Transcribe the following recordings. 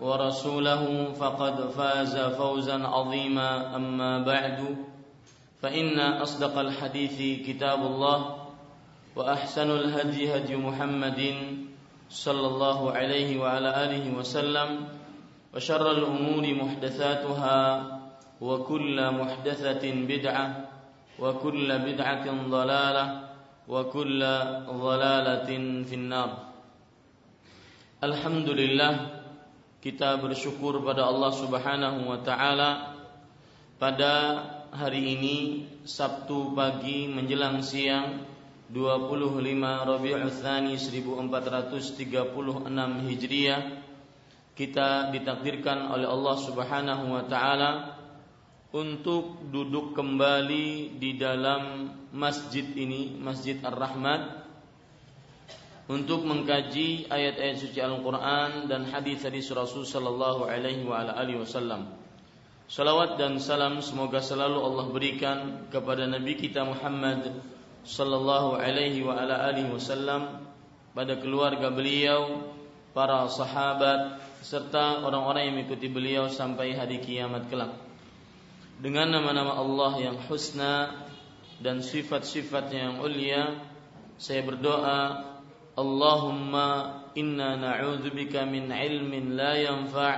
ورسوله فقد فاز فوزا عظيما. أما بعد فإن أصدق الحديث كتاب الله وأحسن الهدي هدي محمد صلى الله عليه وعلى آله وسلم وشر الأمور محدثاتها وكل محدثة بدعة وكل بدعة ضلالة وكل ضلالة في النار. الحمد لله kita bersyukur pada Allah Subhanahu wa taala pada hari ini Sabtu pagi menjelang siang 25 Rabiul Tsani 1436 Hijriah kita ditakdirkan oleh Allah Subhanahu wa taala untuk duduk kembali di dalam masjid ini, Masjid Ar-Rahmat untuk mengkaji ayat-ayat suci Al-Quran dan hadis-hadis Rasul Sallallahu Alaihi Wasallam. Salawat dan salam semoga selalu Allah berikan kepada Nabi kita Muhammad Sallallahu Alaihi Wasallam pada keluarga beliau, para sahabat serta orang-orang yang mengikuti beliau sampai hari kiamat kelak. Dengan nama-nama Allah yang husna dan sifat-sifatnya yang ulia, saya berdoa Bika min ilmin la yanfa'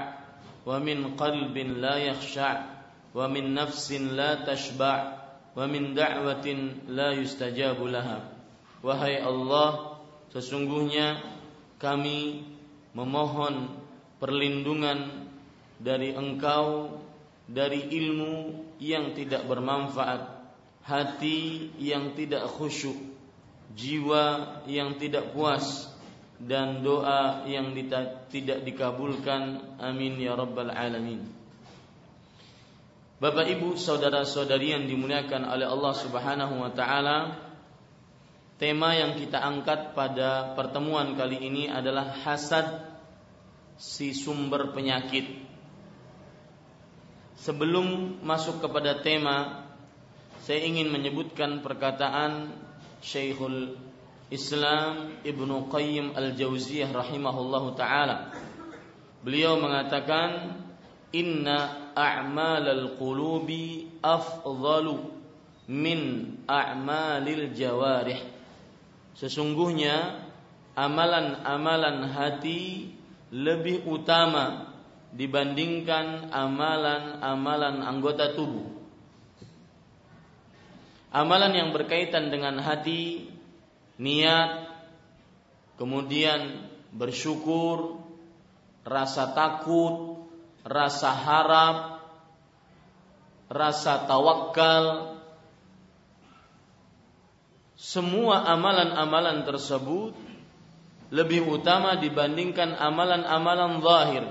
wa min qalbin la yakhsha' wa min nafsin la tashba' wa min da'watin la yustajabu laha. Wahai Allah sesungguhnya kami memohon perlindungan dari Engkau dari ilmu yang tidak bermanfaat hati yang tidak khusyuk jiwa yang tidak puas dan doa yang tidak dikabulkan. Amin ya rabbal alamin. Bapak Ibu saudara-saudari yang dimuliakan oleh Allah Subhanahu wa taala tema yang kita angkat pada pertemuan kali ini adalah hasad si sumber penyakit. Sebelum masuk kepada tema saya ingin menyebutkan perkataan Syekhul Islam Ibnu Qayyim Al-Jauziyah rahimahullahu taala. Beliau mengatakan inna a'malal qulubi afdalu min a'malil jawarih. Sesungguhnya amalan-amalan hati lebih utama dibandingkan amalan-amalan anggota tubuh. Amalan yang berkaitan dengan hati, niat, kemudian bersyukur, rasa takut, rasa harap, rasa tawakal, semua amalan-amalan tersebut lebih utama dibandingkan amalan-amalan zahir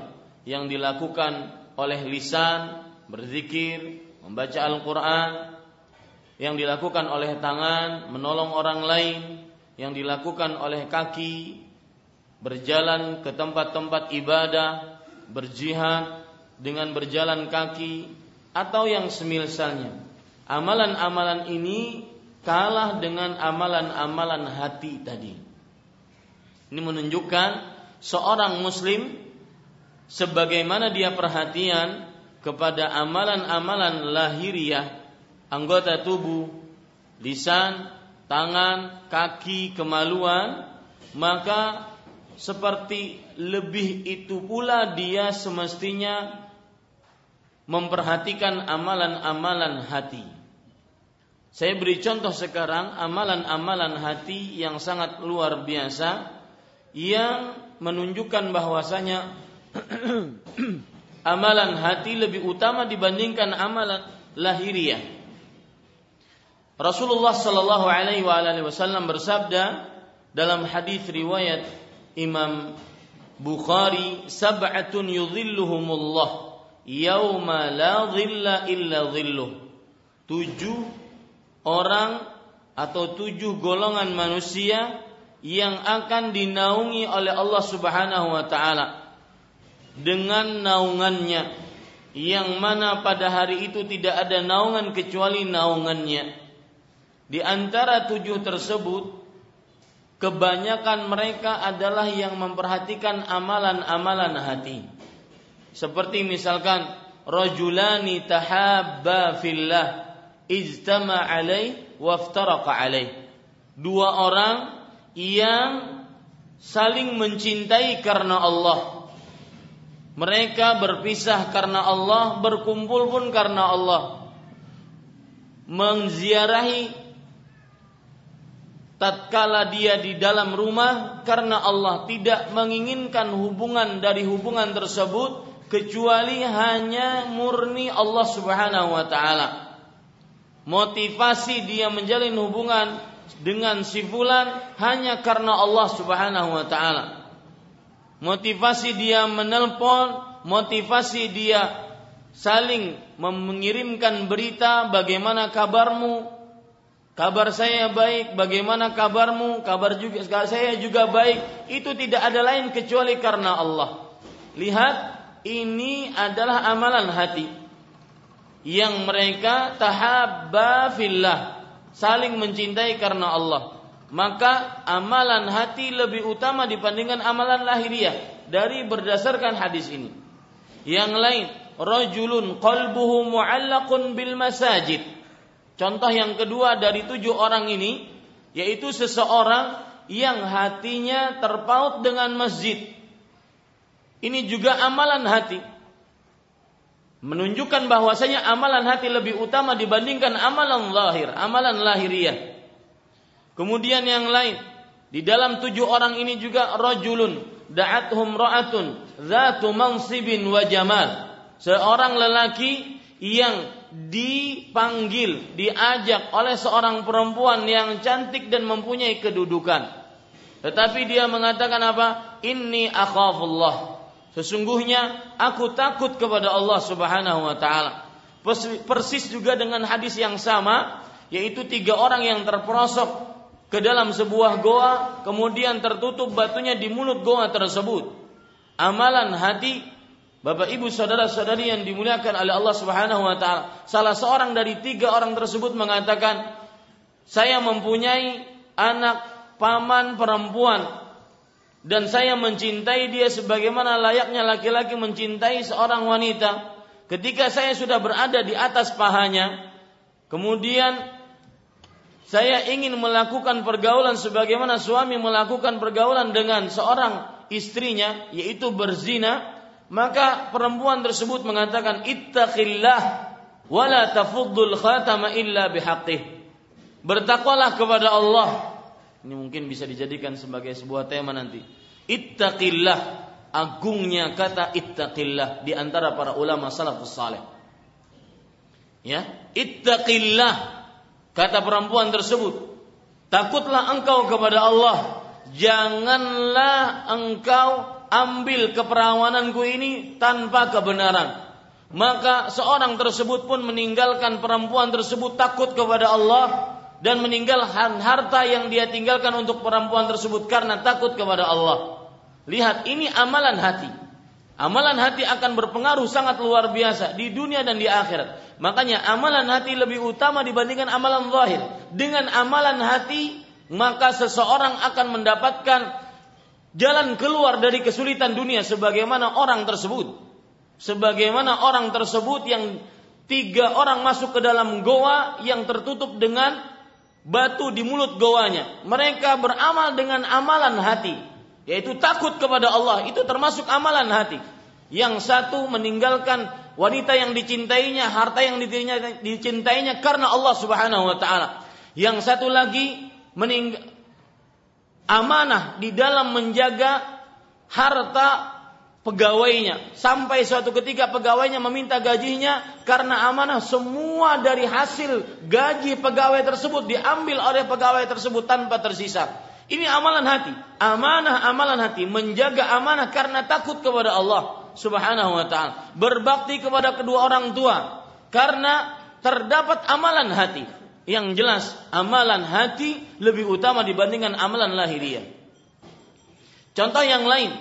yang dilakukan oleh lisan, berzikir, membaca Al-Quran, yang dilakukan oleh tangan menolong orang lain, yang dilakukan oleh kaki berjalan ke tempat-tempat ibadah, berjihad, dengan berjalan kaki atau yang semisalnya. Amalan-amalan ini kalah dengan amalan-amalan hati tadi. Ini menunjukkan seorang muslim sebagaimana dia perhatian kepada amalan-amalan lahiriah anggota tubuh, lisan, tangan, kaki, kemaluan, maka seperti lebih itu pula dia semestinya memperhatikan amalan-amalan hati. Saya beri contoh sekarang amalan-amalan hati yang sangat luar biasa yang menunjukkan bahwasanya amalan hati lebih utama dibandingkan amalan lahiriah. Rasulullah Shallallahu Alaihi Wasallam bersabda dalam hadis riwayat Imam Bukhari, "Sab'atun yudhilluhumullah yauma la dhilla illa dhilluh." Tujuh orang atau tujuh golongan manusia yang akan dinaungi oleh Allah Subhanahu wa taala dengan naungannya yang mana pada hari itu tidak ada naungan kecuali naungannya di antara tujuh tersebut, kebanyakan mereka adalah yang memperhatikan amalan-amalan hati. Seperti misalkan, rajulani tahabba fillah ijtama alaih waftaraqa alaih. Dua orang yang saling mencintai karena Allah. Mereka berpisah karena Allah, berkumpul pun karena Allah. Mengziarahi tatkala dia di dalam rumah karena Allah tidak menginginkan hubungan dari hubungan tersebut kecuali hanya murni Allah Subhanahu wa taala. Motivasi dia menjalin hubungan dengan si fulan hanya karena Allah Subhanahu wa taala. Motivasi dia menelpon, motivasi dia saling mengirimkan berita bagaimana kabarmu, Kabar saya baik, bagaimana kabarmu? Kabar juga saya juga baik. Itu tidak ada lain kecuali karena Allah. Lihat, ini adalah amalan hati yang mereka tahabba fillah, saling mencintai karena Allah. Maka amalan hati lebih utama dibandingkan amalan lahiriah dari berdasarkan hadis ini. Yang lain, rajulun qalbuhu mu'allaqun bil masajid Contoh yang kedua dari tujuh orang ini yaitu seseorang yang hatinya terpaut dengan masjid. Ini juga amalan hati. Menunjukkan bahwasanya amalan hati lebih utama dibandingkan amalan lahir, amalan lahiriah. Kemudian yang lain, di dalam tujuh orang ini juga rajulun da'athum ra'atun zatu mansibin wa jamal. Seorang lelaki yang dipanggil, diajak oleh seorang perempuan yang cantik dan mempunyai kedudukan. Tetapi dia mengatakan apa? Inni akhafullah. Sesungguhnya aku takut kepada Allah Subhanahu wa taala. Persis juga dengan hadis yang sama, yaitu tiga orang yang terperosok ke dalam sebuah goa, kemudian tertutup batunya di mulut goa tersebut. Amalan hati Bapak Ibu saudara-saudari yang dimuliakan oleh Allah Subhanahu wa taala, salah seorang dari tiga orang tersebut mengatakan, "Saya mempunyai anak paman perempuan dan saya mencintai dia sebagaimana layaknya laki-laki mencintai seorang wanita. Ketika saya sudah berada di atas pahanya, kemudian saya ingin melakukan pergaulan sebagaimana suami melakukan pergaulan dengan seorang istrinya, yaitu berzina." Maka perempuan tersebut mengatakan ittaqillah wala tafuddul khatama illa bihaqqih. Bertakwalah kepada Allah. Ini mungkin bisa dijadikan sebagai sebuah tema nanti. Ittaqillah agungnya kata ittaqillah di antara para ulama salafus saleh. Ya, ittaqillah kata perempuan tersebut. Takutlah engkau kepada Allah. Janganlah engkau ambil keperawananku ini tanpa kebenaran. Maka seorang tersebut pun meninggalkan perempuan tersebut takut kepada Allah dan meninggalkan harta yang dia tinggalkan untuk perempuan tersebut karena takut kepada Allah. Lihat ini amalan hati. Amalan hati akan berpengaruh sangat luar biasa di dunia dan di akhirat. Makanya amalan hati lebih utama dibandingkan amalan zahir. Dengan amalan hati maka seseorang akan mendapatkan jalan keluar dari kesulitan dunia sebagaimana orang tersebut. Sebagaimana orang tersebut yang tiga orang masuk ke dalam goa yang tertutup dengan batu di mulut goanya. Mereka beramal dengan amalan hati yaitu takut kepada Allah itu termasuk amalan hati. Yang satu meninggalkan wanita yang dicintainya, harta yang dicintainya karena Allah Subhanahu wa taala. Yang satu lagi mening amanah di dalam menjaga harta pegawainya. Sampai suatu ketika pegawainya meminta gajinya karena amanah semua dari hasil gaji pegawai tersebut diambil oleh pegawai tersebut tanpa tersisa. Ini amalan hati, amanah amalan hati, menjaga amanah karena takut kepada Allah Subhanahu wa taala, berbakti kepada kedua orang tua. Karena terdapat amalan hati. Yang jelas amalan hati lebih utama dibandingkan amalan lahiriah. Contoh yang lain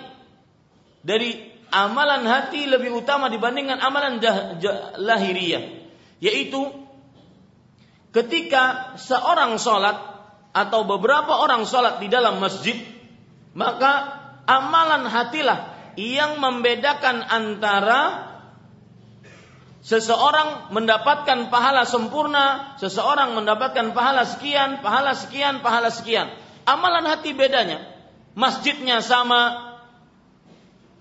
dari amalan hati lebih utama dibandingkan amalan lahiriah, yaitu ketika seorang sholat atau beberapa orang sholat di dalam masjid, maka amalan hatilah yang membedakan antara seseorang mendapatkan pahala sempurna, seseorang mendapatkan pahala sekian, pahala sekian, pahala sekian. Amalan hati bedanya. Masjidnya sama,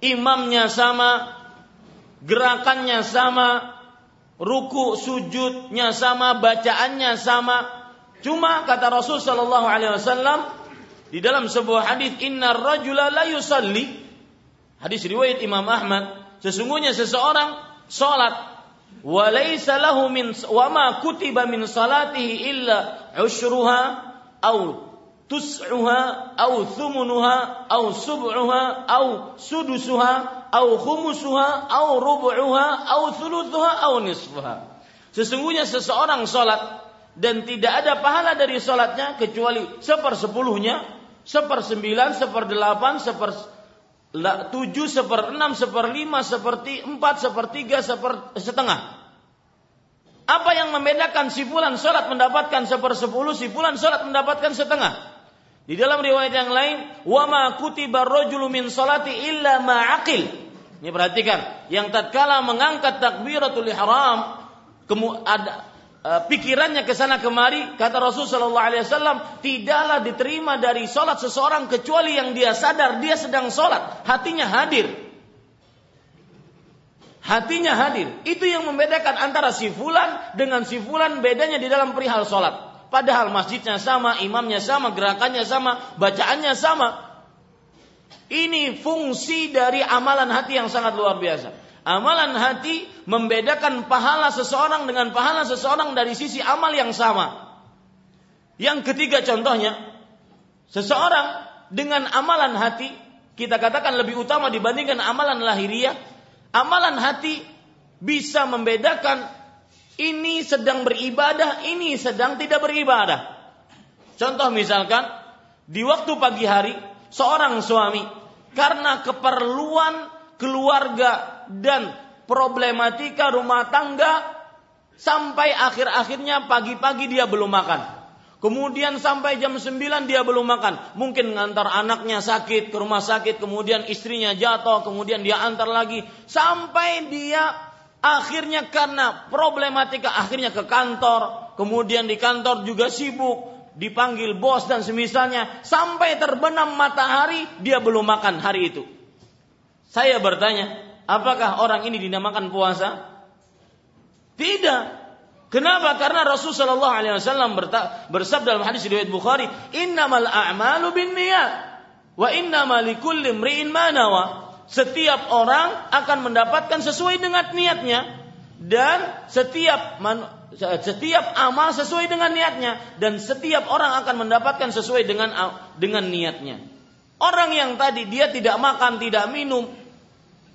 imamnya sama, gerakannya sama, ruku sujudnya sama, bacaannya sama, Cuma kata Rasul Shallallahu Alaihi Wasallam di dalam sebuah hadis Inna rajula la yusalli hadis riwayat Imam Ahmad sesungguhnya seseorang salat lahu min kutiba min salatihi illa tus'uha thumunuha sub'uha sudusuha khumusuha rubu'uha thuluthuha sesungguhnya seseorang salat dan tidak ada pahala dari sholatnya kecuali sepersepuluhnya, sepersembilan, seperdelapan, seper tujuh, seper enam, seper lima, seperti empat, sepertiga, seper setengah. Apa yang membedakan si fulan sholat mendapatkan sepersepuluh, si fulan sholat mendapatkan setengah? Di dalam riwayat yang lain, wa ma kutiba rajulu min salati illa ma'aqil. Ini perhatikan, yang tatkala mengangkat takbiratul ihram, ada pikirannya ke sana kemari kata Rasul Shallallahu Alaihi Wasallam tidaklah diterima dari sholat seseorang kecuali yang dia sadar dia sedang sholat hatinya hadir. Hatinya hadir. Itu yang membedakan antara si fulan dengan si fulan bedanya di dalam perihal sholat padahal masjidnya sama imamnya sama gerakannya sama bacaannya sama. Ini fungsi dari amalan hati yang sangat luar biasa Amalan hati membedakan pahala seseorang dengan pahala seseorang dari sisi amal yang sama. Yang ketiga contohnya, seseorang dengan amalan hati kita katakan lebih utama dibandingkan amalan lahiriah. Amalan hati bisa membedakan ini sedang beribadah, ini sedang tidak beribadah. Contoh misalkan di waktu pagi hari seorang suami karena keperluan keluarga dan problematika rumah tangga sampai akhir-akhirnya pagi-pagi dia belum makan. Kemudian sampai jam 9 dia belum makan. Mungkin ngantar anaknya sakit ke rumah sakit, kemudian istrinya jatuh, kemudian dia antar lagi. Sampai dia akhirnya karena problematika akhirnya ke kantor, kemudian di kantor juga sibuk, dipanggil bos dan semisalnya. Sampai terbenam matahari dia belum makan hari itu. Saya bertanya, apakah orang ini dinamakan puasa? Tidak. Kenapa? Karena Rasul Shallallahu Alaihi Wasallam bersabda dalam hadis riwayat Bukhari, Innamal a'malu bin niyat, wa innamal likulli imri'in manawa. Setiap orang akan mendapatkan sesuai dengan niatnya dan setiap man, setiap amal sesuai dengan niatnya dan setiap orang akan mendapatkan sesuai dengan dengan niatnya. Orang yang tadi dia tidak makan, tidak minum,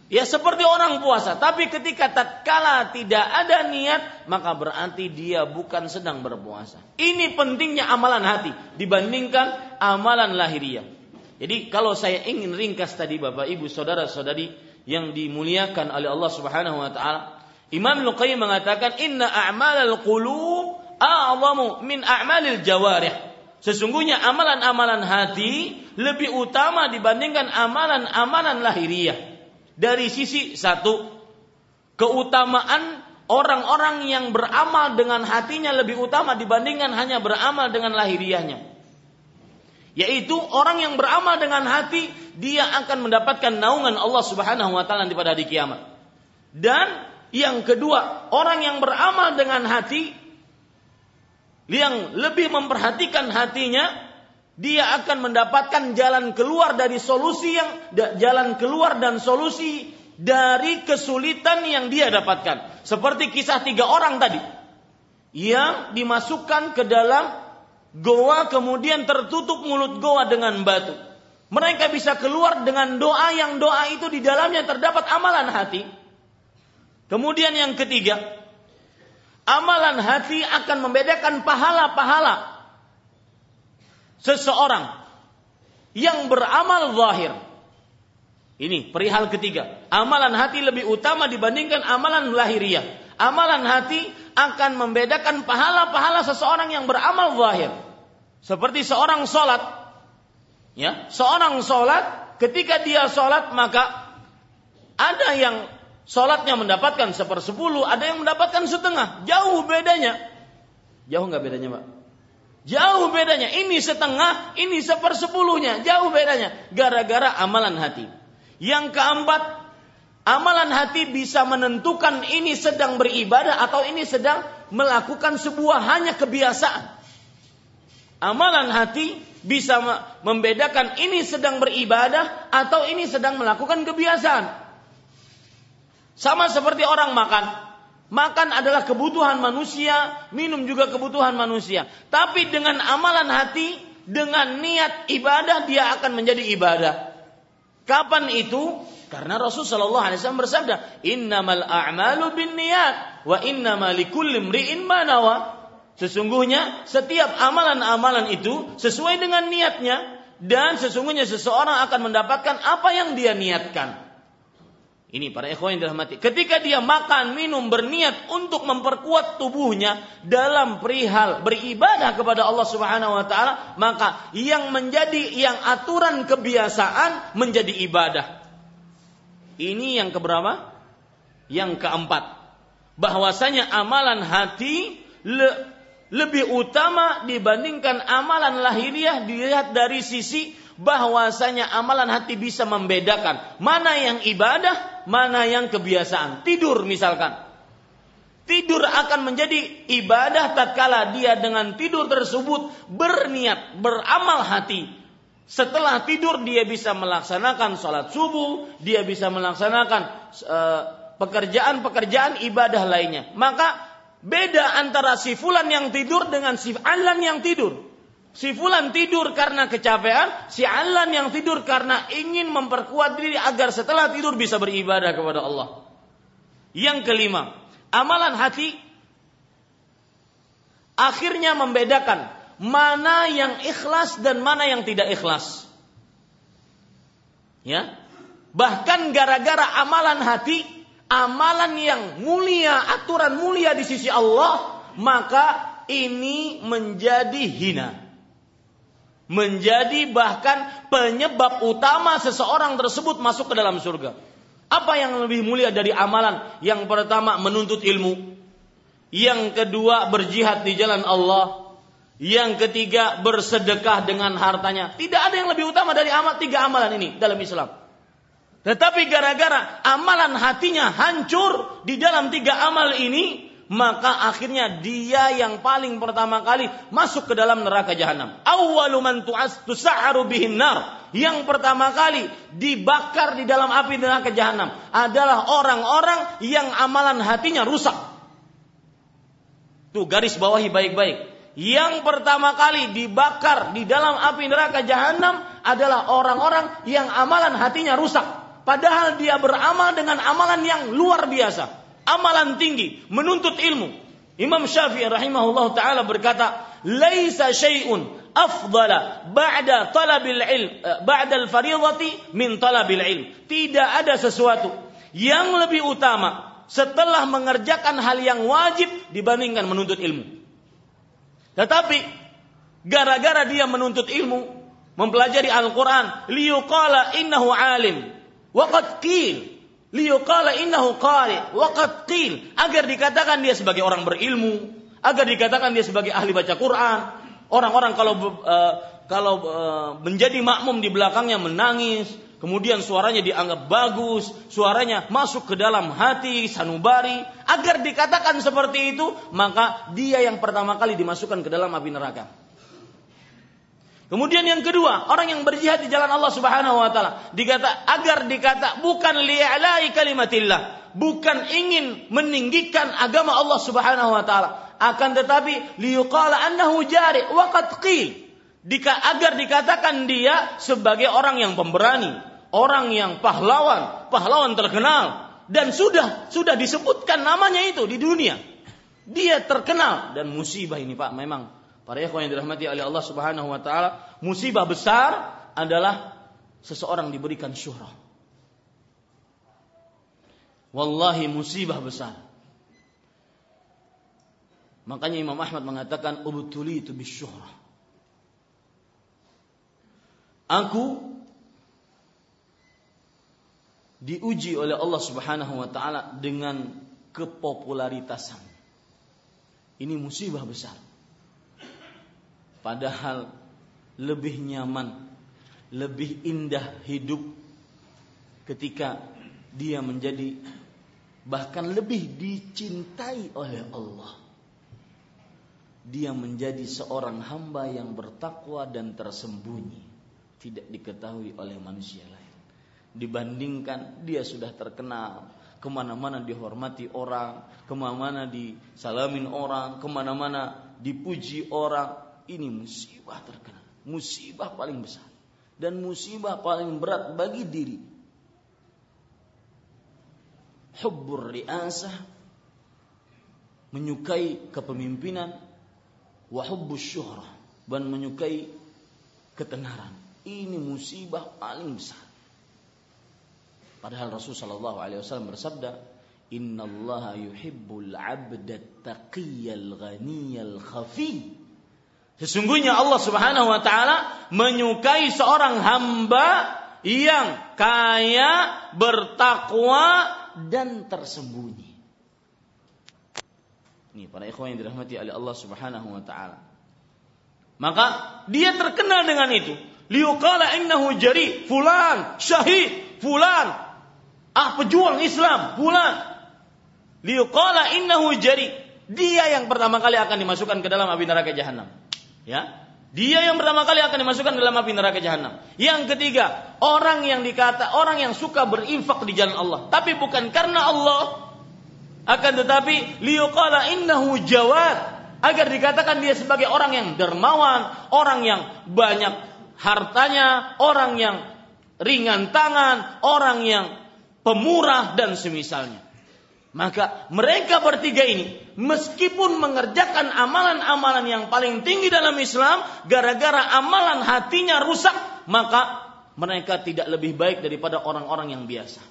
Ya seperti orang puasa, tapi ketika tatkala tidak ada niat, maka berarti dia bukan sedang berpuasa. Ini pentingnya amalan hati dibandingkan amalan lahiriah. Jadi kalau saya ingin ringkas tadi Bapak Ibu Saudara-saudari yang dimuliakan oleh Allah Subhanahu wa taala, Imam Luqayyim mengatakan inna a'malal qulub a'zamu min a'malil jawarih. Sesungguhnya amalan-amalan hati lebih utama dibandingkan amalan-amalan lahiriah. Dari sisi satu, keutamaan orang-orang yang beramal dengan hatinya lebih utama dibandingkan hanya beramal dengan lahiriahnya. Yaitu orang yang beramal dengan hati, dia akan mendapatkan naungan Allah Subhanahu wa taala pada hari kiamat. Dan yang kedua, orang yang beramal dengan hati yang lebih memperhatikan hatinya, dia akan mendapatkan jalan keluar dari solusi yang jalan keluar dan solusi dari kesulitan yang dia dapatkan. Seperti kisah tiga orang tadi yang dimasukkan ke dalam goa kemudian tertutup mulut goa dengan batu. Mereka bisa keluar dengan doa yang doa itu di dalamnya terdapat amalan hati. Kemudian yang ketiga, amalan hati akan membedakan pahala-pahala seseorang yang beramal zahir. Ini perihal ketiga. Amalan hati lebih utama dibandingkan amalan lahiriah. Amalan hati akan membedakan pahala-pahala seseorang yang beramal zahir. Seperti seorang sholat. Ya, seorang sholat, ketika dia sholat maka ada yang Sholatnya mendapatkan sepersepuluh, ada yang mendapatkan setengah. Jauh bedanya. Jauh nggak bedanya, Pak? Jauh bedanya. Ini setengah, ini sepersepuluhnya. Jauh bedanya. Gara-gara amalan hati. Yang keempat, amalan hati bisa menentukan ini sedang beribadah atau ini sedang melakukan sebuah hanya kebiasaan. Amalan hati bisa membedakan ini sedang beribadah atau ini sedang melakukan kebiasaan. Sama seperti orang makan. Makan adalah kebutuhan manusia, minum juga kebutuhan manusia. Tapi dengan amalan hati, dengan niat ibadah dia akan menjadi ibadah. Kapan itu? Karena Rasul Shallallahu Alaihi Wasallam bersabda, Innamal a'malu bin niat, wa innamal likulli manawa. Sesungguhnya setiap amalan-amalan itu sesuai dengan niatnya dan sesungguhnya seseorang akan mendapatkan apa yang dia niatkan. Ini para ikhwan yang dirahmati. Ketika dia makan, minum, berniat untuk memperkuat tubuhnya dalam perihal beribadah kepada Allah Subhanahu wa taala, maka yang menjadi yang aturan kebiasaan menjadi ibadah. Ini yang keberapa? Yang keempat. Bahwasanya amalan hati le, lebih utama dibandingkan amalan lahiriah dilihat dari sisi bahwasanya amalan hati bisa membedakan mana yang ibadah, mana yang kebiasaan. Tidur misalkan. Tidur akan menjadi ibadah tatkala dia dengan tidur tersebut berniat, beramal hati. Setelah tidur dia bisa melaksanakan sholat subuh, dia bisa melaksanakan uh, pekerjaan-pekerjaan ibadah lainnya. Maka beda antara si fulan yang tidur dengan si alan yang tidur. Si fulan tidur karena kecapean, si alan yang tidur karena ingin memperkuat diri agar setelah tidur bisa beribadah kepada Allah. Yang kelima, amalan hati akhirnya membedakan mana yang ikhlas dan mana yang tidak ikhlas. Ya. Bahkan gara-gara amalan hati, amalan yang mulia, aturan mulia di sisi Allah, maka ini menjadi hina menjadi bahkan penyebab utama seseorang tersebut masuk ke dalam surga. Apa yang lebih mulia dari amalan? Yang pertama menuntut ilmu. Yang kedua berjihad di jalan Allah. Yang ketiga bersedekah dengan hartanya. Tidak ada yang lebih utama dari amal tiga amalan ini dalam Islam. Tetapi gara-gara amalan hatinya hancur di dalam tiga amal ini, maka akhirnya dia yang paling pertama kali masuk ke dalam neraka jahanam. Awwalu man. Yang pertama kali dibakar di dalam api neraka jahanam adalah orang-orang yang amalan hatinya rusak. Tuh garis bawahi baik-baik. Yang pertama kali dibakar di dalam api neraka jahanam adalah orang-orang yang amalan hatinya rusak. Padahal dia beramal dengan amalan yang luar biasa amalan tinggi, menuntut ilmu. Imam Syafi'i rahimahullah taala berkata, "Laisa syai'un afdala ba'da talabil ilm eh, ba'da al-fariidati min talabil ilm. Tidak ada sesuatu yang lebih utama setelah mengerjakan hal yang wajib dibandingkan menuntut ilmu. Tetapi gara-gara dia menuntut ilmu, mempelajari Al-Qur'an, liyuqala innahu alim. Waqad qil liyuqala innahu qari waqad qil agar dikatakan dia sebagai orang berilmu, agar dikatakan dia sebagai ahli baca Quran. Orang-orang kalau uh, kalau uh, menjadi makmum di belakangnya menangis, kemudian suaranya dianggap bagus, suaranya masuk ke dalam hati sanubari, agar dikatakan seperti itu, maka dia yang pertama kali dimasukkan ke dalam api neraka. Kemudian yang kedua, orang yang berjihad di jalan Allah Subhanahu wa taala, dikata agar dikata bukan li'la'i kalimatillah, bukan ingin meninggikan agama Allah Subhanahu wa taala, akan tetapi liyuqala annahu jari wa qad qil. Dika, agar dikatakan dia sebagai orang yang pemberani, orang yang pahlawan, pahlawan terkenal. Dan sudah sudah disebutkan namanya itu di dunia. Dia terkenal. Dan musibah ini Pak memang Para ikhwan yang dirahmati oleh Allah Subhanahu wa taala, musibah besar adalah seseorang diberikan syuhrah. Wallahi musibah besar. Makanya Imam Ahmad mengatakan ubtuli itu bisyuhrah. Aku diuji oleh Allah Subhanahu wa taala dengan kepopularitasan. Ini musibah besar. Padahal lebih nyaman, lebih indah hidup ketika dia menjadi bahkan lebih dicintai oleh Allah. Dia menjadi seorang hamba yang bertakwa dan tersembunyi, tidak diketahui oleh manusia lain. Dibandingkan dia sudah terkenal, ke mana-mana dihormati orang, ke mana-mana disalamin orang, ke mana-mana dipuji orang, ini musibah terkenal, musibah paling besar dan musibah paling berat bagi diri. Hubbur riasah menyukai kepemimpinan wa hubbus syuhrah dan menyukai ketenaran. Ini musibah paling besar. Padahal Rasul sallallahu alaihi wasallam bersabda, "Inna Allah yuhibbul 'abda taqiyyal ghaniyal khafi." Sesungguhnya Allah Subhanahu wa taala menyukai seorang hamba yang kaya, bertakwa dan tersembunyi. Ini para ikhwan yang dirahmati oleh Allah Subhanahu wa taala. Maka dia terkenal dengan itu. Liuqala innahu jari, fulan, syahid, fulan, ah pejuang Islam, fulan. Liuqala innahu jari. Dia yang pertama kali akan dimasukkan ke dalam api neraka jahanam. Ya, dia yang pertama kali akan dimasukkan dalam api neraka jahanam. Yang ketiga, orang yang dikata orang yang suka berinfak di jalan Allah, tapi bukan karena Allah, akan tetapi liuqala innahu jawad, agar dikatakan dia sebagai orang yang dermawan, orang yang banyak hartanya, orang yang ringan tangan, orang yang pemurah dan semisalnya. Maka mereka bertiga ini meskipun mengerjakan amalan-amalan yang paling tinggi dalam Islam gara-gara amalan hatinya rusak, maka mereka tidak lebih baik daripada orang-orang yang biasa.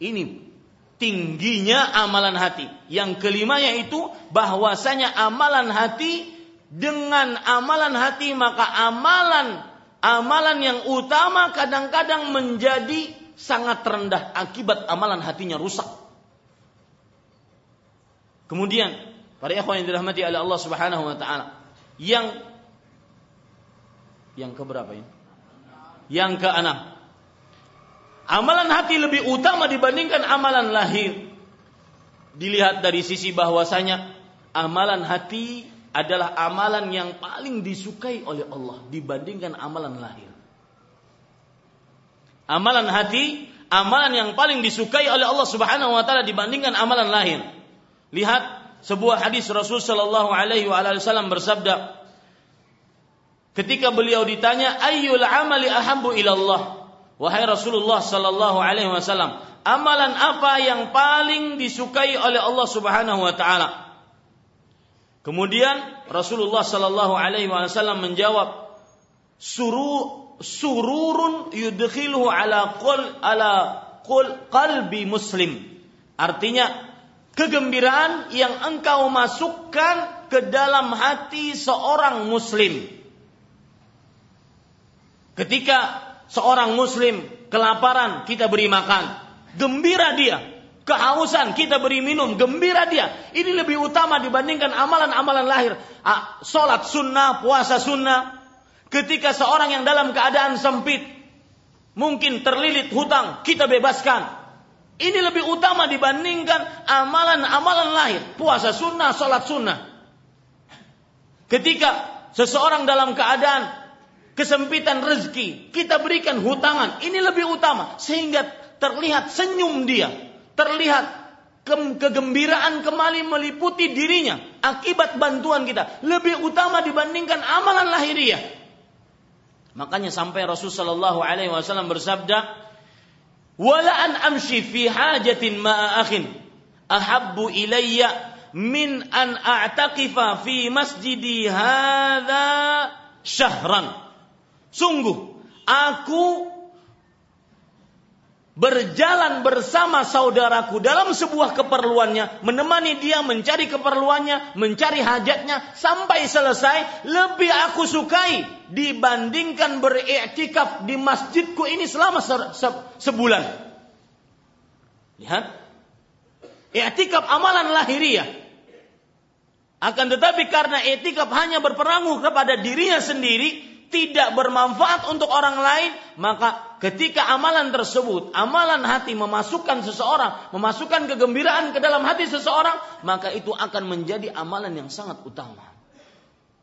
Ini tingginya amalan hati. Yang kelimanya itu bahwasanya amalan hati dengan amalan hati maka amalan amalan yang utama kadang-kadang menjadi sangat rendah akibat amalan hatinya rusak. Kemudian para ikhwan yang dirahmati oleh Allah Subhanahu wa taala, yang yang keberapa ini? Yang keenam. Amalan hati lebih utama dibandingkan amalan lahir. Dilihat dari sisi bahwasanya amalan hati adalah amalan yang paling disukai oleh Allah dibandingkan amalan lahir. Amalan hati, amalan yang paling disukai oleh Allah Subhanahu wa taala dibandingkan amalan lahir. Lihat sebuah hadis Rasul sallallahu alaihi wasallam bersabda ketika beliau ditanya ayyul amali ahabbu ilallah wahai Rasulullah sallallahu alaihi wasallam amalan apa yang paling disukai oleh Allah Subhanahu wa taala Kemudian Rasulullah Sallallahu Alaihi Wasallam menjawab, Suru, sururun yudkhiluhu ala qul ala qul qalbi muslim. Artinya kegembiraan yang engkau masukkan ke dalam hati seorang muslim. Ketika seorang muslim kelaparan, kita beri makan. Gembira dia. Kehausan, kita beri minum. Gembira dia. Ini lebih utama dibandingkan amalan-amalan lahir. Ah, Sholat sunnah, puasa sunnah. Ketika seorang yang dalam keadaan sempit, mungkin terlilit hutang, kita bebaskan. Ini lebih utama dibandingkan amalan-amalan lahir. Puasa sunnah, sholat sunnah. Ketika seseorang dalam keadaan kesempitan rezeki, kita berikan hutangan. Ini lebih utama. Sehingga terlihat senyum dia. Terlihat ke- kegembiraan kembali meliputi dirinya. Akibat bantuan kita. Lebih utama dibandingkan amalan lahiriah. Makanya sampai Rasulullah Shallallahu Alaihi Wasallam bersabda, "Wala an amshi fi hajatin ma'a akhin ahabbu ilayya min an a'taqifa fi masjidi hadha syahran." Sungguh, aku berjalan bersama saudaraku dalam sebuah keperluannya, menemani dia mencari keperluannya, mencari hajatnya sampai selesai, lebih aku sukai dibandingkan beriktikaf di masjidku ini selama se- se- sebulan. Lihat, iktikaf amalan lahiriah. Akan tetapi karena iktikaf hanya berperangu kepada dirinya sendiri, tidak bermanfaat untuk orang lain, maka ketika amalan tersebut, amalan hati memasukkan seseorang, memasukkan kegembiraan ke dalam hati seseorang, maka itu akan menjadi amalan yang sangat utama.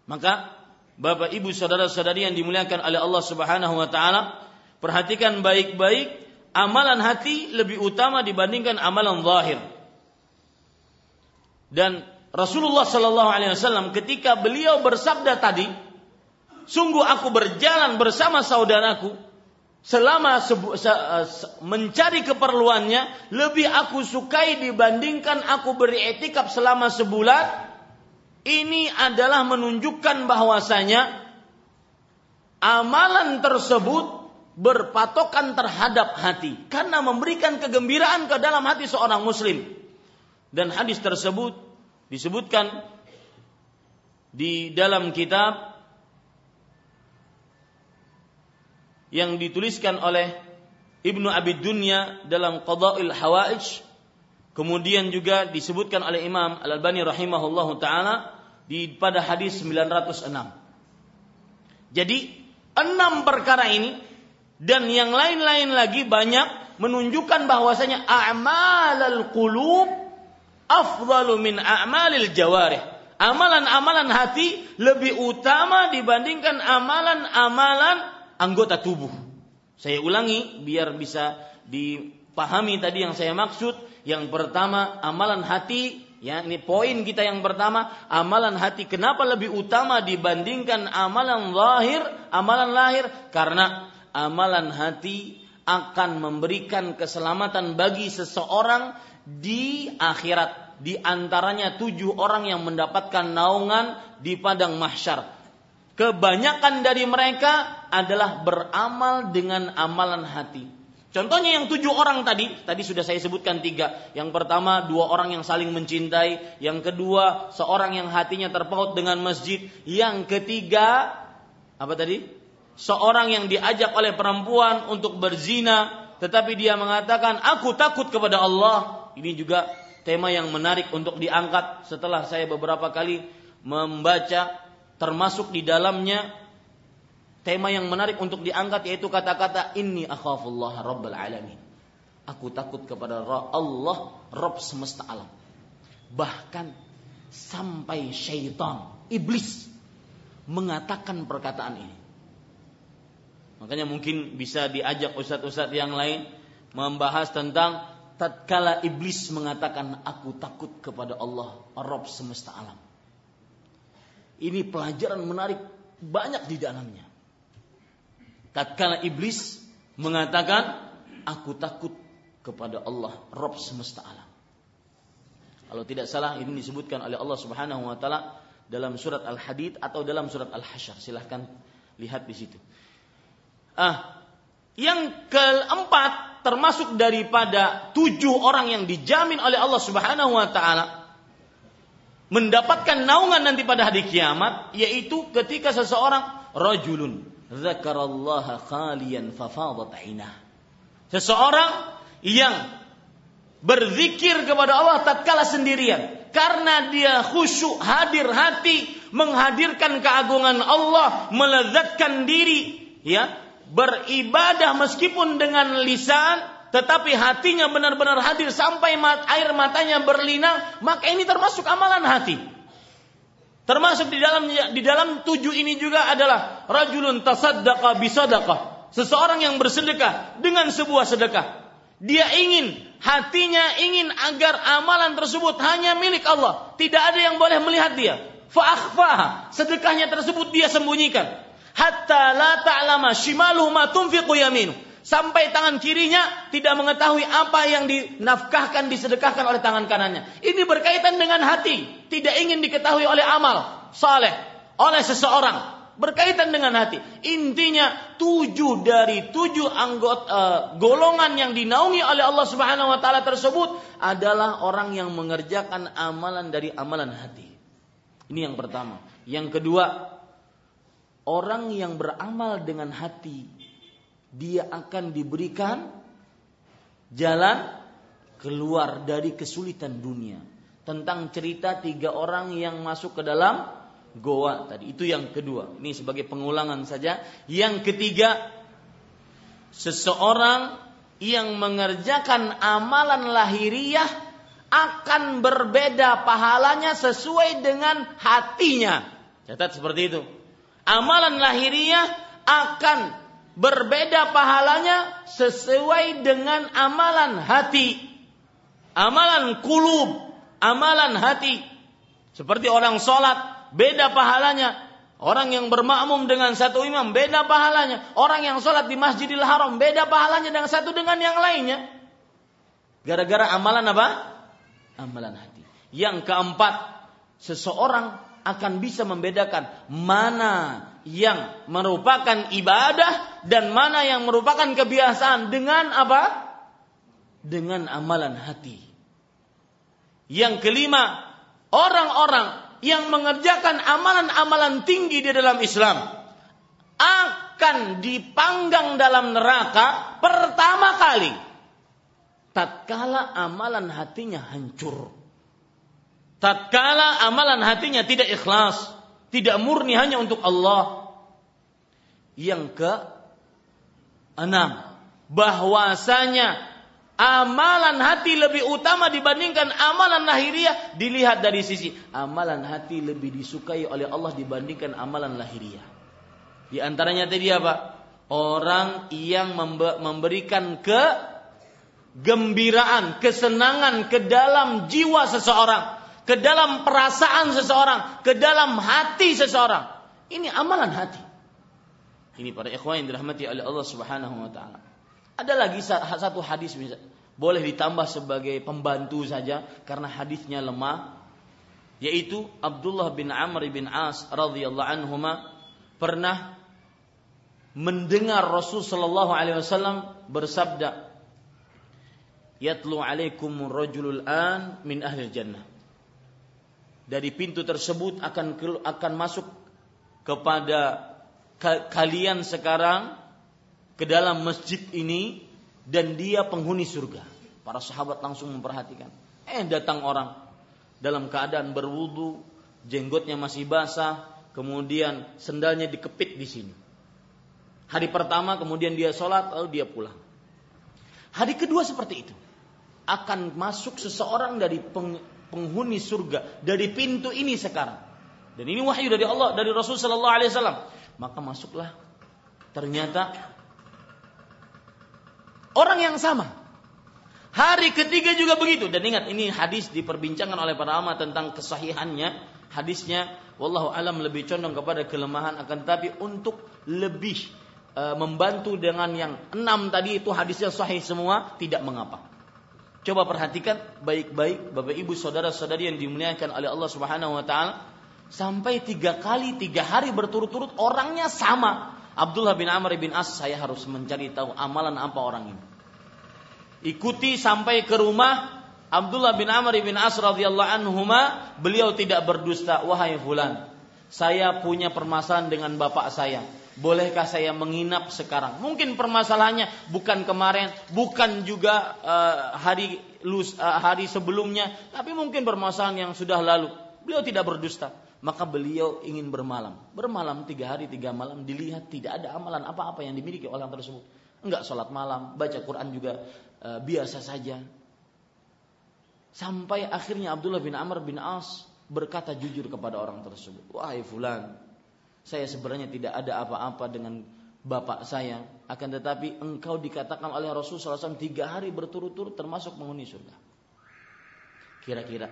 Maka Bapak Ibu saudara-saudari yang dimuliakan oleh Allah Subhanahu wa taala, perhatikan baik-baik amalan hati lebih utama dibandingkan amalan zahir. Dan Rasulullah Shallallahu alaihi wasallam ketika beliau bersabda tadi, sungguh aku berjalan bersama saudaraku selama mencari keperluannya lebih aku sukai dibandingkan aku beriktikaf selama sebulan. Ini adalah menunjukkan bahwasanya amalan tersebut berpatokan terhadap hati karena memberikan kegembiraan ke dalam hati seorang muslim. Dan hadis tersebut disebutkan di dalam kitab yang dituliskan oleh Ibnu Abi Dunya dalam Qada'il Hawaij kemudian juga disebutkan oleh Imam Al-Albani rahimahullahu taala di pada hadis 906. Jadi enam perkara ini dan yang lain-lain lagi banyak menunjukkan bahwasanya a'malul qulub afdalu min a'malil jawarih. Amalan-amalan hati lebih utama dibandingkan amalan-amalan anggota tubuh. Saya ulangi biar bisa dipahami tadi yang saya maksud. Yang pertama, amalan hati Ya, ini poin kita yang pertama, amalan hati kenapa lebih utama dibandingkan amalan lahir, amalan lahir? Karena amalan hati akan memberikan keselamatan bagi seseorang di akhirat. Di antaranya tujuh orang yang mendapatkan naungan di padang mahsyar. Kebanyakan dari mereka adalah beramal dengan amalan hati. Contohnya yang tujuh orang tadi, tadi sudah saya sebutkan tiga. Yang pertama dua orang yang saling mencintai, yang kedua seorang yang hatinya terpaut dengan masjid, yang ketiga apa tadi? Seorang yang diajak oleh perempuan untuk berzina, tetapi dia mengatakan aku takut kepada Allah. Ini juga tema yang menarik untuk diangkat setelah saya beberapa kali membaca termasuk di dalamnya tema yang menarik untuk diangkat yaitu kata-kata inni akhafullah rabbal alamin. Aku takut kepada Allah Rabb semesta alam. Bahkan sampai syaitan, iblis mengatakan perkataan ini. Makanya mungkin bisa diajak ustadz-ustadz yang lain membahas tentang tatkala iblis mengatakan aku takut kepada Allah Rabb semesta alam. Ini pelajaran menarik banyak di dalamnya tatkala iblis mengatakan aku takut kepada Allah Rabb semesta alam. Kalau tidak salah ini disebutkan oleh Allah Subhanahu wa taala dalam surat Al-Hadid atau dalam surat Al-Hasyr. Silahkan lihat di situ. Ah, yang keempat termasuk daripada tujuh orang yang dijamin oleh Allah Subhanahu wa taala mendapatkan naungan nanti pada hari kiamat yaitu ketika seseorang rajulun dzakarallaha khalian fafadat ainah. Seseorang yang berzikir kepada Allah tatkala sendirian karena dia khusyuk hadir hati menghadirkan keagungan Allah melezatkan diri ya beribadah meskipun dengan lisan tetapi hatinya benar-benar hadir sampai air matanya berlinang maka ini termasuk amalan hati termasuk di dalam di dalam tujuh ini juga adalah rajulun tasaddaqa bisadaqah seseorang yang bersedekah dengan sebuah sedekah dia ingin hatinya ingin agar amalan tersebut hanya milik Allah. Tidak ada yang boleh melihat dia. Fa'akhfaha. Sedekahnya tersebut dia sembunyikan. Hatta la ta'lama shimaluhu ma tunfiqu. Sampai tangan kirinya tidak mengetahui apa yang dinafkahkan, disedekahkan oleh tangan kanannya. Ini berkaitan dengan hati. Tidak ingin diketahui oleh amal. Saleh. Oleh seseorang berkaitan dengan hati. Intinya tujuh dari tujuh anggota uh, golongan yang dinaungi oleh Allah Subhanahu wa taala tersebut adalah orang yang mengerjakan amalan dari amalan hati. Ini yang pertama. Yang kedua, orang yang beramal dengan hati dia akan diberikan jalan keluar dari kesulitan dunia. Tentang cerita tiga orang yang masuk ke dalam goa tadi. Itu yang kedua. Ini sebagai pengulangan saja. Yang ketiga, seseorang yang mengerjakan amalan lahiriah akan berbeda pahalanya sesuai dengan hatinya. Catat seperti itu. Amalan lahiriah akan berbeda pahalanya sesuai dengan amalan hati. Amalan kulub, amalan hati. Seperti orang sholat, beda pahalanya. Orang yang bermakmum dengan satu imam beda pahalanya. Orang yang sholat di Masjidil Haram beda pahalanya dengan satu dengan yang lainnya. Gara-gara amalan apa? Amalan hati. Yang keempat, seseorang akan bisa membedakan mana yang merupakan ibadah dan mana yang merupakan kebiasaan dengan apa? Dengan amalan hati. Yang kelima, orang-orang yang mengerjakan amalan-amalan tinggi di dalam Islam akan dipanggang dalam neraka pertama kali tatkala amalan hatinya hancur tatkala amalan hatinya tidak ikhlas tidak murni hanya untuk Allah yang ke enam bahwasanya amalan hati lebih utama dibandingkan amalan lahiriah dilihat dari sisi amalan hati lebih disukai oleh Allah dibandingkan amalan lahiriah. Di antaranya tadi apa? Orang yang memberikan ke gembiraan, kesenangan ke dalam jiwa seseorang, ke dalam perasaan seseorang, ke dalam hati seseorang. Ini amalan hati. Ini para ikhwan yang dirahmati oleh Allah Subhanahu wa taala. Ada lagi satu hadis boleh ditambah sebagai pembantu saja karena hadisnya lemah yaitu Abdullah bin Amr bin As radhiyallahu anhuma pernah mendengar Rasul sallallahu alaihi wasallam bersabda Yatlu alaikum rajulul an min ahli jannah dari pintu tersebut akan akan masuk kepada kalian sekarang ke dalam masjid ini dan dia penghuni surga. Para sahabat langsung memperhatikan. Eh datang orang dalam keadaan berwudu, jenggotnya masih basah, kemudian sendalnya dikepit di sini. Hari pertama kemudian dia sholat lalu dia pulang. Hari kedua seperti itu. Akan masuk seseorang dari penghuni surga dari pintu ini sekarang. Dan ini wahyu dari Allah dari Rasul Sallallahu Alaihi Wasallam. Maka masuklah. Ternyata Orang yang sama. Hari ketiga juga begitu. Dan ingat ini hadis diperbincangkan oleh para ulama tentang kesahihannya. Hadisnya wallahu alam lebih condong kepada kelemahan akan tetapi untuk lebih e, membantu dengan yang enam tadi itu hadisnya sahih semua tidak mengapa. Coba perhatikan baik-baik Bapak Ibu saudara-saudari yang dimuliakan oleh Allah Subhanahu wa taala. Sampai tiga kali, tiga hari berturut-turut orangnya sama. Abdullah bin Amr bin As, saya harus mencari tahu amalan apa orang ini. Ikuti sampai ke rumah Abdullah bin Amr bin As radhiyallahu anhuma, beliau tidak berdusta, wahai fulan. Saya punya permasalahan dengan bapak saya. Bolehkah saya menginap sekarang? Mungkin permasalahannya bukan kemarin, bukan juga uh, hari lus, uh, hari sebelumnya, tapi mungkin permasalahan yang sudah lalu. Beliau tidak berdusta maka beliau ingin bermalam. Bermalam tiga hari tiga malam dilihat tidak ada amalan apa-apa yang dimiliki orang tersebut. Enggak sholat malam, baca Quran juga e, biasa saja. Sampai akhirnya Abdullah bin Amr bin As berkata jujur kepada orang tersebut. Wahai fulan, saya sebenarnya tidak ada apa-apa dengan bapak saya. Akan tetapi engkau dikatakan oleh Rasulullah SAW tiga hari berturut-turut termasuk menghuni surga. Kira-kira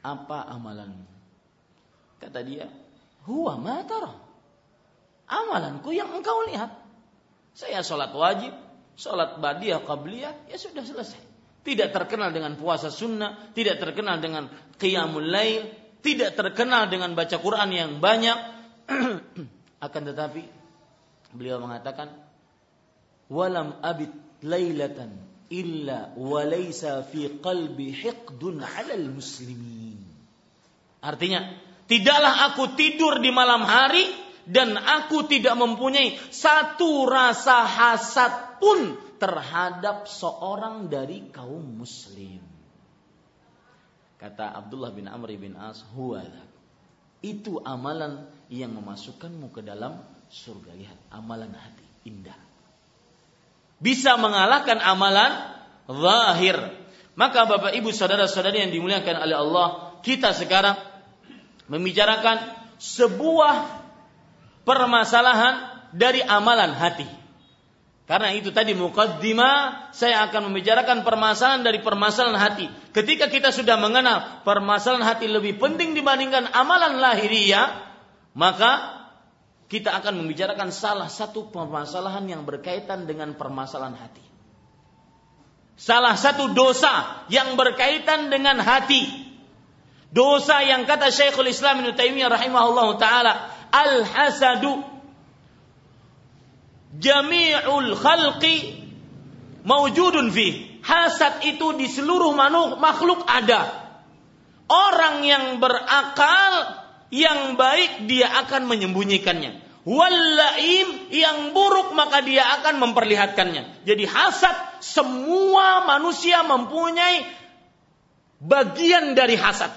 apa amalanmu? Kata dia, huwa matara. Amalanku yang engkau lihat. Saya sholat wajib, sholat badiah qabliyah, ya sudah selesai. Tidak terkenal dengan puasa sunnah, tidak terkenal dengan qiyamul lail, tidak terkenal dengan baca Quran yang banyak. Akan tetapi beliau mengatakan, walam abid lailatan illa walaysa fi qalbi hiqdun 'alal muslimin. Artinya, Tidaklah aku tidur di malam hari dan aku tidak mempunyai satu rasa hasad pun terhadap seorang dari kaum muslim. Kata Abdullah bin Amr bin As, huwala. Itu amalan yang memasukkanmu ke dalam surga. Lihat, amalan hati indah. Bisa mengalahkan amalan zahir. Maka Bapak Ibu saudara-saudari yang dimuliakan oleh Allah, kita sekarang membicarakan sebuah permasalahan dari amalan hati. Karena itu tadi mukaddimah saya akan membicarakan permasalahan dari permasalahan hati. Ketika kita sudah mengenal permasalahan hati lebih penting dibandingkan amalan lahiriah, maka kita akan membicarakan salah satu permasalahan yang berkaitan dengan permasalahan hati. Salah satu dosa yang berkaitan dengan hati Dosa yang kata Syekhul Islam Ibnu Taimiyah rahimahullah taala, al-hasadu jami'ul khalqi maujudun fi. Hasad itu di seluruh makhluk ada. Orang yang berakal yang baik dia akan menyembunyikannya. Wallaim yang buruk maka dia akan memperlihatkannya. Jadi hasad semua manusia mempunyai bagian dari hasad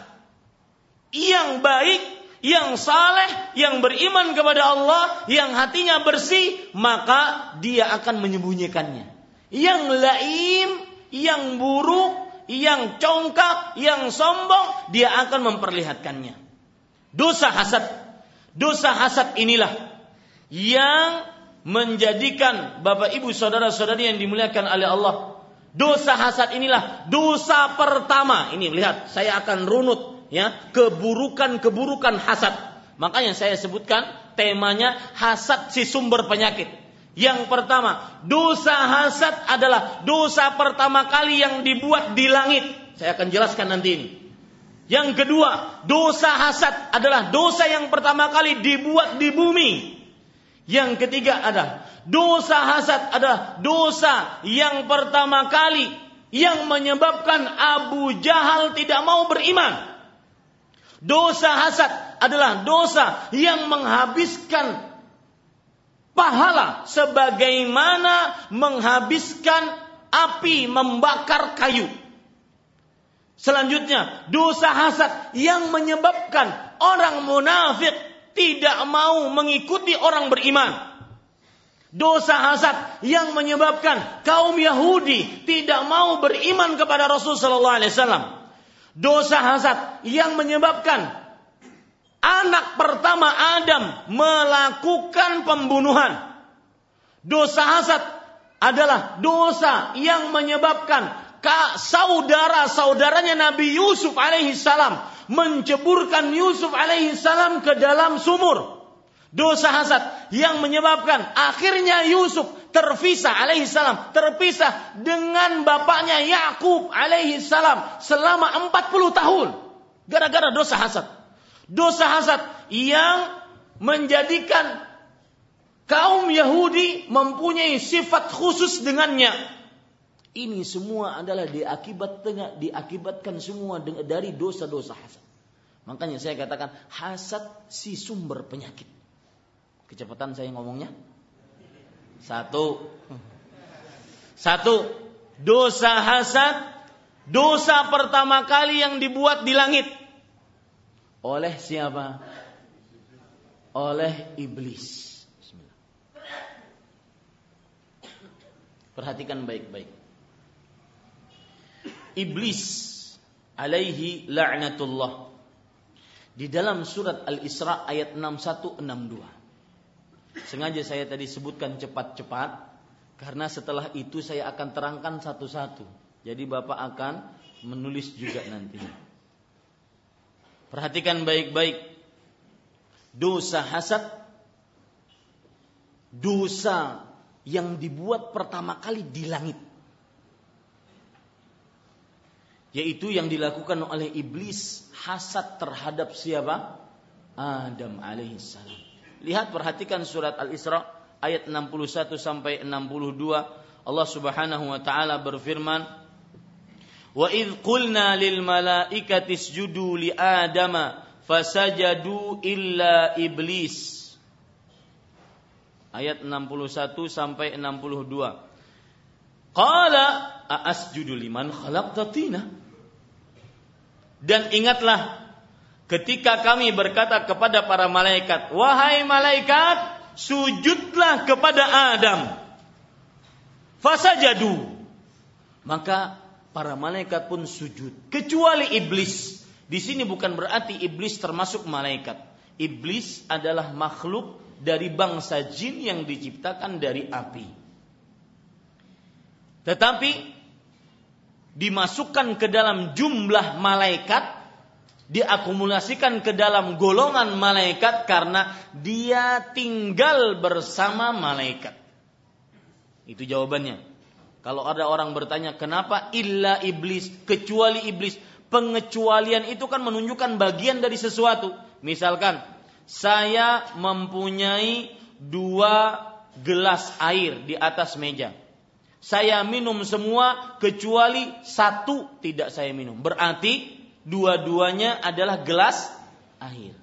yang baik, yang saleh, yang beriman kepada Allah, yang hatinya bersih, maka dia akan menyembunyikannya. Yang laim, yang buruk, yang congkak, yang sombong, dia akan memperlihatkannya. Dosa hasad, dosa hasad inilah yang menjadikan Bapak Ibu saudara-saudari yang dimuliakan oleh Allah. Dosa hasad inilah dosa pertama. Ini lihat, saya akan runut ya keburukan-keburukan hasad. Makanya saya sebutkan temanya hasad si sumber penyakit. Yang pertama, dosa hasad adalah dosa pertama kali yang dibuat di langit. Saya akan jelaskan nanti ini. Yang kedua, dosa hasad adalah dosa yang pertama kali dibuat di bumi. Yang ketiga adalah dosa hasad adalah dosa yang pertama kali yang menyebabkan Abu Jahal tidak mau beriman. Dosa hasad adalah dosa yang menghabiskan pahala sebagaimana menghabiskan api membakar kayu. Selanjutnya, dosa hasad yang menyebabkan orang munafik tidak mau mengikuti orang beriman. Dosa hasad yang menyebabkan kaum Yahudi tidak mau beriman kepada Rasul sallallahu alaihi wasallam dosa hasad yang menyebabkan anak pertama Adam melakukan pembunuhan. Dosa hasad adalah dosa yang menyebabkan saudara-saudaranya Nabi Yusuf alaihi salam menceburkan Yusuf alaihi salam ke dalam sumur. Dosa hasad yang menyebabkan akhirnya Yusuf terpisah alaihi salam, terpisah dengan bapaknya Yakub alaihi salam selama 40 tahun gara-gara dosa hasad. Dosa hasad yang menjadikan kaum Yahudi mempunyai sifat khusus dengannya. Ini semua adalah diakibat diakibatkan semua dari dosa-dosa hasad. Makanya saya katakan hasad si sumber penyakit. Kecepatan saya ngomongnya. Satu. Satu. Dosa hasad. Dosa pertama kali yang dibuat di langit. Oleh siapa? Oleh iblis. Perhatikan baik-baik. Iblis alaihi la'natullah di dalam surat Al-Isra ayat 6162. Sengaja saya tadi sebutkan cepat-cepat karena setelah itu saya akan terangkan satu-satu. Jadi Bapak akan menulis juga nanti. Perhatikan baik-baik. Dosa hasad dosa yang dibuat pertama kali di langit yaitu yang dilakukan oleh iblis hasad terhadap siapa? Adam alaihissalam. Lihat perhatikan surat Al-Isra ayat 61 sampai 62 Allah Subhanahu wa taala berfirman Wa idh qulna lil malaikati isjudu li adama fasajadu illa iblis ayat 61 sampai 62 Qala asjudu liman khalaqta dan ingatlah ketika kami berkata kepada para malaikat, "Wahai malaikat, sujudlah kepada Adam." Fasajadu. Maka para malaikat pun sujud, kecuali iblis. Di sini bukan berarti iblis termasuk malaikat. Iblis adalah makhluk dari bangsa jin yang diciptakan dari api. Tetapi dimasukkan ke dalam jumlah malaikat diakumulasikan ke dalam golongan malaikat karena dia tinggal bersama malaikat. Itu jawabannya. Kalau ada orang bertanya kenapa illa iblis kecuali iblis, pengecualian itu kan menunjukkan bagian dari sesuatu. Misalkan saya mempunyai dua gelas air di atas meja saya minum semua kecuali satu tidak saya minum. Berarti dua-duanya adalah gelas air.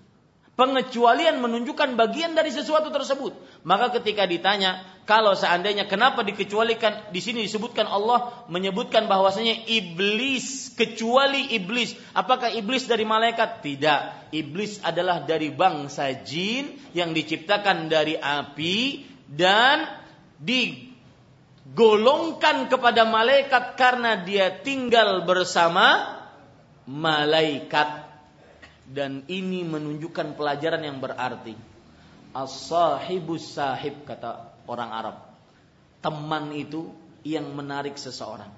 Pengecualian menunjukkan bagian dari sesuatu tersebut. Maka ketika ditanya, kalau seandainya kenapa dikecualikan di sini disebutkan Allah menyebutkan bahwasanya iblis kecuali iblis. Apakah iblis dari malaikat? Tidak. Iblis adalah dari bangsa jin yang diciptakan dari api dan di golongkan kepada malaikat karena dia tinggal bersama malaikat. Dan ini menunjukkan pelajaran yang berarti. As-sahibus sahib kata orang Arab. Teman itu yang menarik seseorang.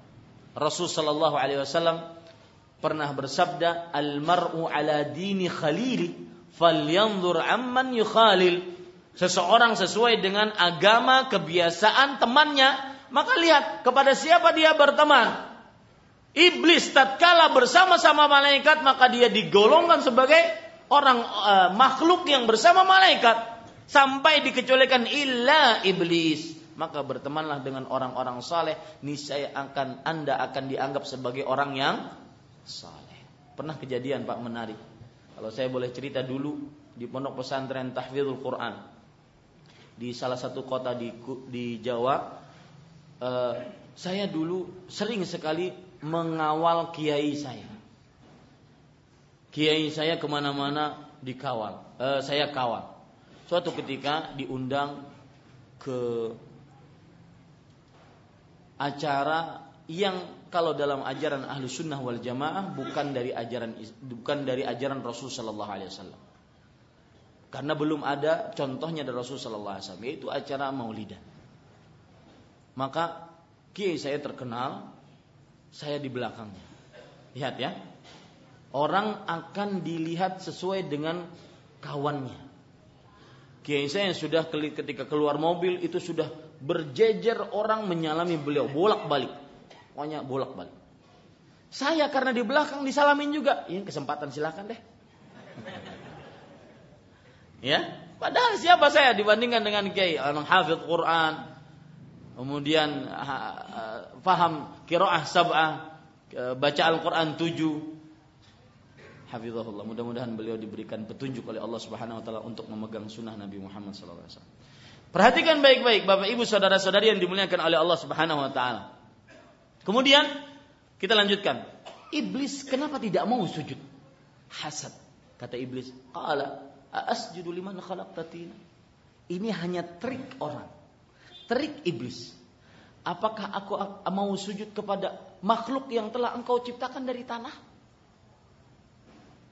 Rasul sallallahu alaihi wasallam pernah bersabda al mar'u ala dini khalili falyanzur amman yukhalil. Seseorang sesuai dengan agama kebiasaan temannya maka lihat kepada siapa dia berteman. Iblis tatkala bersama-sama malaikat maka dia digolongkan sebagai orang uh, makhluk yang bersama malaikat sampai dikecualikan illa iblis. Maka bertemanlah dengan orang-orang saleh, niscaya akan Anda akan dianggap sebagai orang yang saleh. Pernah kejadian Pak menarik. Kalau saya boleh cerita dulu di pondok pesantren Tahfidzul Quran di salah satu kota di di Jawa uh, saya dulu sering sekali mengawal kiai saya. Kiai saya ke mana-mana dikawal, uh, saya kawal. Suatu ketika diundang ke acara yang kalau dalam ajaran ahlu sunnah wal jamaah bukan dari ajaran bukan dari ajaran Rasul Shallallahu Alaihi Wasallam. Karena belum ada contohnya dari Rasul Shallallahu Alaihi Wasallam yaitu acara maulidan maka kiai saya terkenal, saya di belakangnya. Lihat ya. Orang akan dilihat sesuai dengan kawannya. Kiai saya yang sudah ketika keluar mobil itu sudah berjejer orang menyalami beliau bolak-balik. Pokoknya bolak-balik. Saya karena di belakang disalamin juga. Ini kesempatan silakan deh. Ya, padahal siapa saya dibandingkan dengan kiai orang hafid Quran, kemudian faham kiroah sab'ah, baca Al-Quran tujuh. Hafizahullah. Mudah-mudahan beliau diberikan petunjuk oleh Allah Subhanahu wa taala untuk memegang sunnah Nabi Muhammad SAW. Perhatikan baik-baik Bapak Ibu saudara-saudari yang dimuliakan oleh Allah Subhanahu wa taala. Kemudian kita lanjutkan. Iblis kenapa tidak mau sujud? Hasad. Kata iblis, "Qala asjudu liman khalaqtatina. Ini hanya trik orang. Trik iblis. Apakah aku mau sujud kepada makhluk yang telah engkau ciptakan dari tanah?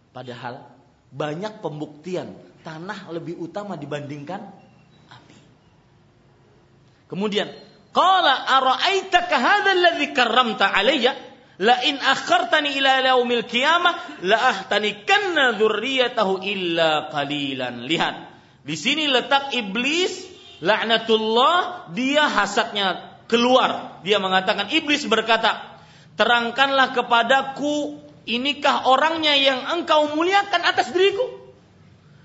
Padahal banyak pembuktian tanah lebih utama dibandingkan api. Kemudian, qala ara'aitaka hadzal ladzi karramta alayya La in akhartani ila yaumil qiyamah la ahtanikanna dzurriyyatahu illa qalilan. Lihat, di sini letak iblis laknatullah dia hasadnya keluar. Dia mengatakan iblis berkata, "Terangkanlah kepadaku inikah orangnya yang engkau muliakan atas diriku?"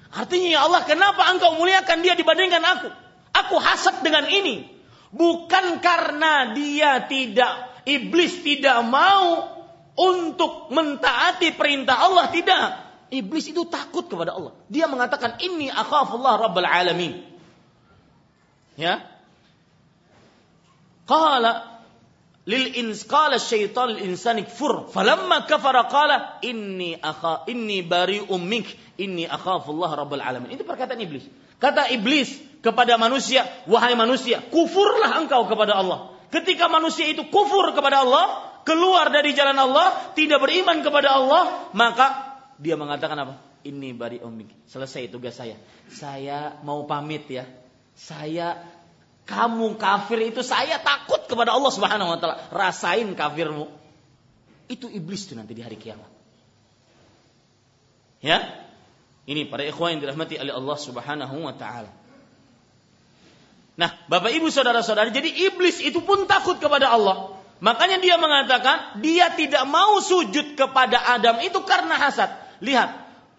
Artinya ya Allah, kenapa engkau muliakan dia dibandingkan aku? Aku hasad dengan ini. Bukan karena dia tidak Iblis tidak mau untuk mentaati perintah Allah tidak. Iblis itu takut kepada Allah. Dia mengatakan ini akhafullah rabbal alamin. Ya. Qala lil ins qala syaitan lil insani kfur falamma kafara qala inni akha inni bari'um mink inni akhafullah rabbal alamin. Itu perkataan iblis. Kata iblis kepada manusia, wahai manusia, kufurlah engkau kepada Allah. Ketika manusia itu kufur kepada Allah, keluar dari jalan Allah, tidak beriman kepada Allah, maka dia mengatakan apa? Ini bari omik. Selesai tugas saya. Saya mau pamit ya. Saya kamu kafir itu saya takut kepada Allah Subhanahu wa taala. Rasain kafirmu. Itu iblis itu nanti di hari kiamat. Ya? Ini para ikhwan yang dirahmati oleh Allah Subhanahu wa taala. Nah, Bapak Ibu saudara-saudari, jadi iblis itu pun takut kepada Allah. Makanya dia mengatakan dia tidak mau sujud kepada Adam itu karena hasad. Lihat,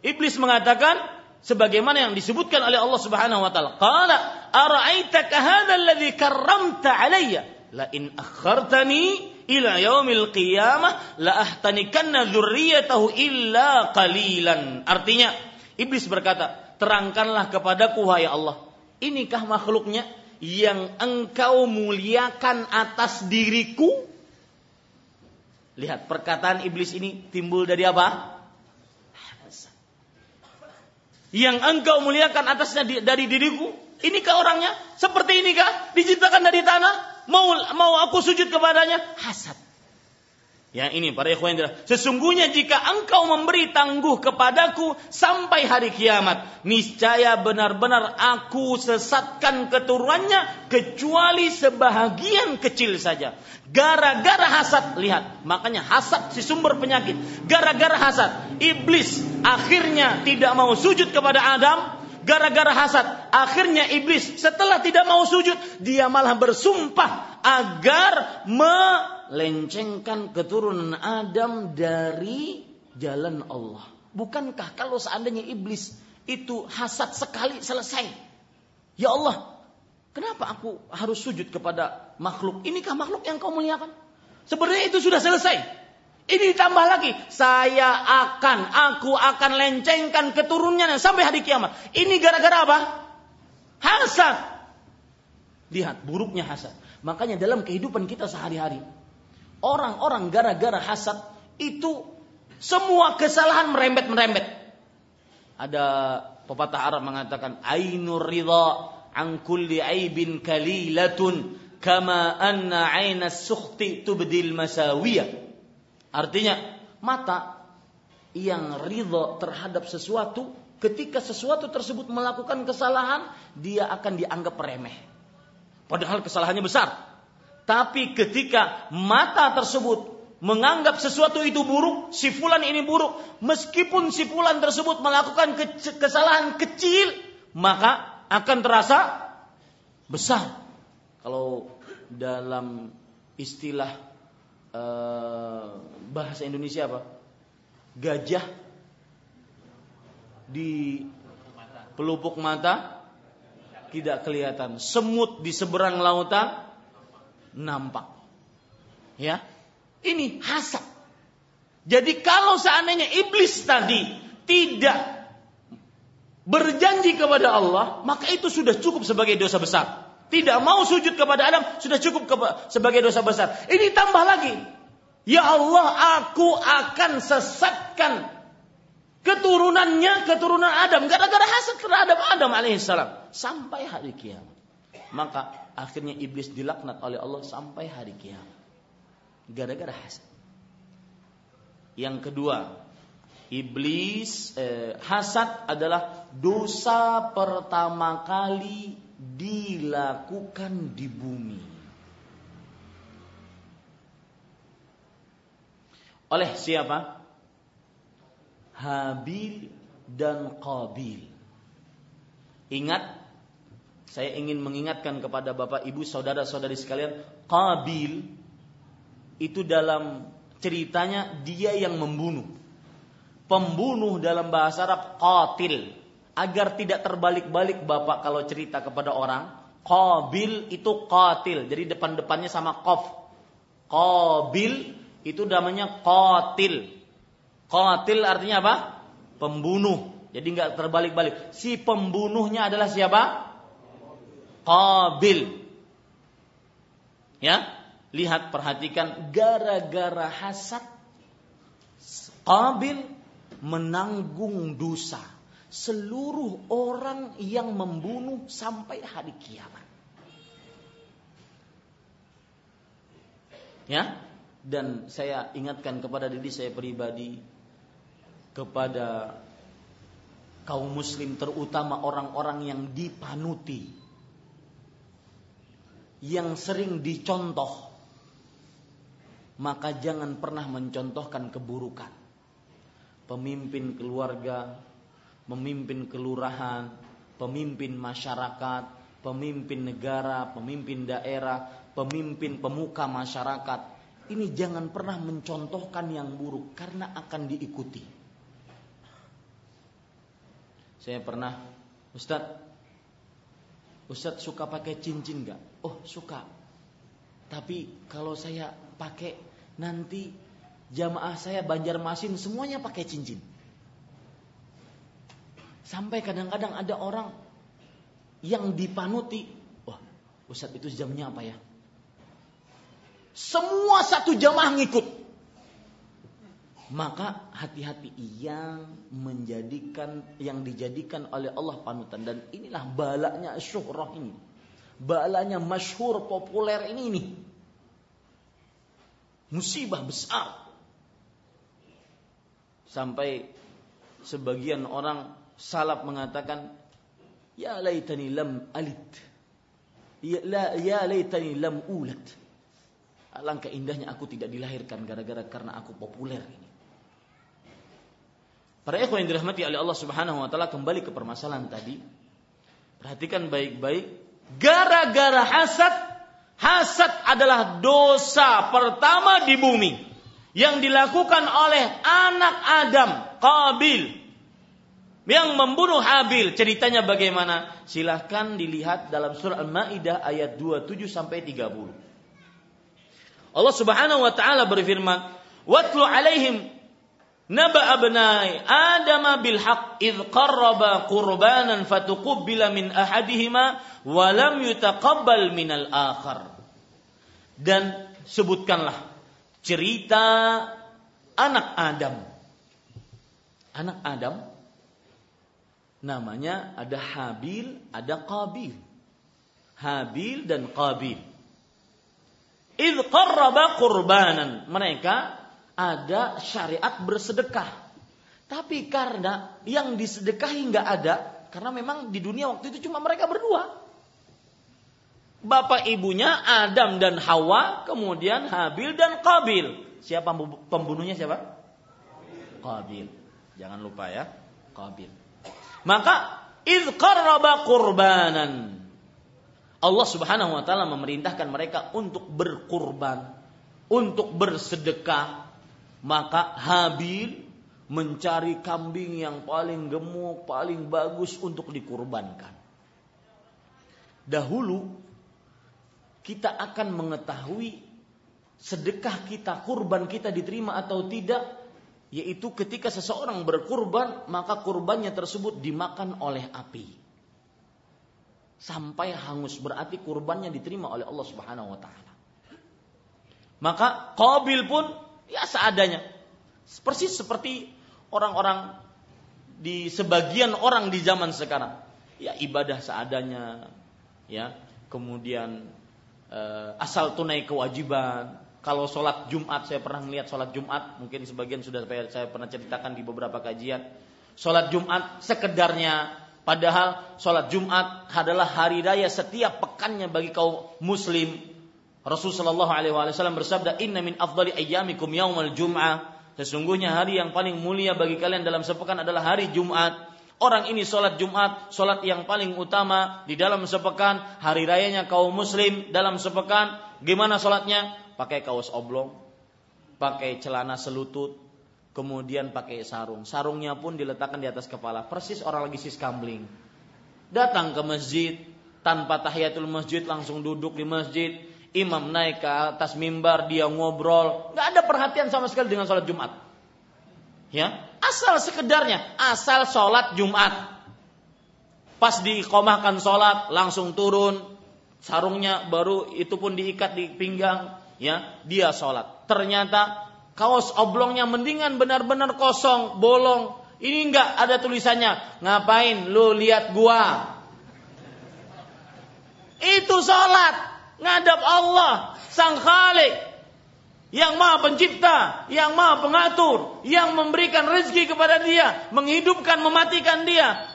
iblis mengatakan sebagaimana yang disebutkan oleh Allah Subhanahu wa taala. Qala alladhi karramta alayya la in akhartani ila yaumil qiyamah la ahtanikanna dzurriyyatahu illa qalilan. Artinya, iblis berkata, "Terangkanlah kepadaku wahai Allah, inikah makhluknya yang engkau muliakan atas diriku? Lihat perkataan iblis ini timbul dari apa? Yang engkau muliakan atasnya dari diriku? Inikah orangnya? Seperti inikah? Diciptakan dari tanah? Mau mau aku sujud kepadanya? Hasad. Ya ini para ikhwan Sesungguhnya jika engkau memberi tangguh kepadaku sampai hari kiamat, niscaya benar-benar aku sesatkan keturunannya kecuali sebahagian kecil saja. Gara-gara hasad, lihat, makanya hasad si sumber penyakit. Gara-gara hasad, iblis akhirnya tidak mau sujud kepada Adam, gara-gara hasad, akhirnya iblis setelah tidak mau sujud, dia malah bersumpah agar me melencengkan keturunan Adam dari jalan Allah. Bukankah kalau seandainya iblis itu hasad sekali selesai? Ya Allah, kenapa aku harus sujud kepada makhluk? Inikah makhluk yang kau muliakan? Sebenarnya itu sudah selesai. Ini ditambah lagi, saya akan, aku akan lencengkan keturunannya sampai hari kiamat. Ini gara-gara apa? Hasad. Lihat buruknya hasad. Makanya dalam kehidupan kita sehari-hari, Orang-orang gara-gara hasad itu semua kesalahan merembet-merembet. Ada pepatah Arab mengatakan ainur ridha an kulli aibin kalilatun kama anna aina sukhti tubdil masawiyah. Artinya mata yang ridha terhadap sesuatu ketika sesuatu tersebut melakukan kesalahan dia akan dianggap remeh. Padahal kesalahannya besar. Tapi ketika mata tersebut menganggap sesuatu itu buruk, si fulan ini buruk, meskipun si fulan tersebut melakukan kesalahan kecil, maka akan terasa besar. Kalau dalam istilah uh, bahasa Indonesia apa? Gajah di pelupuk mata tidak kelihatan. Semut di seberang lautan nampak. Ya. Ini hasad. Jadi kalau seandainya iblis tadi tidak berjanji kepada Allah, maka itu sudah cukup sebagai dosa besar. Tidak mau sujud kepada Adam sudah cukup sebagai dosa besar. Ini tambah lagi. Ya Allah, aku akan sesatkan keturunannya, keturunan Adam gara-gara hasad terhadap Adam alaihissalam sampai hari kiamat. Maka akhirnya iblis dilaknat oleh Allah sampai hari kiamat. Gara-gara hasad. Yang kedua, iblis eh, hasad adalah dosa pertama kali dilakukan di bumi. Oleh siapa? Habil dan Qabil. Ingat, saya ingin mengingatkan kepada Bapak Ibu, saudara-saudari sekalian, Qabil itu dalam ceritanya dia yang membunuh. Pembunuh dalam bahasa Arab qatil. Agar tidak terbalik-balik Bapak kalau cerita kepada orang, Qabil itu qatil. Jadi depan-depannya sama qaf. Qabil itu namanya qatil. Qatil artinya apa? Pembunuh. Jadi nggak terbalik-balik. Si pembunuhnya adalah siapa? Qabil. Ya, lihat perhatikan gara-gara hasad Qabil menanggung dosa seluruh orang yang membunuh sampai hari kiamat. Ya, dan saya ingatkan kepada diri saya pribadi kepada kaum muslim terutama orang-orang yang dipanuti yang sering dicontoh maka jangan pernah mencontohkan keburukan pemimpin keluarga pemimpin kelurahan pemimpin masyarakat pemimpin negara pemimpin daerah pemimpin pemuka masyarakat ini jangan pernah mencontohkan yang buruk karena akan diikuti saya pernah, Ustadz, Ustadz suka pakai cincin nggak? Oh suka. Tapi kalau saya pakai nanti jamaah saya Banjarmasin semuanya pakai cincin. Sampai kadang-kadang ada orang yang dipanuti, wah Ustadz itu jamnya apa ya? Semua satu jamaah ngikut. Maka hati-hati yang menjadikan yang dijadikan oleh Allah panutan. Dan inilah balanya syuhrah ini. Balanya masyhur populer ini nih. Musibah besar. Sampai sebagian orang salaf mengatakan ya laitani lam alit ya, la, ya laitani lam ulat alangkah indahnya aku tidak dilahirkan gara-gara karena aku populer ini Para ikhwan yang dirahmati oleh Allah Subhanahu wa taala kembali ke permasalahan tadi. Perhatikan baik-baik. Gara-gara hasad, hasad adalah dosa pertama di bumi yang dilakukan oleh anak Adam, Qabil, yang membunuh Habil. Ceritanya bagaimana? Silahkan dilihat dalam surah Al-Maidah ayat 27 sampai 30. Allah Subhanahu wa taala berfirman, "Watlu alaihim Naba abnai Adam bil haq id qarraba qurbanan fatuqabbala min ahadihima wa lam yutaqabbal min al akhar. Dan sebutkanlah cerita anak Adam. Anak Adam namanya ada Habil, ada Qabil. Habil dan Qabil. Id qarraba qurbanan. Mereka ada syariat bersedekah. Tapi karena yang disedekahi nggak ada, karena memang di dunia waktu itu cuma mereka berdua. Bapak ibunya Adam dan Hawa, kemudian Habil dan Qabil. Siapa pembunuhnya siapa? Qabil. Jangan lupa ya, Qabil. Maka qarraba qurbanan. Allah Subhanahu wa taala memerintahkan mereka untuk berkurban, untuk bersedekah, maka Habil mencari kambing yang paling gemuk, paling bagus untuk dikurbankan. Dahulu kita akan mengetahui sedekah kita, kurban kita diterima atau tidak, yaitu ketika seseorang berkurban, maka kurbannya tersebut dimakan oleh api. Sampai hangus berarti kurbannya diterima oleh Allah Subhanahu wa taala. Maka Qabil pun ya seadanya. Persis seperti orang-orang di sebagian orang di zaman sekarang. Ya ibadah seadanya, ya. Kemudian uh, asal tunai kewajiban. Kalau sholat Jumat saya pernah melihat sholat Jumat, mungkin sebagian sudah saya, pernah ceritakan di beberapa kajian. Sholat Jumat sekedarnya, padahal sholat Jumat adalah hari raya setiap pekannya bagi kaum Muslim. Rasulullah Shallallahu Alaihi Wasallam bersabda, Inna min afdali ayyamikum yaumal Jum'ah Sesungguhnya hari yang paling mulia bagi kalian dalam sepekan adalah hari Jumat. Orang ini sholat Jumat, sholat yang paling utama di dalam sepekan. Hari rayanya kaum muslim dalam sepekan. Gimana sholatnya? Pakai kaos oblong, pakai celana selutut, kemudian pakai sarung. Sarungnya pun diletakkan di atas kepala. Persis orang lagi siskambling. Datang ke masjid, tanpa tahiyatul masjid langsung duduk di masjid imam naik ke atas mimbar, dia ngobrol, nggak ada perhatian sama sekali dengan sholat Jumat. Ya, asal sekedarnya, asal sholat Jumat. Pas dikomahkan sholat, langsung turun, sarungnya baru itu pun diikat di pinggang, ya, dia sholat. Ternyata kaos oblongnya mendingan benar-benar kosong, bolong. Ini enggak ada tulisannya, ngapain lu lihat gua? Itu sholat ngadap Allah sang Khalik yang maha pencipta, yang maha pengatur, yang memberikan rezeki kepada dia, menghidupkan, mematikan dia,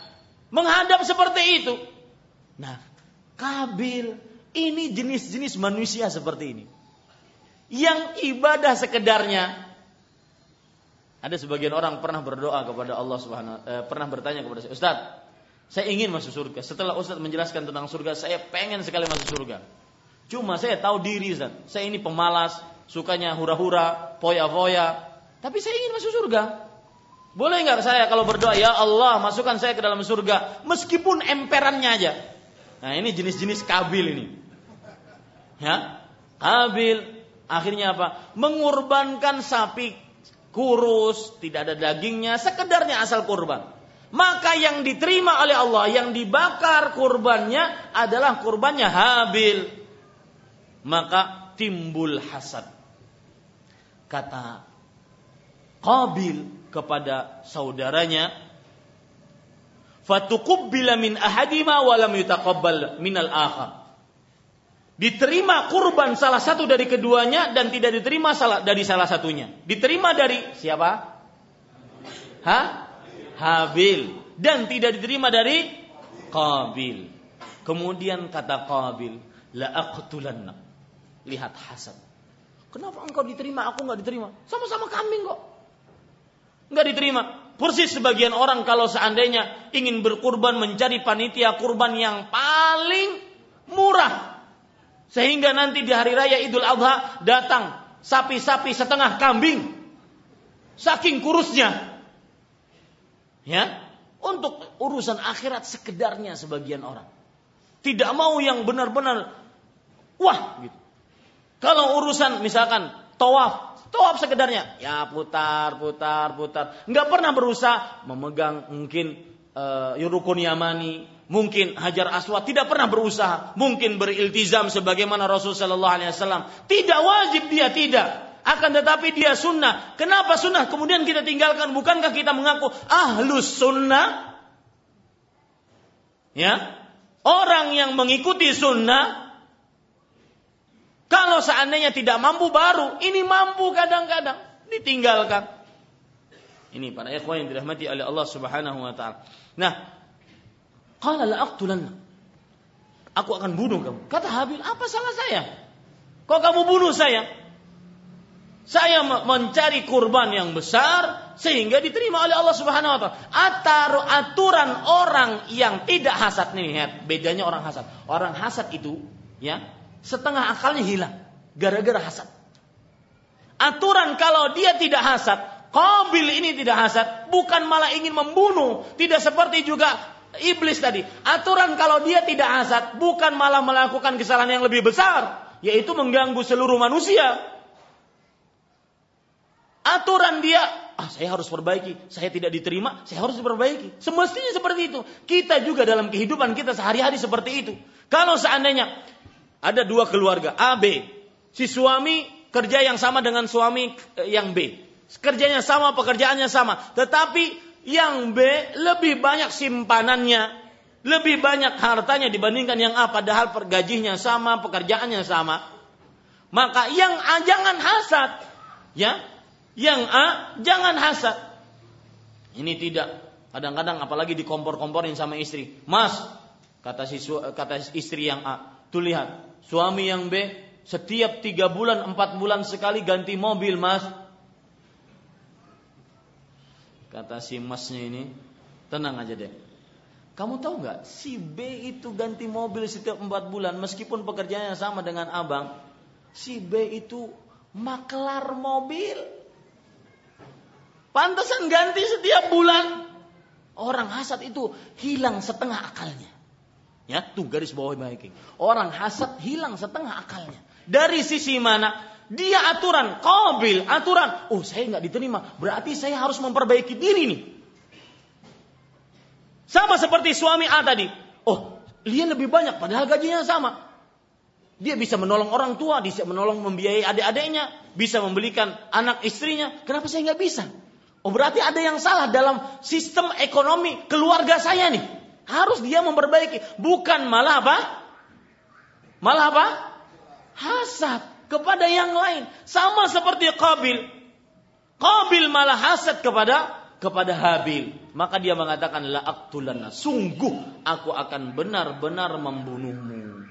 menghadap seperti itu. Nah, Kabil ini jenis-jenis manusia seperti ini. Yang ibadah sekedarnya. Ada sebagian orang pernah berdoa kepada Allah Subhanahu eh, pernah bertanya kepada saya, Ustaz, saya ingin masuk surga. Setelah Ustaz menjelaskan tentang surga, saya pengen sekali masuk surga. Cuma saya tahu diri Ustaz. Saya ini pemalas, sukanya hura-hura, foya-foya. Tapi saya ingin masuk surga. Boleh nggak saya kalau berdoa, ya Allah masukkan saya ke dalam surga, meskipun emperannya aja. Nah ini jenis-jenis kabil ini. Ya, kabil akhirnya apa? Mengorbankan sapi kurus, tidak ada dagingnya, sekedarnya asal kurban. Maka yang diterima oleh Allah, yang dibakar kurbannya adalah kurbannya Habil maka timbul hasad. Kata Qabil kepada saudaranya, "Fatuqabbila min ahadima wa lam yutaqabbal minal akhar." Diterima kurban salah satu dari keduanya dan tidak diterima salah dari salah satunya. Diterima dari siapa? Hah? Habil dan tidak diterima dari Qabil. Kemudian kata Qabil, la aqtulannak lihat hasad. Kenapa engkau diterima, aku nggak diterima? Sama-sama kambing kok. Nggak diterima. Persis sebagian orang kalau seandainya ingin berkurban mencari panitia kurban yang paling murah. Sehingga nanti di hari raya Idul Adha datang sapi-sapi setengah kambing. Saking kurusnya. Ya, untuk urusan akhirat sekedarnya sebagian orang. Tidak mau yang benar-benar wah gitu. Kalau urusan misalkan tawaf, tawaf sekedarnya, ya putar, putar, putar. Nggak pernah berusaha memegang mungkin uh, rukun yamani, mungkin hajar aswad, tidak pernah berusaha, mungkin beriltizam sebagaimana Rasul Shallallahu Alaihi Wasallam. Tidak wajib dia tidak, akan tetapi dia sunnah. Kenapa sunnah? Kemudian kita tinggalkan. Bukankah kita mengaku ahlus sunnah? Ya, orang yang mengikuti sunnah kalau seandainya tidak mampu baru, ini mampu kadang-kadang ditinggalkan. Ini para ikhwan yang dirahmati oleh Allah Subhanahu wa taala. Nah, qala la aqtulanna. Aku akan bunuh kamu. Kata Habil, apa salah saya? Kok kamu bunuh saya? Saya mencari kurban yang besar sehingga diterima oleh Allah Subhanahu wa taala. Atar aturan orang yang tidak hasad nih, lihat bedanya orang hasad. Orang hasad itu ya, setengah akalnya hilang gara-gara hasad. Aturan kalau dia tidak hasad, Qabil ini tidak hasad, bukan malah ingin membunuh. Tidak seperti juga iblis tadi. Aturan kalau dia tidak hasad, bukan malah melakukan kesalahan yang lebih besar, yaitu mengganggu seluruh manusia. Aturan dia, ah saya harus perbaiki, saya tidak diterima, saya harus perbaiki. Semestinya seperti itu. Kita juga dalam kehidupan kita sehari-hari seperti itu. Kalau seandainya ada dua keluarga A, B, si suami kerja yang sama dengan suami eh, yang B Kerjanya sama, pekerjaannya sama. Tetapi yang B lebih banyak simpanannya, lebih banyak hartanya dibandingkan yang A padahal pergajinya sama, pekerjaannya sama. Maka yang A jangan hasad, ya. Yang A jangan hasad. Ini tidak. Kadang-kadang apalagi dikompor-komporin sama istri. Mas, kata si kata istri yang A, tuh lihat, suami yang B setiap tiga bulan, empat bulan sekali ganti mobil, mas Kata si masnya ini, tenang aja deh. Kamu tahu nggak, si B itu ganti mobil setiap empat bulan, meskipun pekerjaannya sama dengan abang. Si B itu maklar mobil. Pantesan ganti setiap bulan. Orang hasad itu hilang setengah akalnya. Ya, tuh garis bawah baik. Orang hasad hilang setengah akalnya. Dari sisi mana? Dia aturan, kabil, aturan. Oh saya nggak diterima, berarti saya harus memperbaiki diri nih. Sama seperti suami A tadi. Oh, dia lebih banyak padahal gajinya sama. Dia bisa menolong orang tua, bisa menolong membiayai adik-adiknya, bisa membelikan anak istrinya. Kenapa saya nggak bisa? Oh berarti ada yang salah dalam sistem ekonomi keluarga saya nih. Harus dia memperbaiki. Bukan malah apa? Malah apa? Hasad kepada yang lain. Sama seperti Qabil. Qabil malah hasad kepada kepada Habil. Maka dia mengatakan la aktulana. Sungguh aku akan benar-benar membunuhmu.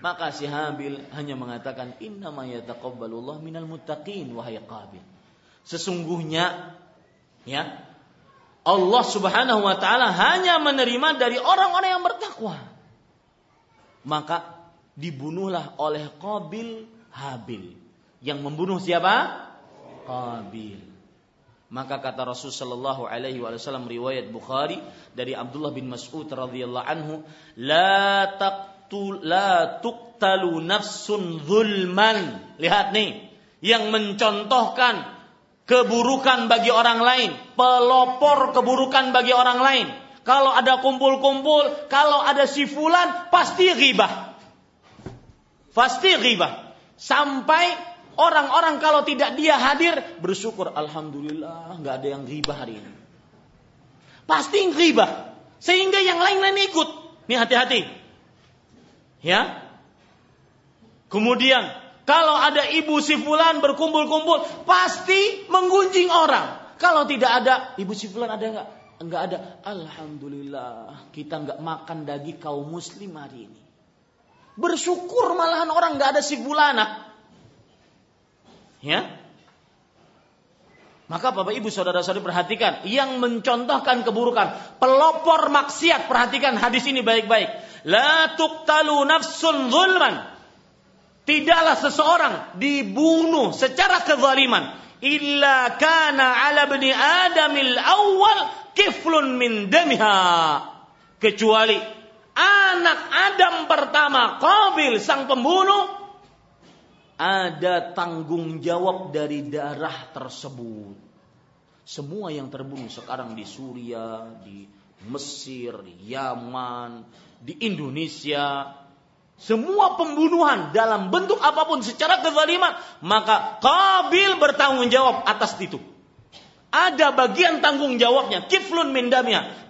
Maka si Habil hanya mengatakan inna ma yataqabbalullah minal muttaqin wahai Qabil. Sesungguhnya ya Allah Subhanahu wa taala hanya menerima dari orang-orang yang bertakwa. Maka dibunuhlah oleh Qabil Habil. Yang membunuh siapa? Qabil. Maka kata Rasul sallallahu alaihi wasallam riwayat Bukhari dari Abdullah bin Mas'ud radhiyallahu anhu, la taqtul la tuqtalu nafsun zulman. Lihat nih, yang mencontohkan keburukan bagi orang lain, pelopor keburukan bagi orang lain. Kalau ada kumpul-kumpul, kalau ada si fulan pasti ghibah. Pasti ghibah. Sampai orang-orang kalau tidak dia hadir bersyukur alhamdulillah nggak ada yang ghibah hari ini. Pasti ghibah. Sehingga yang lain-lain ikut. Nih hati-hati. Ya. Kemudian kalau ada ibu si fulan berkumpul-kumpul pasti menggunjing orang. Kalau tidak ada ibu si fulan ada nggak? Enggak ada. Alhamdulillah kita nggak makan daging kaum muslim hari ini. Bersyukur malahan orang nggak ada si bulana. Ya. Maka Bapak Ibu Saudara-saudari perhatikan yang mencontohkan keburukan, pelopor maksiat, perhatikan hadis ini baik-baik. La tuqtalu nafsun zulman. Tidaklah seseorang dibunuh secara kezaliman illa kana ala bani adamil awal kiflun min damiha kecuali anak Adam pertama, Qabil sang pembunuh, ada tanggung jawab dari darah tersebut. Semua yang terbunuh sekarang di Suria, di Mesir, di Yaman, di Indonesia, semua pembunuhan dalam bentuk apa pun secara kezaliman, maka Qabil bertanggung jawab atas itu. Ada bagian tanggung jawabnya, kiflun min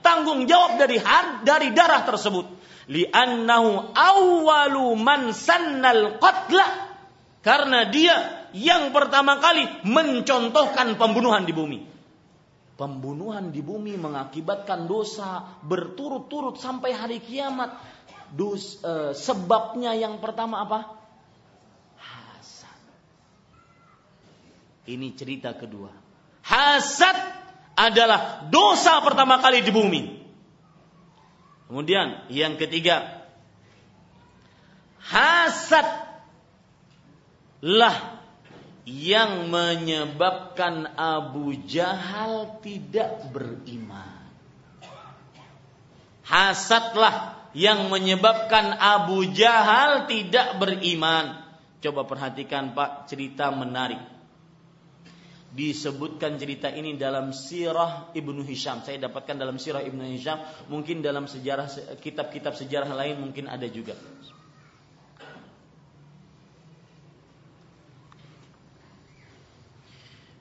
tanggung jawab dari dari darah tersebut li'annahu awwalu man sannal qatla karena dia yang pertama kali mencontohkan pembunuhan di bumi. Pembunuhan di bumi mengakibatkan dosa berturut-turut sampai hari kiamat. Dus, e, sebabnya yang pertama apa? Hasad. Ini cerita kedua. Hasad adalah dosa pertama kali di bumi. Kemudian yang ketiga, hasad lah yang menyebabkan Abu Jahal tidak beriman. Hasadlah yang menyebabkan Abu Jahal tidak beriman. Coba perhatikan Pak, cerita menarik. Disebutkan cerita ini dalam Sirah Ibnu Hisham. Saya dapatkan dalam Sirah Ibnu Hisham, mungkin dalam sejarah kitab-kitab sejarah lain mungkin ada juga.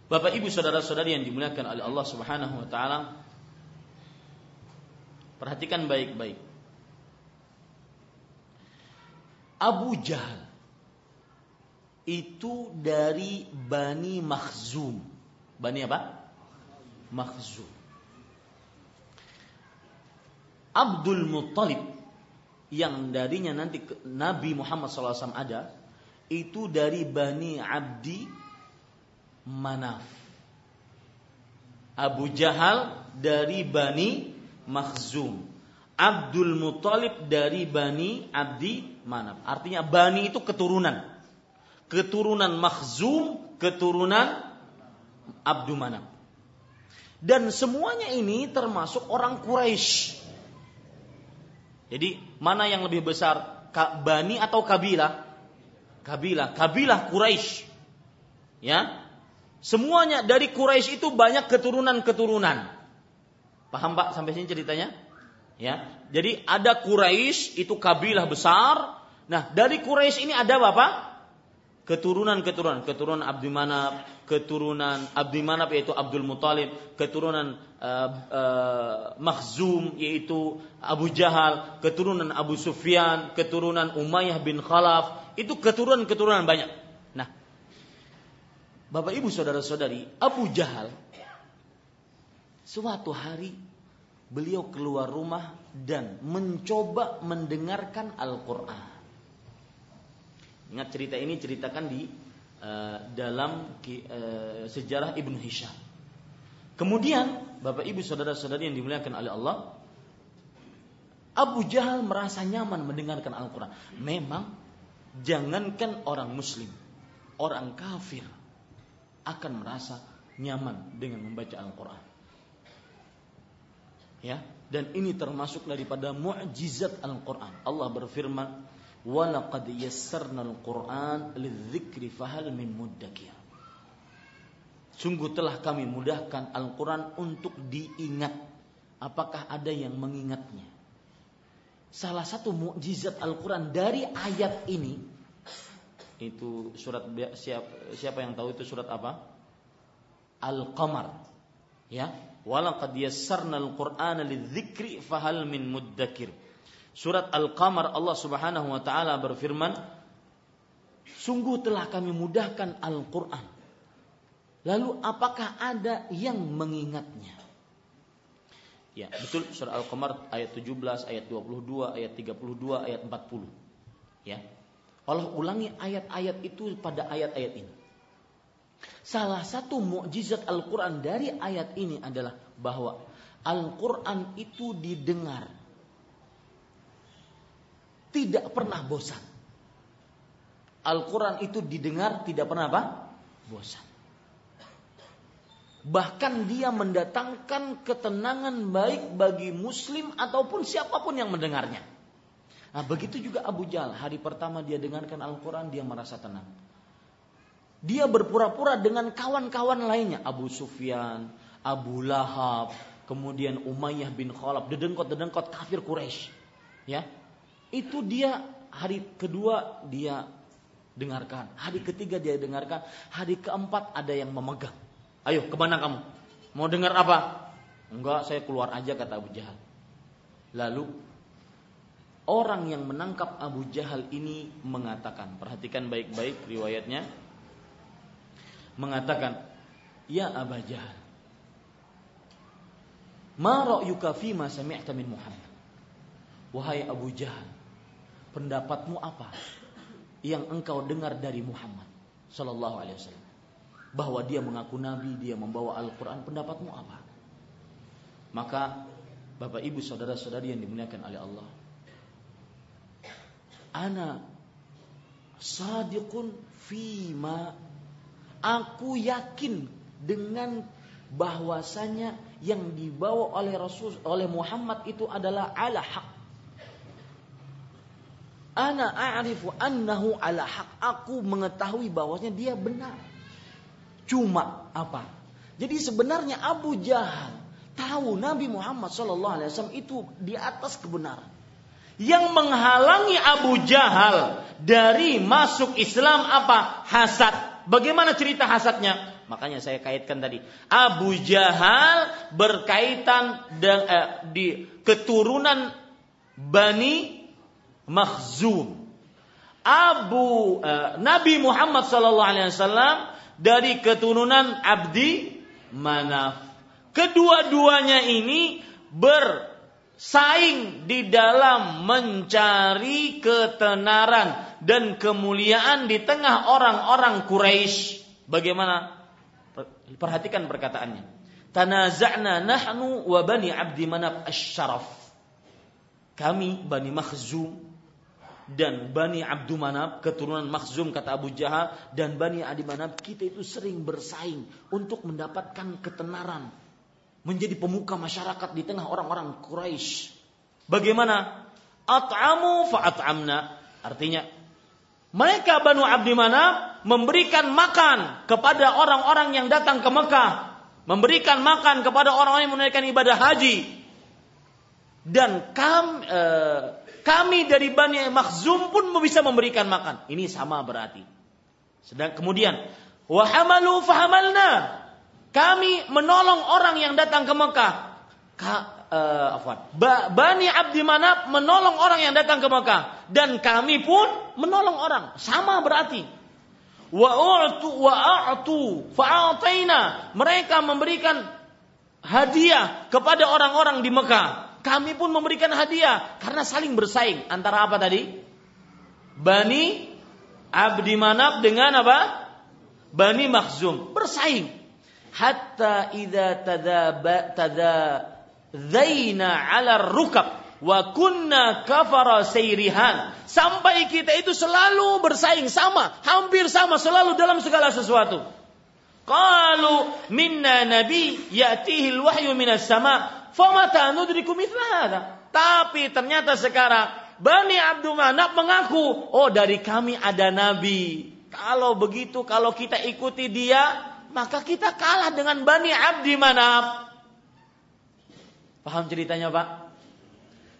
Bapak Ibu saudara-saudari yang dimuliakan oleh Allah Subhanahu wa taala, perhatikan baik-baik. Abu Jahal itu dari Bani Makhzum. Bani apa? Makhzum. Abdul Muttalib yang darinya nanti Nabi Muhammad SAW ada itu dari Bani Abdi Manaf. Abu Jahal dari Bani Makhzum. Abdul Muttalib dari Bani Abdi Manaf. Artinya Bani itu keturunan. Keturunan Makhzum, keturunan Abdul Manaf. Dan semuanya ini termasuk orang Quraisy. Jadi mana yang lebih besar, Bani atau Kabilah? Kabilah, Kabilah Quraisy. Ya, Semuanya dari Quraisy itu banyak keturunan-keturunan. Paham Pak sampai sini ceritanya? Ya. Jadi ada Quraisy itu kabilah besar. Nah, dari Quraisy ini ada Bapak keturunan-keturunan, keturunan Manaf, keturunan Manaf yaitu Abdul Muthalib, keturunan uh, uh, Makhzum yaitu Abu Jahal, keturunan Abu Sufyan, keturunan Umayyah bin Khalaf, itu keturunan-keturunan banyak. Bapak Ibu saudara-saudari, Abu Jahal suatu hari beliau keluar rumah dan mencoba mendengarkan Al-Qur'an. Ingat cerita ini ceritakan di uh, dalam uh, sejarah Ibnu Hisham. Kemudian Bapak Ibu saudara-saudari yang dimuliakan oleh Allah, Abu Jahal merasa nyaman mendengarkan Al-Qur'an. Memang jangankan orang muslim, orang kafir akan merasa nyaman dengan membaca Al-Quran. Ya, dan ini termasuk daripada mukjizat Al-Quran. Allah berfirman, "Walaqad yassarna Al-Quran lidzikri fahal min muddakir." Sungguh telah kami mudahkan Al-Quran untuk diingat. Apakah ada yang mengingatnya? Salah satu mukjizat Al-Quran dari ayat ini itu surat siapa, siapa yang tahu itu surat apa? Al-Qamar. Ya, walaqad yassarna al-Qur'ana lidzikri fahal min muddakir. Surat Al-Qamar Allah Subhanahu wa taala berfirman, sungguh telah kami mudahkan Al-Qur'an. Lalu apakah ada yang mengingatnya? Ya, betul surah Al-Qamar ayat 17, ayat 22, ayat 32, ayat 40. Ya, Allah ulangi ayat-ayat itu pada ayat-ayat ini. Salah satu mukjizat Al-Quran dari ayat ini adalah bahwa Al-Quran itu didengar. Tidak pernah bosan. Al-Quran itu didengar tidak pernah apa? Bosan. Bahkan dia mendatangkan ketenangan baik bagi muslim ataupun siapa pun yang mendengarnya. Nah begitu juga Abu Jahal. Hari pertama dia dengarkan Al-Quran dia merasa tenang. Dia berpura-pura dengan kawan-kawan lainnya. Abu Sufyan, Abu Lahab, kemudian Umayyah bin Khalaf. Dedengkot-dedengkot kafir Quraisy. Ya, itu dia hari kedua dia dengarkan. Hari ketiga dia dengarkan. Hari keempat ada yang memegang. Ayo ke mana kamu? Mau dengar apa? Enggak, saya keluar aja kata Abu Jahal. Lalu orang yang menangkap Abu Jahal ini mengatakan, perhatikan baik-baik riwayatnya, mengatakan, "Ya Abu Jahal, ma ra'yuka fi ma sami'ta min Muhammad?" Wahai Abu Jahal, pendapatmu apa yang engkau dengar dari Muhammad sallallahu alaihi wasallam? Bahwa dia mengaku nabi, dia membawa Al-Qur'an, pendapatmu apa? Maka Bapak Ibu saudara-saudari yang dimuliakan oleh Allah, ana sadiqun fima Aku yakin dengan bahwasanya yang dibawa oleh Rasul oleh Muhammad itu adalah ala haq. Ana a'rifu annahu ala haq. Aku mengetahui bahwasanya dia benar. Cuma apa? Jadi sebenarnya Abu Jahal tahu Nabi Muhammad SAW itu di atas kebenaran. Yang menghalangi Abu Jahal dari masuk Islam apa? Hasad. Bagaimana cerita hasadnya? Makanya saya kaitkan tadi. Abu Jahal berkaitan dengan, eh, di keturunan Bani Makhzum. Abu eh, Nabi Muhammad SAW dari keturunan Abdi Manaf. Kedua-duanya ini bersaing di dalam mencari ketenaran dan kemuliaan di tengah orang-orang Quraisy. Bagaimana Perhatikan perkataannya. Tanaza'na nahnu wa bani Abdi Manaf asy-syaraf. Kami Bani Makhzum dan Bani Abdu Manaf keturunan Makhzum kata Abu Jahal dan Bani Adi Manaf kita itu sering bersaing untuk mendapatkan ketenaran menjadi pemuka masyarakat di tengah orang-orang Quraisy. Bagaimana? At'amu fa'at'amna. Artinya mereka Banu Abdi Manaf memberikan makan kepada orang-orang yang datang ke Mekah, memberikan makan kepada orang-orang yang menunaikan ibadah haji. Dan kami, eh, kami dari Bani Makhzum pun bisa memberikan makan. Ini sama berarti. Sedang kemudian wahamalu fahamalna. Kami menolong orang yang datang ke Mekah. Ka, uh, Bani Abdi Manaf menolong orang yang datang ke Mekah dan kami pun menolong orang. Sama berarti. Wa u'tu wa a'tu fa'ataina. Mereka memberikan hadiah kepada orang-orang di Mekah. Kami pun memberikan hadiah karena saling bersaing antara apa tadi? Bani Abdi Manaf dengan apa? Bani Makhzum bersaing. Hatta idza tadaba tada zaina ala rukab wa kunna kafara sayrihan sampai kita itu selalu bersaing sama hampir sama selalu dalam segala sesuatu qalu minna nabi ya'tihi alwahyu minas sama famata nudriku tapi ternyata sekarang Bani Abdul Manaf mengaku oh dari kami ada nabi kalau begitu kalau kita ikuti dia maka kita kalah dengan Bani Abdi Manaf Paham ceritanya Pak?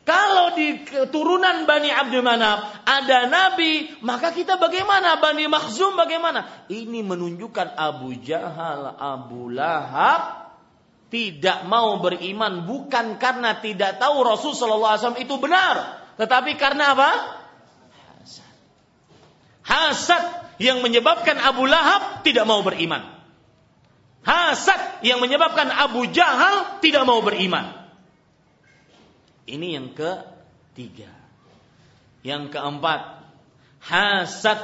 Kalau di keturunan Bani Abdul Manaf ada Nabi, maka kita bagaimana? Bani Makhzum bagaimana? Ini menunjukkan Abu Jahal, Abu Lahab tidak mau beriman bukan karena tidak tahu Rasul Shallallahu Alaihi Wasallam itu benar, tetapi karena apa? Hasad. Hasad yang menyebabkan Abu Lahab tidak mau beriman. Hasad yang menyebabkan Abu Jahal tidak mau beriman. Ini yang ketiga. Yang keempat, hasad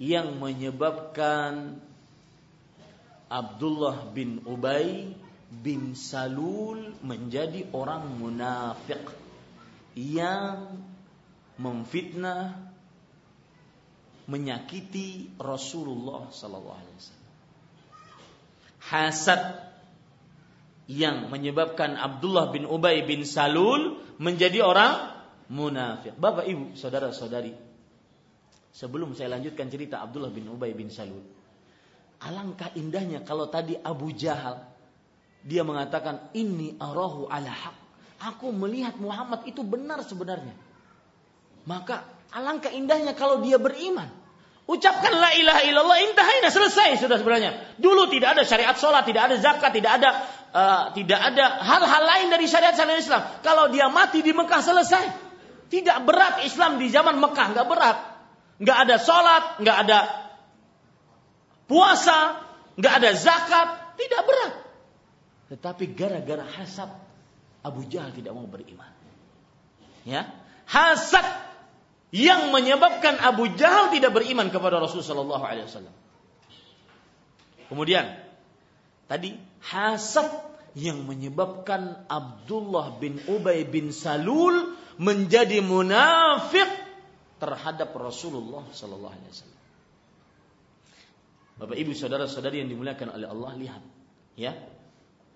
yang menyebabkan Abdullah bin Ubay bin Salul menjadi orang munafik yang memfitnah menyakiti Rasulullah sallallahu alaihi wasallam. Hasad yang menyebabkan Abdullah bin Ubay bin Salul menjadi orang munafik. Bapak Ibu, saudara-saudari, sebelum saya lanjutkan cerita Abdullah bin Ubay bin Salul, alangkah indahnya kalau tadi Abu Jahal dia mengatakan ini arahu ala haq. Aku melihat Muhammad itu benar sebenarnya. Maka alangkah indahnya kalau dia beriman. Ucapkan la ilaha illallah intahaina selesai sudah sebenarnya. Dulu tidak ada syariat sholat, tidak ada zakat, tidak ada uh, tidak ada hal-hal lain dari syariat syariat Islam. Kalau dia mati di Mekah selesai. Tidak berat Islam di zaman Mekah, nggak berat. Nggak ada sholat, nggak ada puasa, nggak ada zakat, tidak berat. Tetapi gara-gara hasad Abu Jahal tidak mau beriman. Ya, hasad yang menyebabkan Abu Jahal tidak beriman kepada Rasulullah Shallallahu Alaihi Wasallam. Kemudian tadi hasad yang menyebabkan Abdullah bin Ubay bin Salul menjadi munafik terhadap Rasulullah Shallallahu Alaihi Wasallam. Bapak Ibu saudara-saudari yang dimuliakan oleh Allah lihat ya.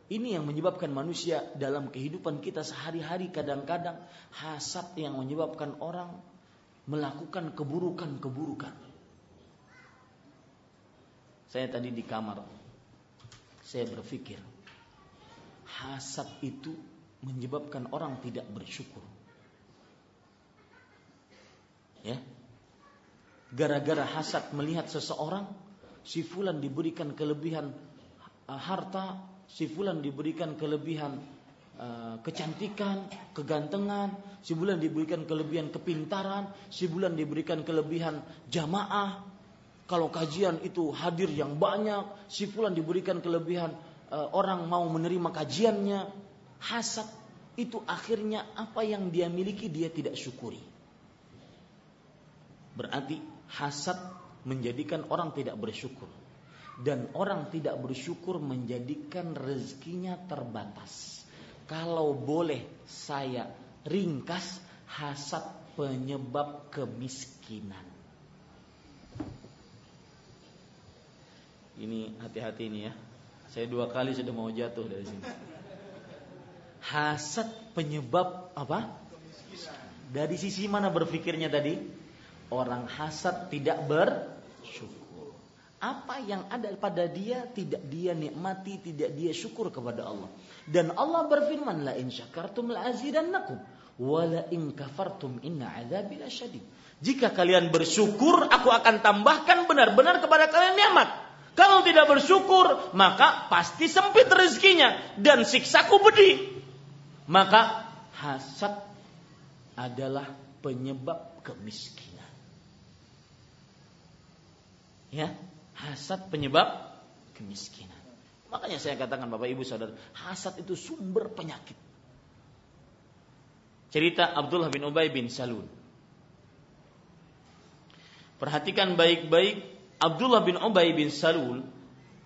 Ini yang menyebabkan manusia dalam kehidupan kita sehari-hari kadang-kadang hasad yang menyebabkan orang melakukan keburukan-keburukan. Saya tadi di kamar saya berpikir hasad itu menyebabkan orang tidak bersyukur. Ya. Gara-gara hasad melihat seseorang, si fulan diberikan kelebihan uh, harta, si fulan diberikan kelebihan uh, kecantikan, kegantengan, si bulan diberikan kelebihan kepintaran, si bulan diberikan kelebihan jamaah. Kalau kajian itu hadir yang banyak, si fulan diberikan kelebihan uh, orang mau menerima kajiannya, hasad itu akhirnya apa yang dia miliki dia tidak syukuri. Berarti hasad menjadikan orang tidak bersyukur. Dan orang tidak bersyukur menjadikan rezekinya terbatas. Kalau boleh saya ringkas, hasad penyebab kemiskinan. Ini hati-hati ini ya. Saya dua kali sudah mau jatuh dari sini. Hasad penyebab apa? Dari sisi mana berpikirnya tadi? Orang hasad tidak bersyukur. Apa yang ada pada dia tidak dia nikmati, tidak dia syukur kepada Allah. Dan Allah berfirman, "La in syakartum la azidannakum wa la in kafartum inna adzabi lasyadid." Jika kalian bersyukur, aku akan tambahkan benar-benar kepada kalian nikmat. Kalau tidak bersyukur, maka pasti sempit rezekinya dan siksaku pedih. Maka hasad adalah penyebab kemiskinan. Ya, hasad penyebab kemiskinan. Makanya saya katakan Bapak Ibu Saudara, hasad itu sumber penyakit. Cerita Abdullah bin Ubay bin Salul. Perhatikan baik-baik Abdullah bin Ubay bin Salul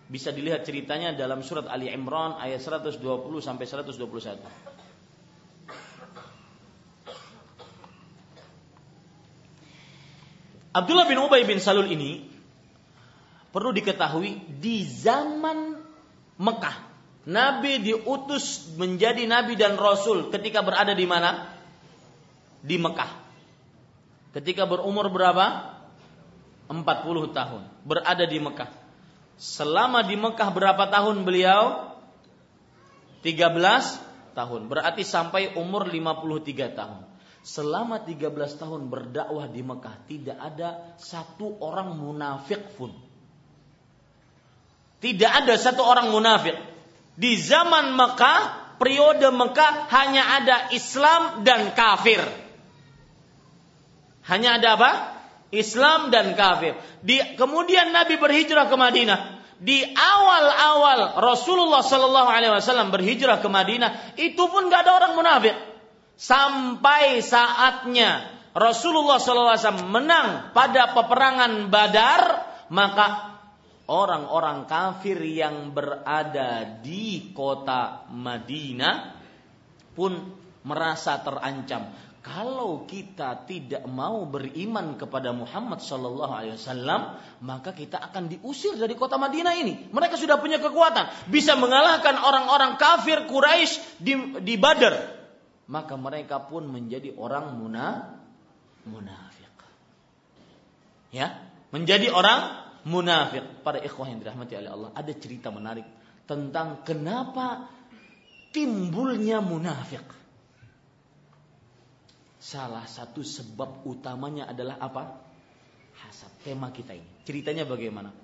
bisa dilihat ceritanya dalam surat Ali Imran ayat 120 sampai 121. Abdullah bin Ubay bin Salul ini perlu diketahui di zaman Mekah Nabi diutus menjadi nabi dan rasul ketika berada di mana? Di Mekah. Ketika berumur berapa? 40 tahun. Berada di Mekah. Selama di Mekah berapa tahun beliau? 13 tahun. Berarti sampai umur 53 tahun selama 13 tahun berdakwah di Mekah tidak ada satu orang munafik pun. Tidak ada satu orang munafik. Di zaman Mekah, periode Mekah hanya ada Islam dan kafir. Hanya ada apa? Islam dan kafir. Di, kemudian Nabi berhijrah ke Madinah. Di awal-awal Rasulullah Sallallahu Alaihi Wasallam berhijrah ke Madinah, itu pun gak ada orang munafik sampai saatnya Rasulullah SAW menang pada peperangan Badar, maka orang-orang kafir yang berada di kota Madinah pun merasa terancam. Kalau kita tidak mau beriman kepada Muhammad Sallallahu Alaihi Wasallam, maka kita akan diusir dari kota Madinah ini. Mereka sudah punya kekuatan, bisa mengalahkan orang-orang kafir Quraisy di, di Badar maka mereka pun menjadi orang muna, munafik. Ya, menjadi orang munafik. Para ikhwah yang dirahmati oleh Allah, ada cerita menarik tentang kenapa timbulnya munafik. Salah satu sebab utamanya adalah apa? Hasad. Tema kita ini. Ceritanya bagaimana?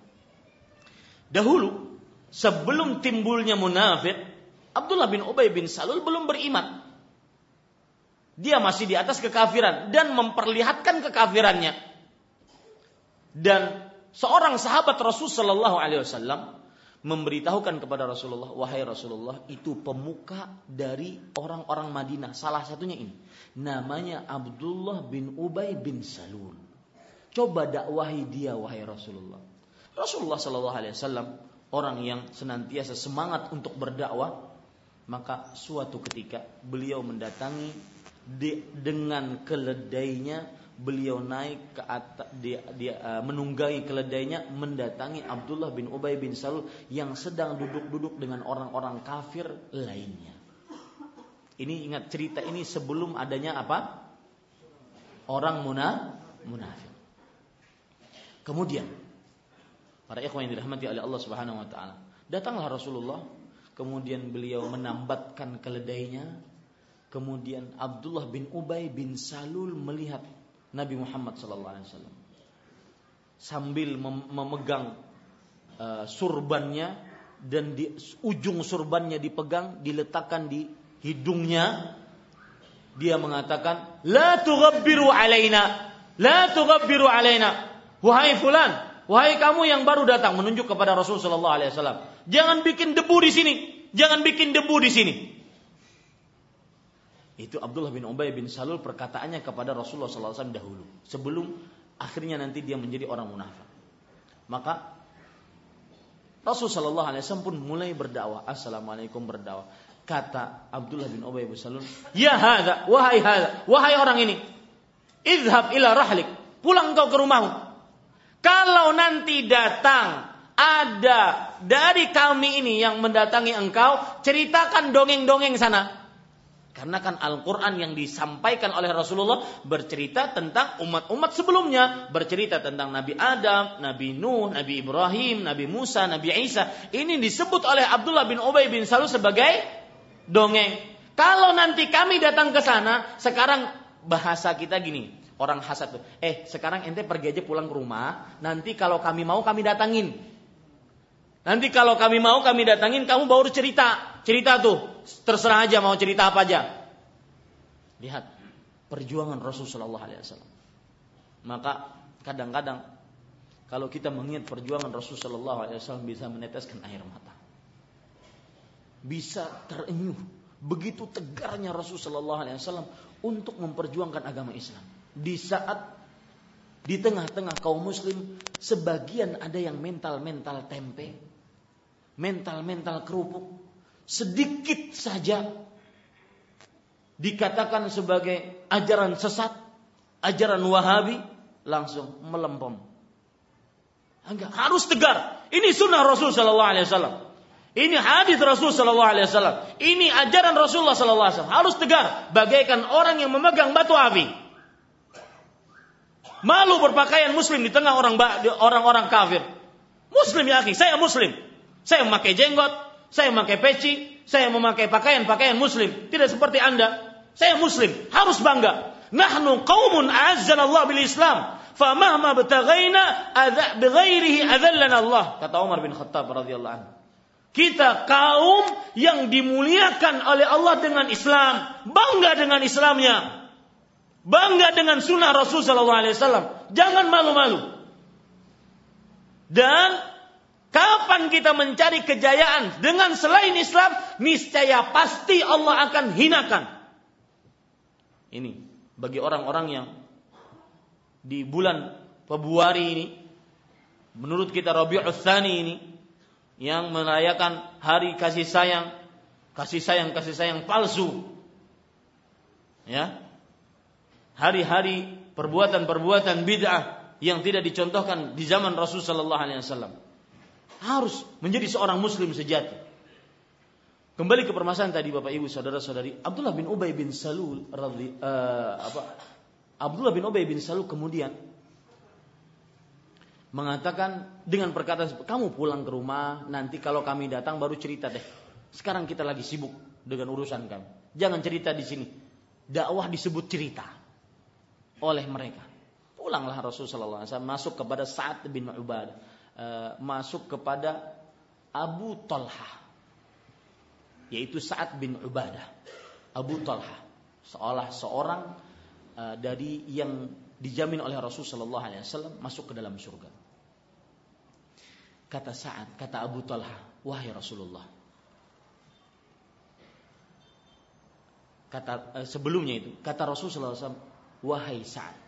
Dahulu, sebelum timbulnya munafik, Abdullah bin Ubay bin Salul belum beriman. Dia masih di atas kekafiran dan memperlihatkan kekafirannya. Dan seorang sahabat Rasul Shallallahu Alaihi Wasallam memberitahukan kepada Rasulullah, wahai Rasulullah, itu pemuka dari orang-orang Madinah. Salah satunya ini, namanya Abdullah bin Ubay bin Salul. Coba dakwahi dia, wahai Rasulullah. Rasulullah Shallallahu Alaihi Wasallam orang yang senantiasa semangat untuk berdakwah, maka suatu ketika beliau mendatangi de, dengan keledainya beliau naik ke atas dia, dia uh, menunggangi keledainya mendatangi Abdullah bin Ubay bin Salul yang sedang duduk-duduk dengan orang-orang kafir lainnya. Ini ingat cerita ini sebelum adanya apa? Orang muna, munafik. Kemudian para ikhwan yang dirahmati oleh Allah Subhanahu wa taala, datanglah Rasulullah, kemudian beliau menambatkan keledainya, kemudian Abdullah bin Ubay bin Salul melihat Nabi Muhammad SAW sambil memegang uh, surbannya dan di ujung surbannya dipegang diletakkan di hidungnya dia mengatakan la tughabbiru alaina la tughabbiru alaina. Wahai fulan wahai kamu yang baru datang menunjuk kepada Rasul sallallahu alaihi wasallam jangan bikin debu di sini jangan bikin debu di sini itu Abdullah bin Ubay bin Salul perkataannya kepada Rasulullah SAW dahulu. Sebelum akhirnya nanti dia menjadi orang munafik. Maka Rasulullah SAW pun mulai berdakwah. Assalamualaikum berdakwah. Kata Abdullah bin Ubay bin Salul, Ya hada, wahai hada, wahai orang ini. Idhab ila rahlik. Pulang kau ke rumahmu. Kalau nanti datang ada dari kami ini yang mendatangi engkau, ceritakan dongeng-dongeng sana. Karena kan Al-Quran yang disampaikan oleh Rasulullah bercerita tentang umat-umat sebelumnya. Bercerita tentang Nabi Adam, Nabi Nuh, Nabi Ibrahim, Nabi Musa, Nabi Isa. Ini disebut oleh Abdullah bin Ubay bin Salul sebagai dongeng. Kalau nanti kami datang ke sana, sekarang bahasa kita gini. Orang hasad tuh. Eh sekarang ente pergi aja pulang ke rumah. Nanti kalau kami mau kami datangin. Nanti kalau kami mau kami datangin, kamu baru cerita. Cerita tuh, terserah aja mau cerita apa aja. Lihat perjuangan Rasulullah SAW. Maka kadang-kadang kalau kita mengingat perjuangan Rasulullah SAW bisa meneteskan air mata. Bisa terenyuh begitu tegarnya Rasulullah SAW untuk memperjuangkan agama Islam. Di saat di tengah-tengah kaum muslim sebagian ada yang mental-mental tempe, mental-mental kerupuk, sedikit saja dikatakan sebagai ajaran sesat, ajaran Wahabi, langsung melempem. Enggak, harus tegar. Ini sunnah Rasul Sallallahu Alaihi Wasallam. Ini hadis Rasul Sallallahu Alaihi Wasallam. Ini ajaran Rasulullah Sallallahu Alaihi Wasallam. Harus tegar, bagaikan orang yang memegang batu api. Malu berpakaian Muslim di tengah orang orang-orang kafir. Muslim ya, saya Muslim. Saya memakai jenggot, saya memakai peci, saya memakai pakaian-pakaian muslim. Tidak seperti Anda. Saya muslim, harus bangga. Nahnu qaumun a'azzanallah bil Islam. Famahma betagaina bighairihi adzallana Allah. Kata Umar bin Khattab radhiyallahu anhu. Kita kaum yang dimuliakan oleh Allah dengan Islam, bangga dengan Islamnya. Bangga dengan sunnah Rasul wasallam. Jangan malu-malu. Dan Kapan kita mencari kejayaan dengan selain Islam, niscaya pasti Allah akan hinakan. Ini bagi orang-orang yang di bulan Februari ini, menurut kita Rabiul Tsani ini, yang merayakan hari kasih sayang, kasih sayang, kasih sayang palsu. Ya. Hari-hari perbuatan-perbuatan bid'ah yang tidak dicontohkan di zaman Rasul sallallahu alaihi wasallam harus menjadi seorang muslim sejati. Kembali ke permasalahan tadi Bapak Ibu saudara-saudari, Abdullah bin Ubay bin Salul radhi, uh, apa Abdullah bin Ubay bin Salul kemudian mengatakan dengan perkataan kamu pulang ke rumah nanti kalau kami datang baru cerita deh. Sekarang kita lagi sibuk dengan urusan kami. Jangan cerita di sini. Dakwah disebut cerita oleh mereka. Pulanglah Rasulullah SAW masuk kepada Sa'ad bin Ubadah Eh, masuk kepada Abu Talha yaitu Sa'ad bin Ubadah. Abu Talha seolah seorang uh, dari yang dijamin oleh Rasul Shallallahu Alaihi Wasallam masuk ke dalam surga kata Sa'ad kata Abu Talha wahai Rasulullah. Kata uh, sebelumnya itu kata Rasul Shallallahu Alaihi Wasallam wahai Sa'ad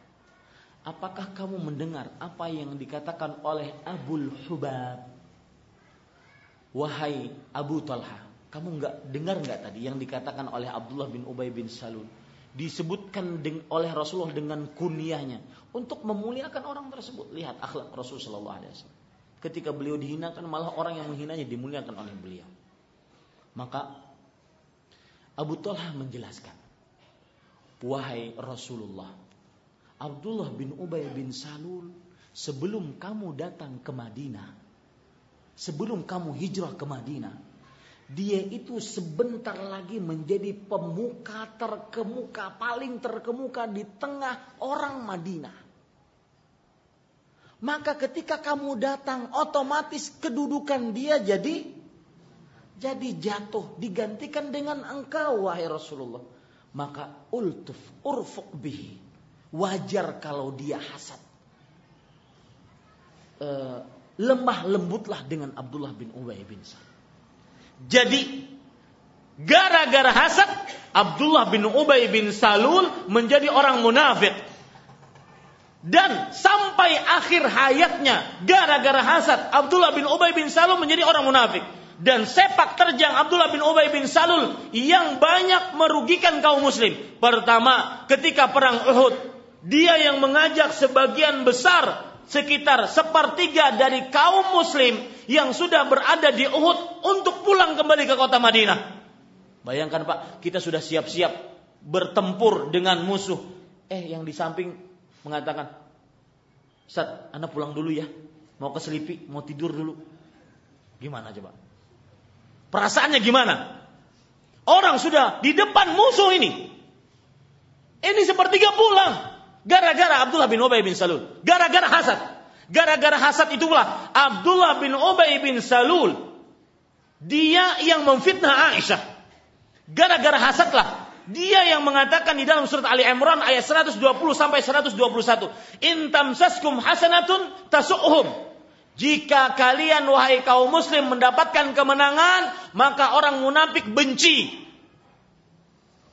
Apakah kamu mendengar apa yang dikatakan oleh Abu Hubab? Wahai Abu Talha, kamu nggak dengar nggak tadi yang dikatakan oleh Abdullah bin Ubay bin Salul? disebutkan oleh Rasulullah dengan kunyahnya untuk memuliakan orang tersebut. Lihat akhlak Rasul Shallallahu Alaihi Wasallam. Ketika beliau dihinakan, malah orang yang menghinanya dimuliakan oleh beliau. Maka Abu Talha menjelaskan, wahai Rasulullah, Abdullah bin Ubay bin Salul sebelum kamu datang ke Madinah, sebelum kamu hijrah ke Madinah, dia itu sebentar lagi menjadi pemuka terkemuka, paling terkemuka di tengah orang Madinah. Maka ketika kamu datang otomatis kedudukan dia jadi jadi jatuh digantikan dengan engkau wahai Rasulullah. Maka ultuf urfuk bihi. Wajar kalau dia hasad. E, lemah lembutlah dengan Abdullah bin Ubay bin Sa'ad. Jadi gara-gara hasad Abdullah bin Ubay bin Salul menjadi orang munafik dan sampai akhir hayatnya gara-gara hasad Abdullah bin Ubay bin Salul menjadi orang munafik. Dan sepak terjang Abdullah bin Ubay bin Salul yang banyak merugikan kaum muslim. Pertama, ketika perang Uhud, dia yang mengajak sebagian besar sekitar sepertiga dari kaum muslim yang sudah berada di Uhud untuk pulang kembali ke kota Madinah. Bayangkan Pak, kita sudah siap-siap bertempur dengan musuh. Eh yang di samping mengatakan, Ustaz, Anda pulang dulu ya. Mau ke Selipi, mau tidur dulu. Gimana coba? Perasaannya gimana? Orang sudah di depan musuh ini. Ini sepertiga pulang. Gara-gara Abdullah bin Ubay bin Salul. Gara-gara hasad. Gara-gara hasad itulah Abdullah bin Ubay bin Salul. Dia yang memfitnah Aisyah. Gara-gara hasadlah dia yang mengatakan di dalam surat Ali Imran ayat 120 sampai 121. In tamsaskum hasanatun tasu'hum. Jika kalian wahai kaum muslim mendapatkan kemenangan, maka orang munafik benci.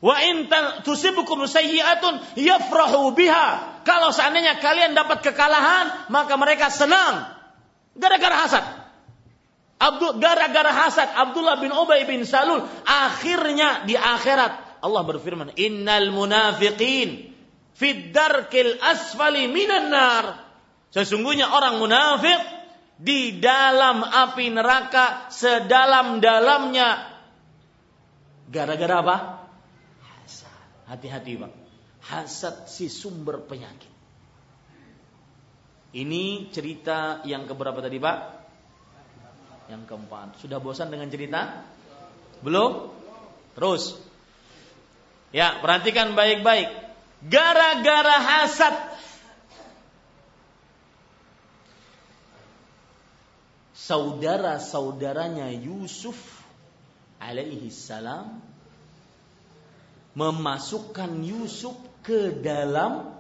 Wa in tusibukum sayyi'atun yafrahu biha. Kalau seandainya kalian dapat kekalahan, maka mereka senang. Gara-gara hasad. Abdul gara-gara hasad Abdullah bin Ubay bin Salul akhirnya di akhirat Allah berfirman, "Innal munafiqin fid darkil asfali minan nar." Sesungguhnya orang munafik di dalam api neraka sedalam-dalamnya. Gara-gara apa? Hati-hati, Pak. Hasad si sumber penyakit. Ini cerita yang keberapa tadi, Pak? Yang keempat. Sudah bosan dengan cerita? Belum? Terus. Ya, perhatikan baik-baik. Gara-gara hasad saudara-saudaranya Yusuf alaihi salam memasukkan Yusuf ke dalam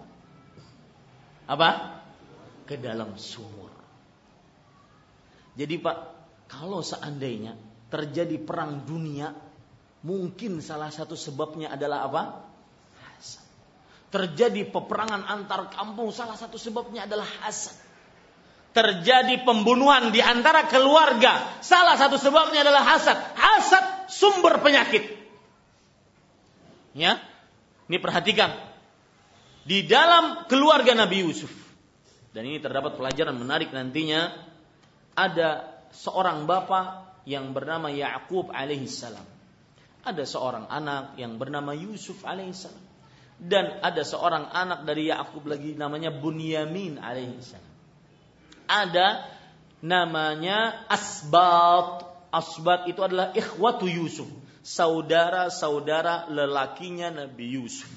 apa? Ke dalam sumur. Jadi Pak, kalau seandainya terjadi perang dunia Mungkin salah satu sebabnya adalah apa? Hasad. Terjadi peperangan antar kampung, salah satu sebabnya adalah hasad. Terjadi pembunuhan di antara keluarga, salah satu sebabnya adalah hasad. Hasad sumber penyakit. Ya, ini perhatikan. Di dalam keluarga Nabi Yusuf, dan ini terdapat pelajaran menarik nantinya, ada seorang bapak yang bernama Yakub alaihissalam ada seorang anak yang bernama Yusuf alaihissalam dan ada seorang anak dari Yakub lagi namanya Bunyamin alaihissalam. Ada namanya Asbat. Asbat itu adalah ikhwatu Yusuf, saudara-saudara lelakinya Nabi Yusuf.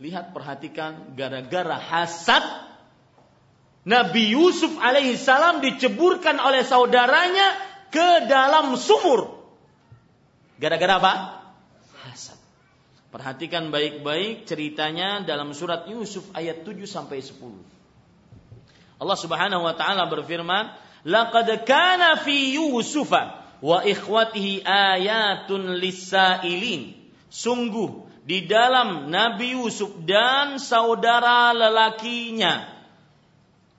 Lihat perhatikan gara-gara hasad Nabi Yusuf alaihissalam diceburkan oleh saudaranya ke dalam sumur Gara-gara apa? Hasad. Perhatikan baik-baik ceritanya dalam surat Yusuf ayat 7 sampai 10. Allah Subhanahu wa taala berfirman, "Laqad kana fi Yusufa wa ikhwatihi ayatun lisailin. Sungguh di dalam Nabi Yusuf dan saudara lelakinya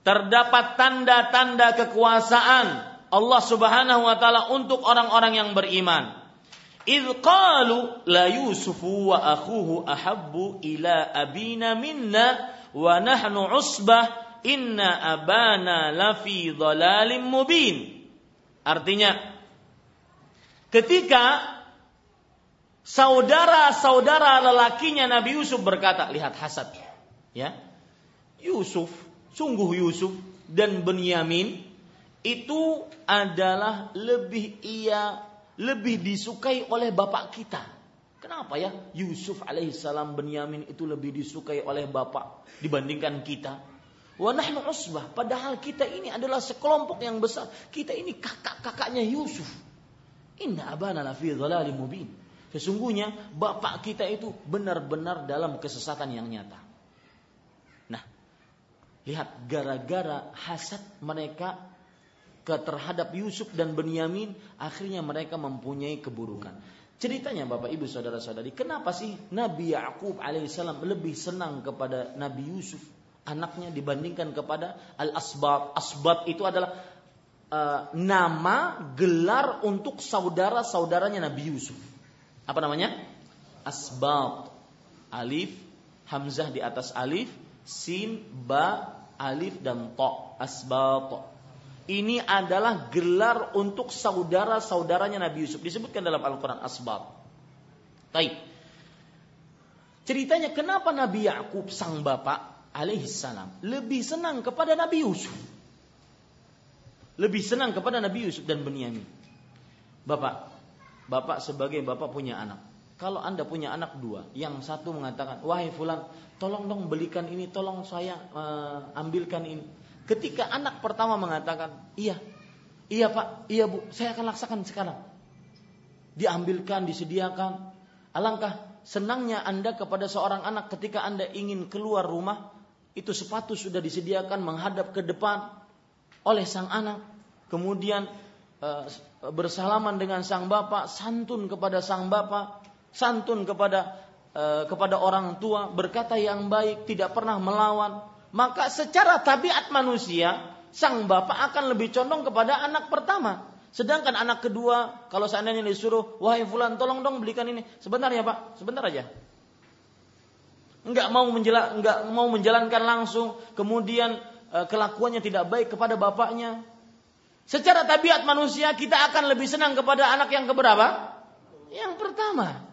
terdapat tanda-tanda kekuasaan Allah Subhanahu wa taala untuk orang-orang yang beriman. Idh qalu la Yusufu wa akhuhu ahabbu ila abina minna wa nahnu usbah inna abana lafi dhalalim mubin. Artinya ketika saudara-saudara lelakinya Nabi Yusuf berkata, lihat hasad. Ya. Yusuf, sungguh Yusuf dan Benyamin itu adalah lebih ia lebih disukai oleh bapak kita. Kenapa ya? Yusuf alaihissalam Benyamin itu lebih disukai oleh bapak dibandingkan kita. Wa nahnu usbah. Padahal kita ini adalah sekelompok yang besar. Kita ini kakak-kakaknya Yusuf. Inna abana lafi dhalalin mubin. Sesungguhnya bapak kita itu benar-benar dalam kesesatan yang nyata. Nah, lihat gara-gara hasad mereka ke terhadap Yusuf dan Benyamin, akhirnya mereka mempunyai keburukan. Ceritanya Bapak Ibu Saudara-saudari, kenapa sih Nabi Yakub alaihissalam lebih senang kepada Nabi Yusuf anaknya dibandingkan kepada Al-Asbab? Asbab itu adalah uh, nama gelar untuk saudara-saudaranya Nabi Yusuf. Apa namanya? Asbab. Alif, Hamzah di atas alif, Sin, Ba, Alif dan To. Asbab. Ini adalah gelar untuk saudara-saudaranya Nabi Yusuf. Disebutkan dalam Al-Quran Asbab. Baik. Ceritanya kenapa Nabi Yakub sang bapak alaihissalam lebih senang kepada Nabi Yusuf. Lebih senang kepada Nabi Yusuf dan Benyamin. Bapak, bapak sebagai bapak punya anak. Kalau anda punya anak dua, yang satu mengatakan, wahai fulan, tolong dong belikan ini, tolong saya uh, ambilkan ini Ketika anak pertama mengatakan, iya, iya pak, iya bu, saya akan laksakan sekarang. Diambilkan, disediakan. Alangkah senangnya Anda kepada seorang anak ketika Anda ingin keluar rumah, itu sepatu sudah disediakan menghadap ke depan oleh sang anak. Kemudian uh, bersalaman dengan sang bapak, santun kepada sang bapak, santun kepada uh, kepada orang tua, berkata yang baik, tidak pernah melawan, maka secara tabiat manusia sang bapak akan lebih condong kepada anak pertama. Sedangkan anak kedua, kalau seandainya disuruh, wahai fulan, tolong dong belikan ini. Sebentar ya pak, sebentar aja. Enggak mau menjela, enggak mau menjalankan langsung, kemudian kelakuannya tidak baik kepada bapaknya. Secara tabiat manusia kita akan lebih senang kepada anak yang keberapa? Yang pertama.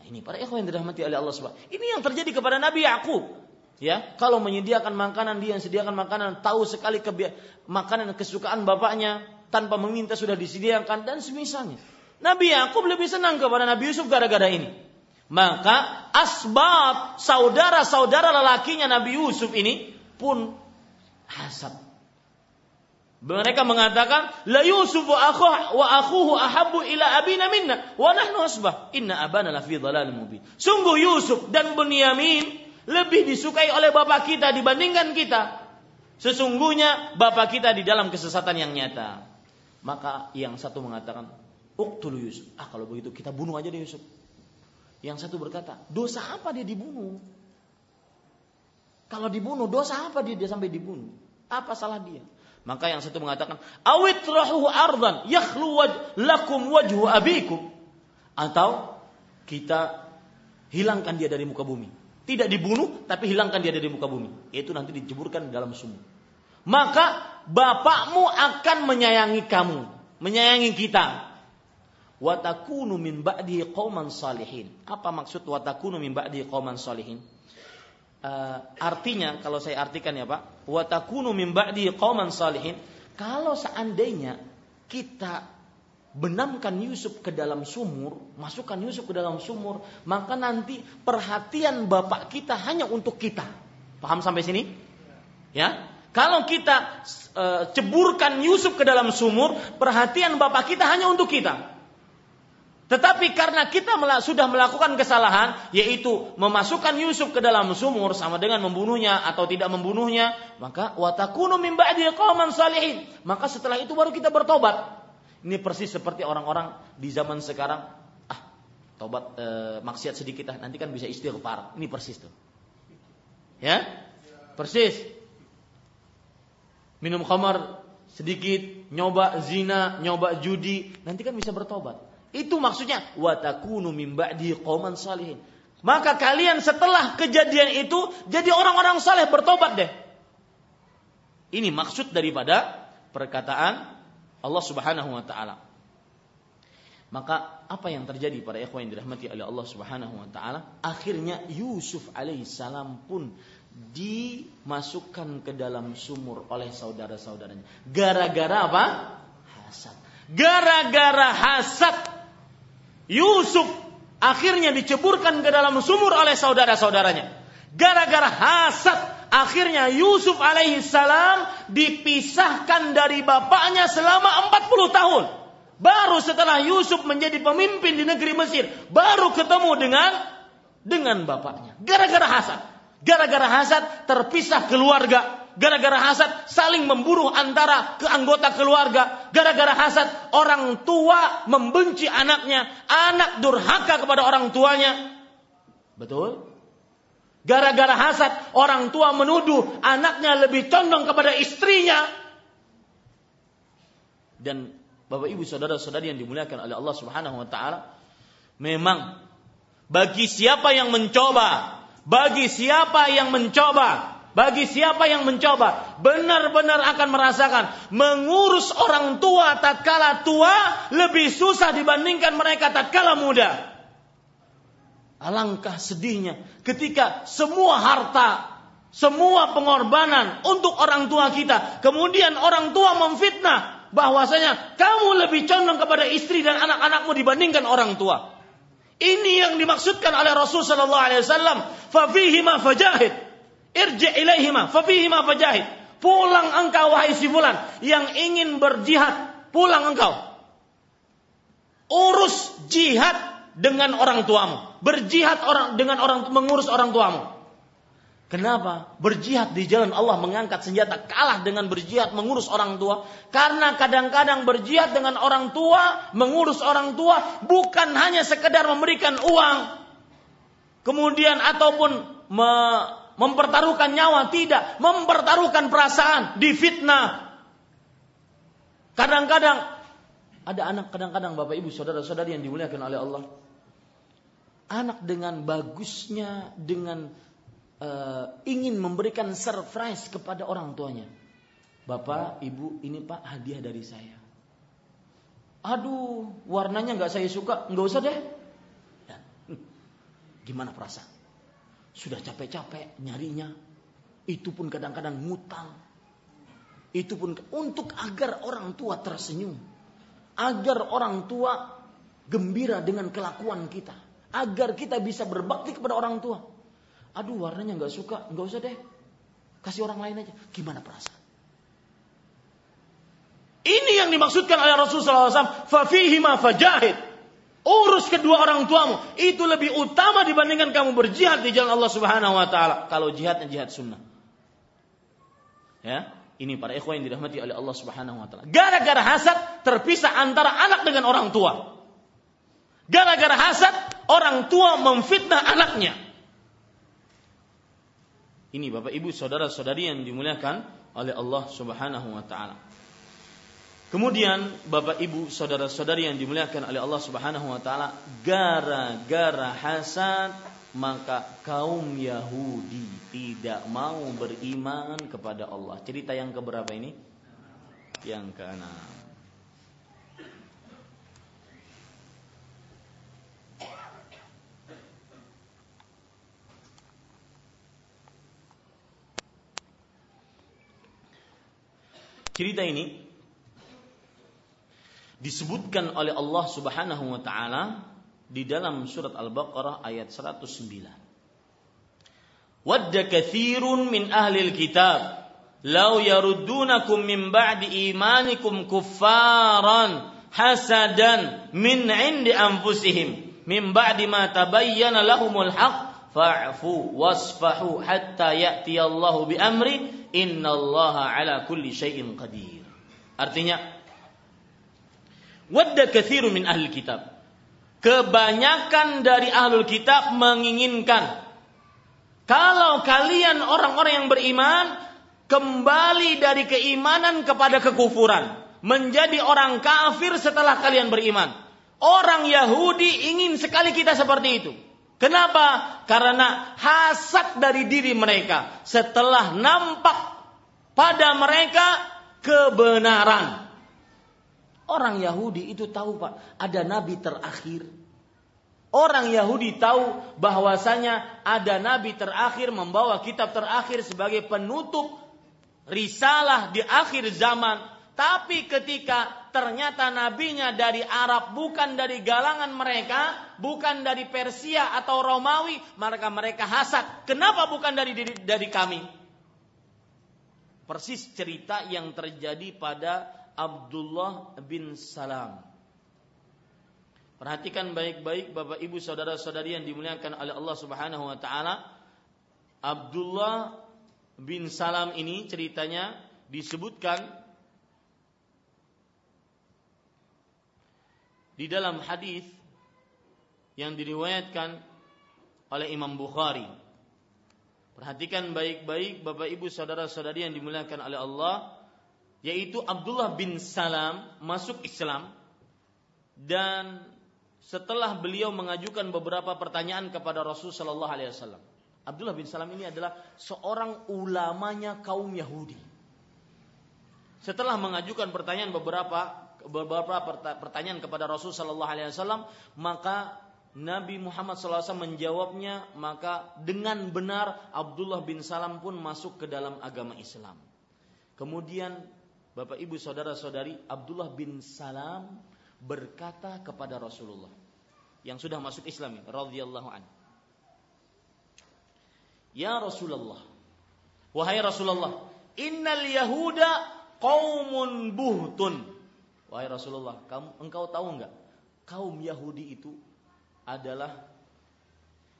Nah, ini para ikhwan yang dirahmati oleh Allah Subhanahu. Ini yang terjadi kepada Nabi Yakub. Ya, kalau menyediakan makanan dia yang sediakan makanan, tahu sekali kebi- makanan kesukaan bapaknya tanpa meminta sudah disediakan dan semisalnya. Nabi Yakub lebih senang kepada Nabi Yusuf gara-gara ini. Maka asbab saudara-saudara lelakinya Nabi Yusuf ini pun hasad. Mereka mengatakan, La Yusuf wa wa akhuhu ahabbu ila abina minna wa nahnu asbah. Inna abana lafi dhalalin mubin. Sungguh Yusuf dan Bunyamin lebih disukai oleh bapak kita dibandingkan kita. Sesungguhnya bapak kita di dalam kesesatan yang nyata. Maka yang satu mengatakan, Uqtul Yusuf. Ah kalau begitu kita bunuh aja deh Yusuf. Yang satu berkata, dosa apa dia dibunuh? Kalau dibunuh, dosa apa dia, dia sampai dibunuh? Apa salah dia? Maka yang satu mengatakan, awit rahu ardan yakhlu waj, lakum wajhu abikum. Atau kita hilangkan dia dari muka bumi. Tidak dibunuh, tapi hilangkan dia dari muka bumi. Itu nanti dijeburkan dalam sumur. Maka bapakmu akan menyayangi kamu, menyayangi kita. Watakunu min ba'di qauman salihin. Apa maksud watakunu min ba'di qauman salihin? Uh, artinya kalau saya artikan ya Pak, watakunu min ba'di qauman salihin. Kalau seandainya kita benamkan Yusuf ke dalam sumur, masukkan Yusuf ke dalam sumur, maka nanti perhatian bapak kita hanya untuk kita. Paham sampai sini? Ya. Kalau kita e, ceburkan Yusuf ke dalam sumur, perhatian bapak kita hanya untuk kita. Tetapi karena kita sudah melakukan kesalahan, yaitu memasukkan Yusuf ke dalam sumur sama dengan membunuhnya atau tidak membunuhnya, maka watakunu min ba'di salihin. Maka setelah itu baru kita bertobat. Ini persis seperti orang-orang di zaman sekarang, ah, tobat e, maksiat sedikit ah, nanti kan bisa istighfar. Ini persis tuh. Ya? Persis. Minum khamar sedikit, nyoba zina, nyoba judi, nanti kan bisa bertobat. Itu maksudnya watakunu ba'di qauman salihin. Maka kalian setelah kejadian itu jadi orang-orang saleh bertobat deh. Ini maksud daripada perkataan Allah Subhanahu wa taala. Maka apa yang terjadi pada ikhwan yang dirahmati oleh Allah Subhanahu wa taala? Akhirnya Yusuf alaihissalam pun dimasukkan ke dalam sumur oleh saudara-saudaranya. Gara-gara apa? Hasad. Gara-gara hasad Yusuf akhirnya diceburkan ke dalam sumur oleh saudara-saudaranya. Gara-gara hasad akhirnya Yusuf alaihissalam dipisahkan dari bapaknya selama 40 tahun. Baru setelah Yusuf menjadi pemimpin di negeri Mesir, baru ketemu dengan dengan bapaknya. Gara-gara hasad. Gara-gara hasad terpisah keluarga. Gara-gara hasad saling memburu antara keanggota keluarga. Gara-gara hasad orang tua membenci anaknya. Anak durhaka kepada orang tuanya. Betul? Gara-gara hasad orang tua menuduh anaknya lebih condong kepada istrinya. Dan Bapak Ibu saudara-saudari yang dimuliakan oleh Allah Subhanahu wa taala, memang bagi siapa yang mencoba, bagi siapa yang mencoba, bagi siapa yang mencoba benar-benar akan merasakan mengurus orang tua tatkala tua lebih susah dibandingkan mereka tatkala muda. Alangkah sedihnya ketika semua harta, semua pengorbanan untuk orang tua kita, kemudian orang tua memfitnah bahwasanya kamu lebih condong kepada istri dan anak-anakmu dibandingkan orang tua. Ini yang dimaksudkan oleh Rasul sallallahu alaihi wasallam, fa ma fajahid. Irji ilaihima fa ma fajahid. Pulang engkau wahai si fulan yang ingin berjihad, pulang engkau. Urus jihad dengan orang tuamu. Berjihad orang dengan orang mengurus orang tuamu. Kenapa? Berjihad di jalan Allah mengangkat senjata kalah dengan berjihad mengurus orang tua. Karena kadang-kadang berjihad dengan orang tua, mengurus orang tua bukan hanya sekedar memberikan uang. Kemudian ataupun me, mempertaruhkan nyawa, tidak. Mempertaruhkan perasaan, difitnah. Kadang-kadang ada anak kadang-kadang Bapak Ibu saudara-saudari yang dimuliakan oleh Allah. Anak dengan bagusnya, dengan uh, ingin memberikan surprise kepada orang tuanya. Bapak, ibu, ini pak hadiah dari saya. Aduh, warnanya nggak saya suka, nggak usah deh. Ya. Gimana perasaan? Sudah capek-capek nyarinya, itu pun kadang-kadang ngutang. Itu pun untuk agar orang tua tersenyum, agar orang tua gembira dengan kelakuan kita, agar kita bisa berbakti kepada orang tua. Aduh warnanya nggak suka, nggak usah deh. Kasih orang lain aja. Gimana perasaan? Ini yang dimaksudkan oleh Rasulullah SAW. Fafihi ma fajahid. Urus kedua orang tuamu. Itu lebih utama dibandingkan kamu berjihad di jalan Allah Subhanahu Wa Taala. Kalau jihadnya jihad sunnah. Ya, ini para ikhwan yang dirahmati oleh Allah Subhanahu Wa Taala. Gara-gara hasad terpisah antara anak dengan orang tua. Gara-gara hasad orang tua memfitnah anaknya. Ini Bapak Ibu saudara-saudari yang dimuliakan oleh Allah Subhanahu wa taala. Kemudian Bapak Ibu saudara-saudari yang dimuliakan oleh Allah Subhanahu wa taala, gara-gara hasad maka kaum Yahudi tidak mau beriman kepada Allah. Cerita yang keberapa ini? Yang keenam. Cerita ini disebutkan oleh Allah Subhanahu wa taala di dalam surat Al-Baqarah ayat 109. Wadda kathirun min ahli kitab law yaruddunakum min ba'di imanikum kuffaran hasadan min 'indi anfusihim min ba'di ma tabayyana lahumul haqq fa'fu wasfahu hatta ya'ti Allahu bi amri innallaha ala kulli syai'in qadir. Artinya wadda katsiru min ahli kitab. Kebanyakan dari ahlul kitab menginginkan kalau kalian orang-orang yang beriman kembali dari keimanan kepada kekufuran, menjadi orang kafir setelah kalian beriman. Orang Yahudi ingin sekali kita seperti itu. Kenapa? Karena hasad dari diri mereka setelah nampak pada mereka kebenaran. Orang Yahudi itu tahu Pak, ada nabi terakhir. Orang Yahudi tahu bahwasanya ada nabi terakhir membawa kitab terakhir sebagai penutup risalah di akhir zaman. Tapi ketika ternyata nabinya dari Arab bukan dari galangan mereka, bukan dari Persia atau Romawi, maka mereka hasad. Kenapa bukan dari dari, kami? Persis cerita yang terjadi pada Abdullah bin Salam. Perhatikan baik-baik Bapak Ibu saudara-saudari yang dimuliakan oleh Allah Subhanahu wa taala. Abdullah bin Salam ini ceritanya disebutkan di dalam hadis yang diriwayatkan oleh Imam Bukhari. Perhatikan baik-baik Bapak Ibu saudara-saudari yang dimuliakan oleh Allah yaitu Abdullah bin Salam masuk Islam dan setelah beliau mengajukan beberapa pertanyaan kepada Rasul Shallallahu Alaihi Wasallam. Abdullah bin Salam ini adalah seorang ulamanya kaum Yahudi. Setelah mengajukan pertanyaan beberapa beberapa pertanyaan kepada Rasul Shallallahu Alaihi Wasallam, maka Nabi Muhammad SAW menjawabnya, maka dengan benar Abdullah bin Salam pun masuk ke dalam agama Islam. Kemudian Bapak Ibu Saudara-saudari Abdullah bin Salam berkata kepada Rasulullah yang sudah masuk Islam radhiyallahu an. Ya Rasulullah, wahai Rasulullah, innal yahuda qaumun buhtun Wahai Rasulullah, kamu engkau tahu enggak? Kaum Yahudi itu adalah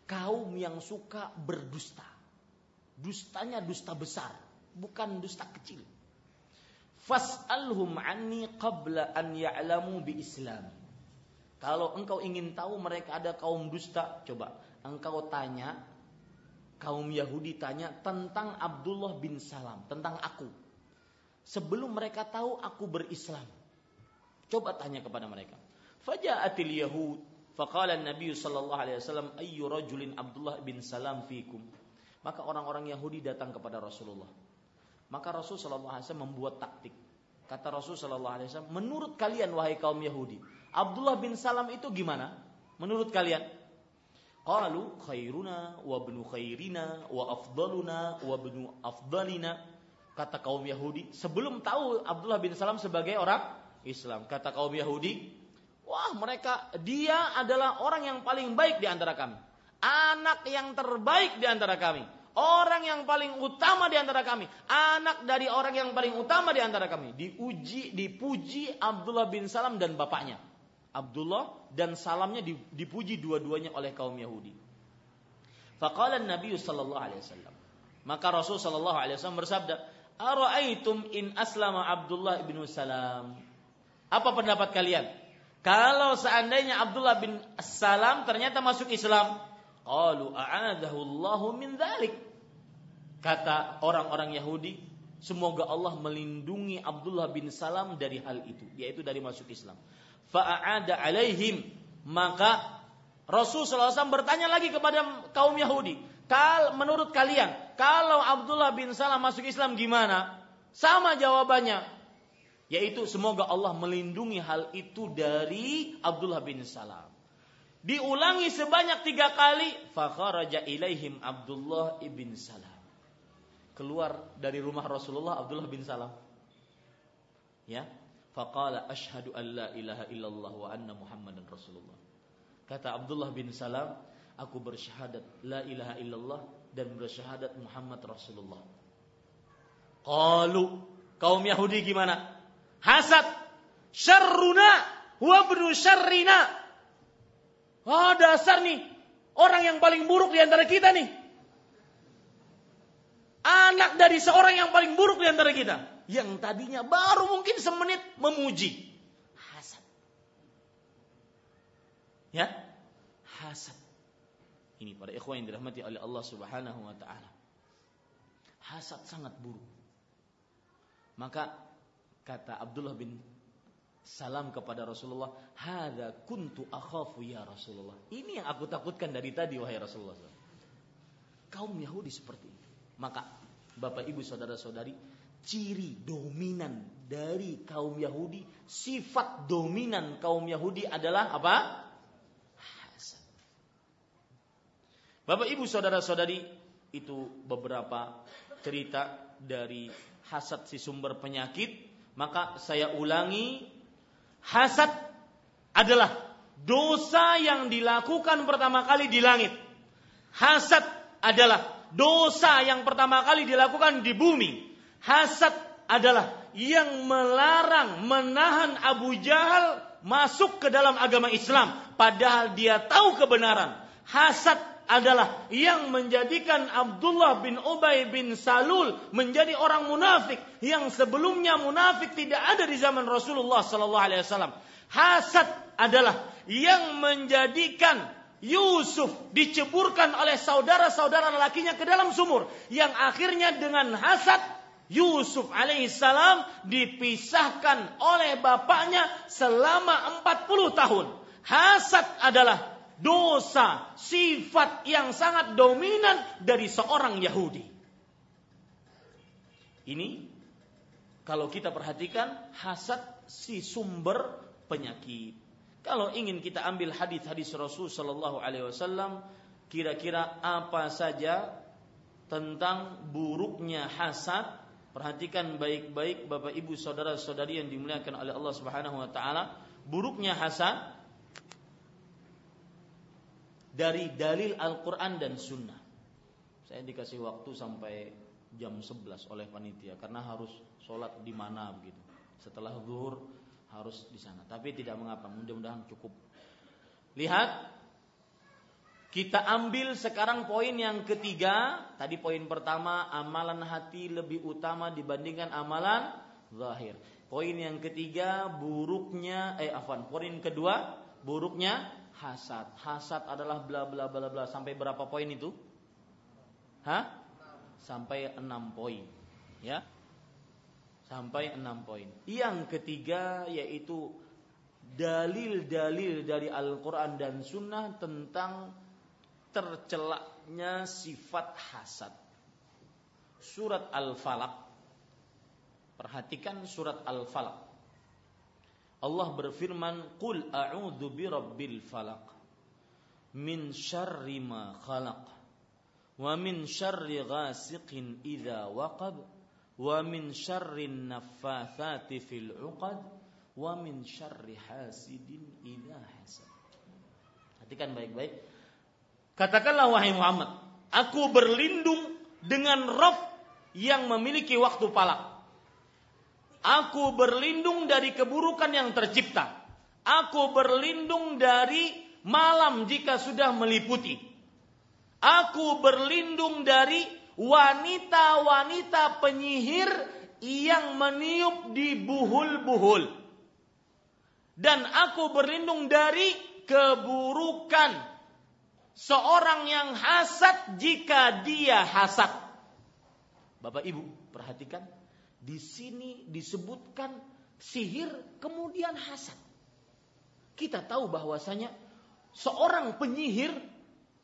kaum yang suka berdusta. Dustanya dusta besar, bukan dusta kecil. Fas'alhum anni qabla an ya'lamu bi Islam. Kalau engkau ingin tahu mereka ada kaum dusta, coba engkau tanya kaum Yahudi tanya tentang Abdullah bin Salam, tentang aku. Sebelum mereka tahu aku berislam. Coba tanya kepada mereka. Faja'atil Yahud Faqala Nabi sallallahu alaihi wasallam ayyu rajulin Abdullah bin Salam fikum. Maka orang-orang Yahudi datang kepada Rasulullah. Maka Rasul sallallahu alaihi wasallam membuat taktik. Kata Rasul sallallahu alaihi wasallam, "Menurut kalian wahai kaum Yahudi, Abdullah bin Salam itu gimana? Menurut kalian?" Qalu khairuna wa ibnu khairina wa afdaluna wa ibnu afdalina. Kata kaum Yahudi, sebelum tahu Abdullah bin Salam sebagai orang Islam. Kata kaum Yahudi, wah mereka dia adalah orang yang paling baik di antara kami. Anak yang terbaik di antara kami. Orang yang paling utama di antara kami. Anak dari orang yang paling utama di antara kami. Diuji, dipuji Abdullah bin Salam dan bapaknya. Abdullah dan salamnya dipuji dua-duanya oleh kaum Yahudi. Faqala Nabi sallallahu alaihi wasallam. Maka Rasul sallallahu alaihi wasallam bersabda, "Ara'aitum in aslama Abdullah bin Salam?" Apa pendapat kalian? Kalau seandainya Abdullah bin Salam ternyata masuk Islam, qalu a'adahu Allahu min dzalik. Kata orang-orang Yahudi, semoga Allah melindungi Abdullah bin Salam dari hal itu, yaitu dari masuk Islam. Fa'ada alaihim, maka Rasul SAW bertanya lagi kepada kaum Yahudi, Kal, menurut kalian, kalau Abdullah bin Salam masuk Islam gimana? Sama jawabannya, yaitu semoga Allah melindungi hal itu dari Abdullah bin Salam. Diulangi sebanyak tiga kali, fakharaja ilaihim Abdullah ibn Salam. Keluar dari rumah Rasulullah Abdullah bin Salam. Ya, faqala ashhadu an la ilaha illallah wa anna muhammadan rasulullah. Kata Abdullah bin Salam, aku bersyahadat la ilaha illallah dan bersyahadat Muhammad Rasulullah. Qalu kaum Yahudi gimana? hasad. Syarruna wa ibnu syarrina. Oh dasar nih. Orang yang paling buruk di antara kita nih. Anak dari seorang yang paling buruk di antara kita. Yang tadinya baru mungkin semenit memuji. Hasad. Ya. Hasad. Ini para ikhwan yang dirahmati oleh Allah subhanahu wa ta'ala. Hasad sangat buruk. Maka kata Abdullah bin salam kepada Rasulullah, "Hadza kuntu akhafu ya Rasulullah." Ini yang aku takutkan dari tadi wahai Rasulullah. Kaum Yahudi seperti ini. Maka Bapak Ibu saudara-saudari, ciri dominan dari kaum Yahudi, sifat dominan kaum Yahudi adalah apa? Hasad. Bapak Ibu saudara-saudari, itu beberapa cerita dari hasad si sumber penyakit, maka saya ulangi Hasad adalah dosa yang dilakukan pertama kali di langit. Hasad adalah dosa yang pertama kali dilakukan di bumi. Hasad adalah yang melarang menahan Abu Jahal masuk ke dalam agama Islam padahal dia tahu kebenaran. Hasad adalah yang menjadikan Abdullah bin Ubay bin Salul menjadi orang munafik yang sebelumnya munafik tidak ada di zaman Rasulullah sallallahu alaihi wasallam. Hasad adalah yang menjadikan Yusuf diceburkan oleh saudara-saudara lelakinya ke dalam sumur yang akhirnya dengan hasad Yusuf alaihissalam dipisahkan oleh bapaknya selama 40 tahun. Hasad adalah dosa, sifat yang sangat dominan dari seorang Yahudi. Ini kalau kita perhatikan hasad si sumber penyakit. Kalau ingin kita ambil hadis-hadis Rasul Shallallahu Alaihi Wasallam, kira-kira apa saja tentang buruknya hasad? Perhatikan baik-baik Bapak Ibu saudara-saudari yang dimuliakan oleh Allah Subhanahu Wa Taala. Buruknya hasad dari dalil Al-Quran dan Sunnah. Saya dikasih waktu sampai jam 11 oleh panitia karena harus sholat di mana begitu. Setelah zuhur harus di sana. Tapi tidak mengapa, mudah-mudahan cukup. Lihat, kita ambil sekarang poin yang ketiga. Tadi poin pertama, amalan hati lebih utama dibandingkan amalan zahir. Poin yang ketiga, buruknya, eh afan. Poin kedua, buruknya hasad. Hasad adalah bla bla bla bla sampai berapa poin itu? Hah? Sampai enam poin. Ya. Sampai enam poin. Yang ketiga yaitu dalil-dalil dari Al-Quran dan Sunnah tentang tercelaknya sifat hasad. Surat Al-Falaq. Perhatikan surat Al-Falaq. Allah berfirman, "Qul a'udzu birabbil falaq min syarri ma khalaq wa min syarri ghasiqin idza waqab wa min syarri naffatsati fil 'uqad wa min syarri hasidin idza hasad." Perhatikan baik-baik. Katakanlah wahai Muhammad, aku berlindung dengan Rabb yang memiliki waktu palak Aku berlindung dari keburukan yang tercipta. Aku berlindung dari malam jika sudah meliputi. Aku berlindung dari wanita-wanita penyihir yang meniup di buhul-buhul. Dan aku berlindung dari keburukan seorang yang hasad jika dia hasad. Bapak Ibu, perhatikan di sini disebutkan sihir kemudian hasad. Kita tahu bahwasanya seorang penyihir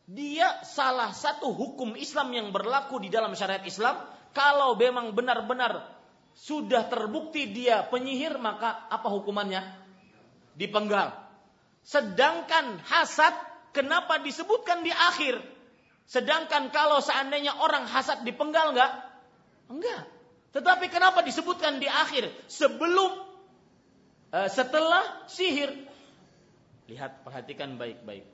dia salah satu hukum Islam yang berlaku di dalam syariat Islam kalau memang benar-benar sudah terbukti dia penyihir maka apa hukumannya? Dipenggal. Sedangkan hasad kenapa disebutkan di akhir? Sedangkan kalau seandainya orang hasad dipenggal enggak? Enggak. Tetapi kenapa disebutkan di akhir sebelum uh, setelah sihir? Lihat, perhatikan baik-baik.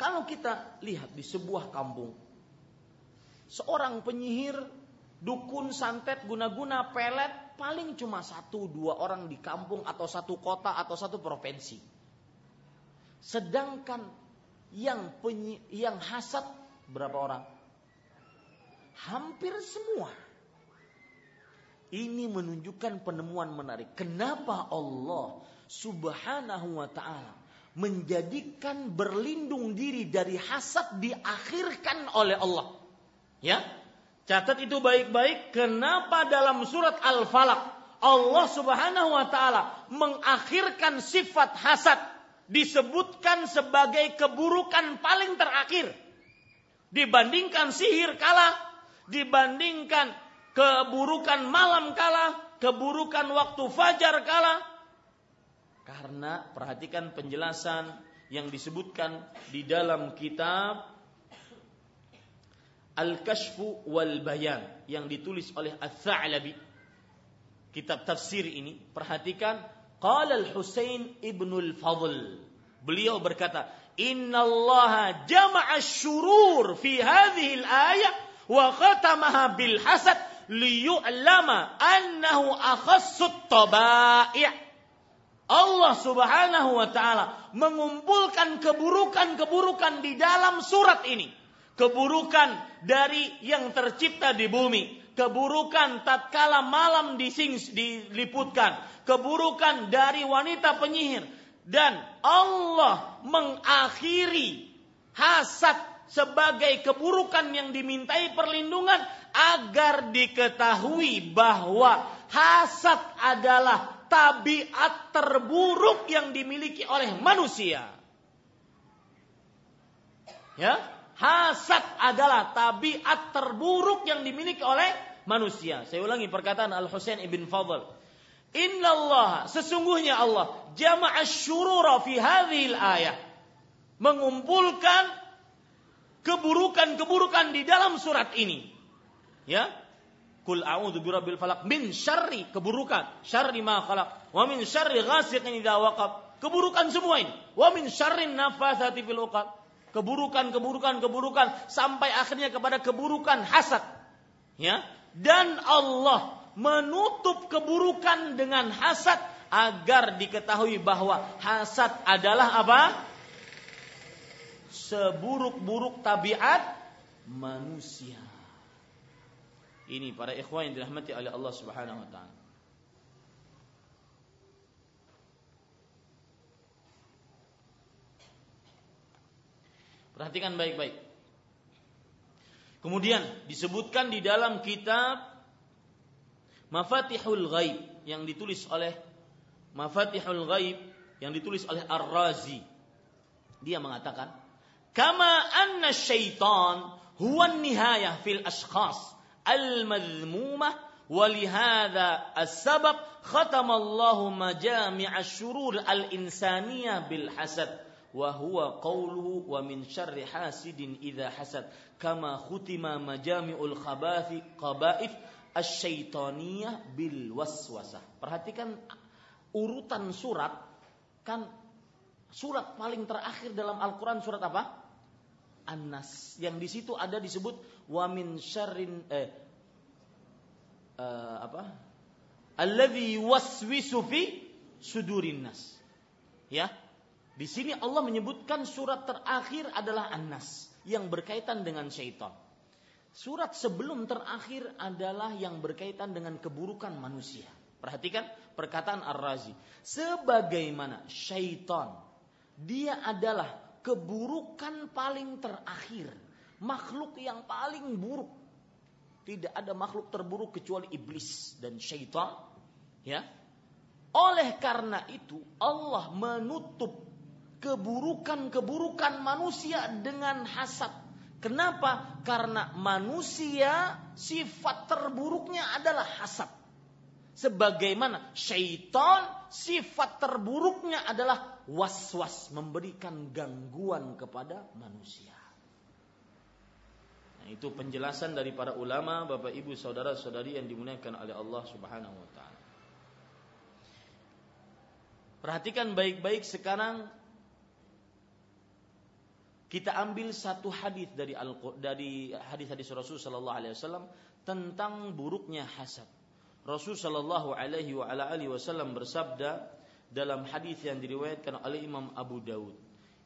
Kalau kita lihat di sebuah kampung, seorang penyihir, dukun, santet, guna-guna, pelet, paling cuma satu dua orang di kampung atau satu kota atau satu provinsi. Sedangkan yang penyi, yang hasad berapa orang? Hampir semua. Ini menunjukkan penemuan menarik. Kenapa Allah Subhanahu wa taala menjadikan berlindung diri dari hasad diakhirkan oleh Allah. Ya. Catat itu baik-baik. Kenapa dalam surat Al-Falaq Allah Subhanahu wa taala mengakhirkan sifat hasad disebutkan sebagai keburukan paling terakhir dibandingkan sihir kalah, dibandingkan keburukan malam kalah, keburukan waktu fajar kalah. Karena perhatikan penjelasan yang disebutkan di dalam kitab Al-Kashfu wal Bayan yang ditulis oleh Ats-Tsa'labi. Kitab tafsir ini, perhatikan qala Al-Husain ibnul Fadl. Beliau berkata, Inna Allah jama'a syurur fi hadhihi al-ayah wa khatamaha bil hasad liyu'lama annahu akhassut tabai' Allah Subhanahu wa taala mengumpulkan keburukan-keburukan di dalam surat ini. Keburukan dari yang tercipta di bumi, keburukan tatkala malam dising, diliputkan, keburukan dari wanita penyihir, dan Allah mengakhiri hasad sebagai keburukan yang dimintai perlindungan agar diketahui bahwa hasad adalah tabiat terburuk yang dimiliki oleh manusia. Ya, hasad adalah tabiat terburuk yang dimiliki oleh manusia. Saya ulangi perkataan Al Husain ibn Fadl. Inna Allah, sesungguhnya Allah, jama'a syurura fi hadhil ayat. Mengumpulkan keburukan-keburukan di dalam surat ini. Ya. Kul a'udzu birabbil falaq min syarri keburukan, syarri ma khalaq, wa min syarri ghasiqin idza waqab. Keburukan semua ini. Wa min syarri nafatsati fil uqad. Keburukan, keburukan, keburukan sampai akhirnya kepada keburukan hasad. Ya. Dan Allah menutup keburukan dengan hasad agar diketahui bahwa hasad adalah apa? Seburuk-buruk tabiat manusia. Ini para ikhwan yang dirahmati oleh Allah Subhanahu wa taala. Perhatikan baik-baik. Kemudian disebutkan di dalam kitab Mafatihul Ghaib yang ditulis oleh Mafatihul Ghaib yang ditulis oleh Ar-Razi. Dia mengatakan, كما أن الشيطان هو النهاية في الأشخاص المذمومة ولهذا السبب ختم الله مجامع الشرور الإنسانية بالحسد وهو قوله ومن شر حاسد إذا حسد. كما ختم مجامع الخبائث قبائف الشيطانية بالوسوسة. perhatikan urutan surat. kan surat paling terakhir dalam Al-Quran surat apa? An-Nas. Yang di situ ada disebut wa min syarrin eh uh, apa? Alladzi waswisu fi sudurin nas. Ya. Di sini Allah menyebutkan surat terakhir adalah An-Nas yang berkaitan dengan syaitan. Surat sebelum terakhir adalah yang berkaitan dengan keburukan manusia. Perhatikan perkataan Ar-Razi. Sebagaimana syaitan, dia adalah keburukan paling terakhir. Makhluk yang paling buruk. Tidak ada makhluk terburuk kecuali iblis dan syaitan. Ya. Oleh karena itu Allah menutup keburukan-keburukan manusia dengan hasad Kenapa? Karena manusia sifat terburuknya adalah hasad. Sebagaimana syaitan sifat terburuknya adalah was-was, memberikan gangguan kepada manusia. Nah, itu penjelasan dari para ulama, Bapak Ibu, saudara-saudari yang dimuliakan oleh Allah Subhanahu wa taala. Perhatikan baik-baik sekarang kita ambil satu hadis dari hadis-hadis Rasul sallallahu alaihi wasallam tentang buruknya hasad. Rasul sallallahu alaihi wa ala alihi wasallam bersabda dalam hadis yang diriwayatkan oleh Imam Abu Daud,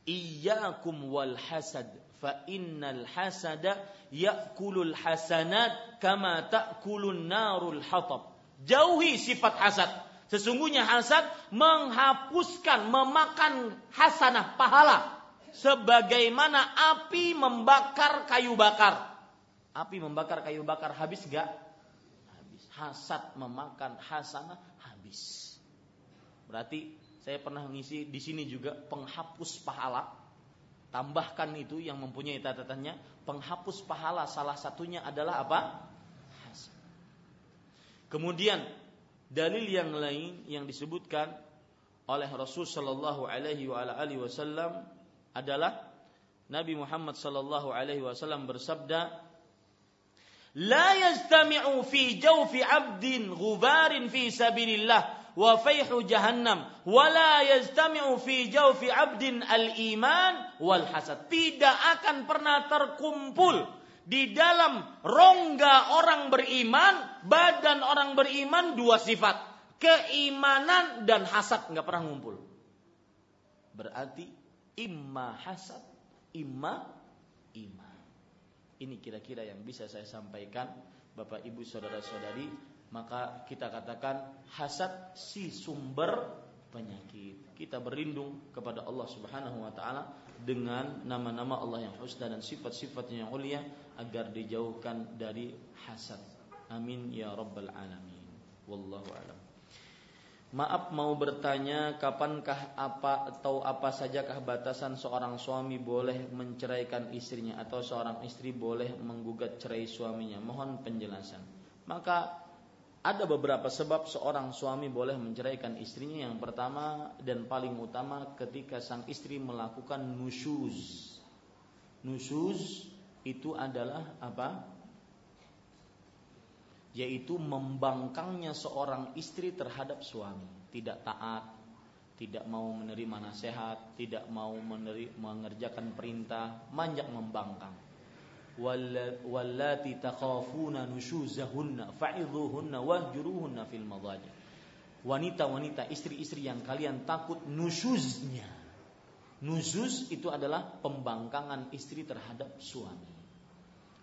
"Iyyakum wal hasad fa innal hasada ya'kulul hasanat kama ta'kulun narul hatab." Jauhi sifat hasad. Sesungguhnya hasad menghapuskan, memakan hasanah, pahala sebagaimana api membakar kayu bakar. Api membakar kayu bakar habis gak? Hasad memakan hasanah habis. Berarti saya pernah ngisi di sini juga penghapus pahala. Tambahkan itu yang mempunyai catatannya, penghapus pahala salah satunya adalah apa? Hasad. Kemudian dalil yang lain yang disebutkan oleh Rasul Shallallahu Alaihi Wasallam adalah Nabi Muhammad Sallallahu Alaihi Wasallam bersabda, لا يجتمع في جوف عبد غبار في سبيل الله وفيح جهنم ولا يجتمع في جوف عبد الإيمان والحسد tidak akan pernah terkumpul di dalam rongga orang beriman badan orang beriman dua sifat keimanan dan hasad nggak pernah ngumpul berarti imma hasad imma iman ini kira-kira yang bisa saya sampaikan Bapak Ibu saudara-saudari, maka kita katakan hasad si sumber penyakit. Kita berlindung kepada Allah Subhanahu wa taala dengan nama-nama Allah yang husna dan sifat-sifatnya yang mulia agar dijauhkan dari hasad. Amin ya rabbal alamin. Wallahu a'lam. Maaf mau bertanya kapankah apa atau apa sajakah batasan seorang suami boleh menceraikan istrinya atau seorang istri boleh menggugat cerai suaminya? Mohon penjelasan. Maka ada beberapa sebab seorang suami boleh menceraikan istrinya. Yang pertama dan paling utama ketika sang istri melakukan nusyuz. Nusyuz itu adalah apa? Yaitu membangkangnya seorang istri terhadap suami, tidak taat, tidak mau menerima nasihat, tidak mau menerima, mengerjakan perintah, manjak membangkang. Wallati takhafuna nusyuzahunna fa'idhuhunna wahjuruhunna fil. Wanita-wanita istri-istri yang kalian takut nusyuznya. Nusyuz itu adalah pembangkangan istri terhadap suami.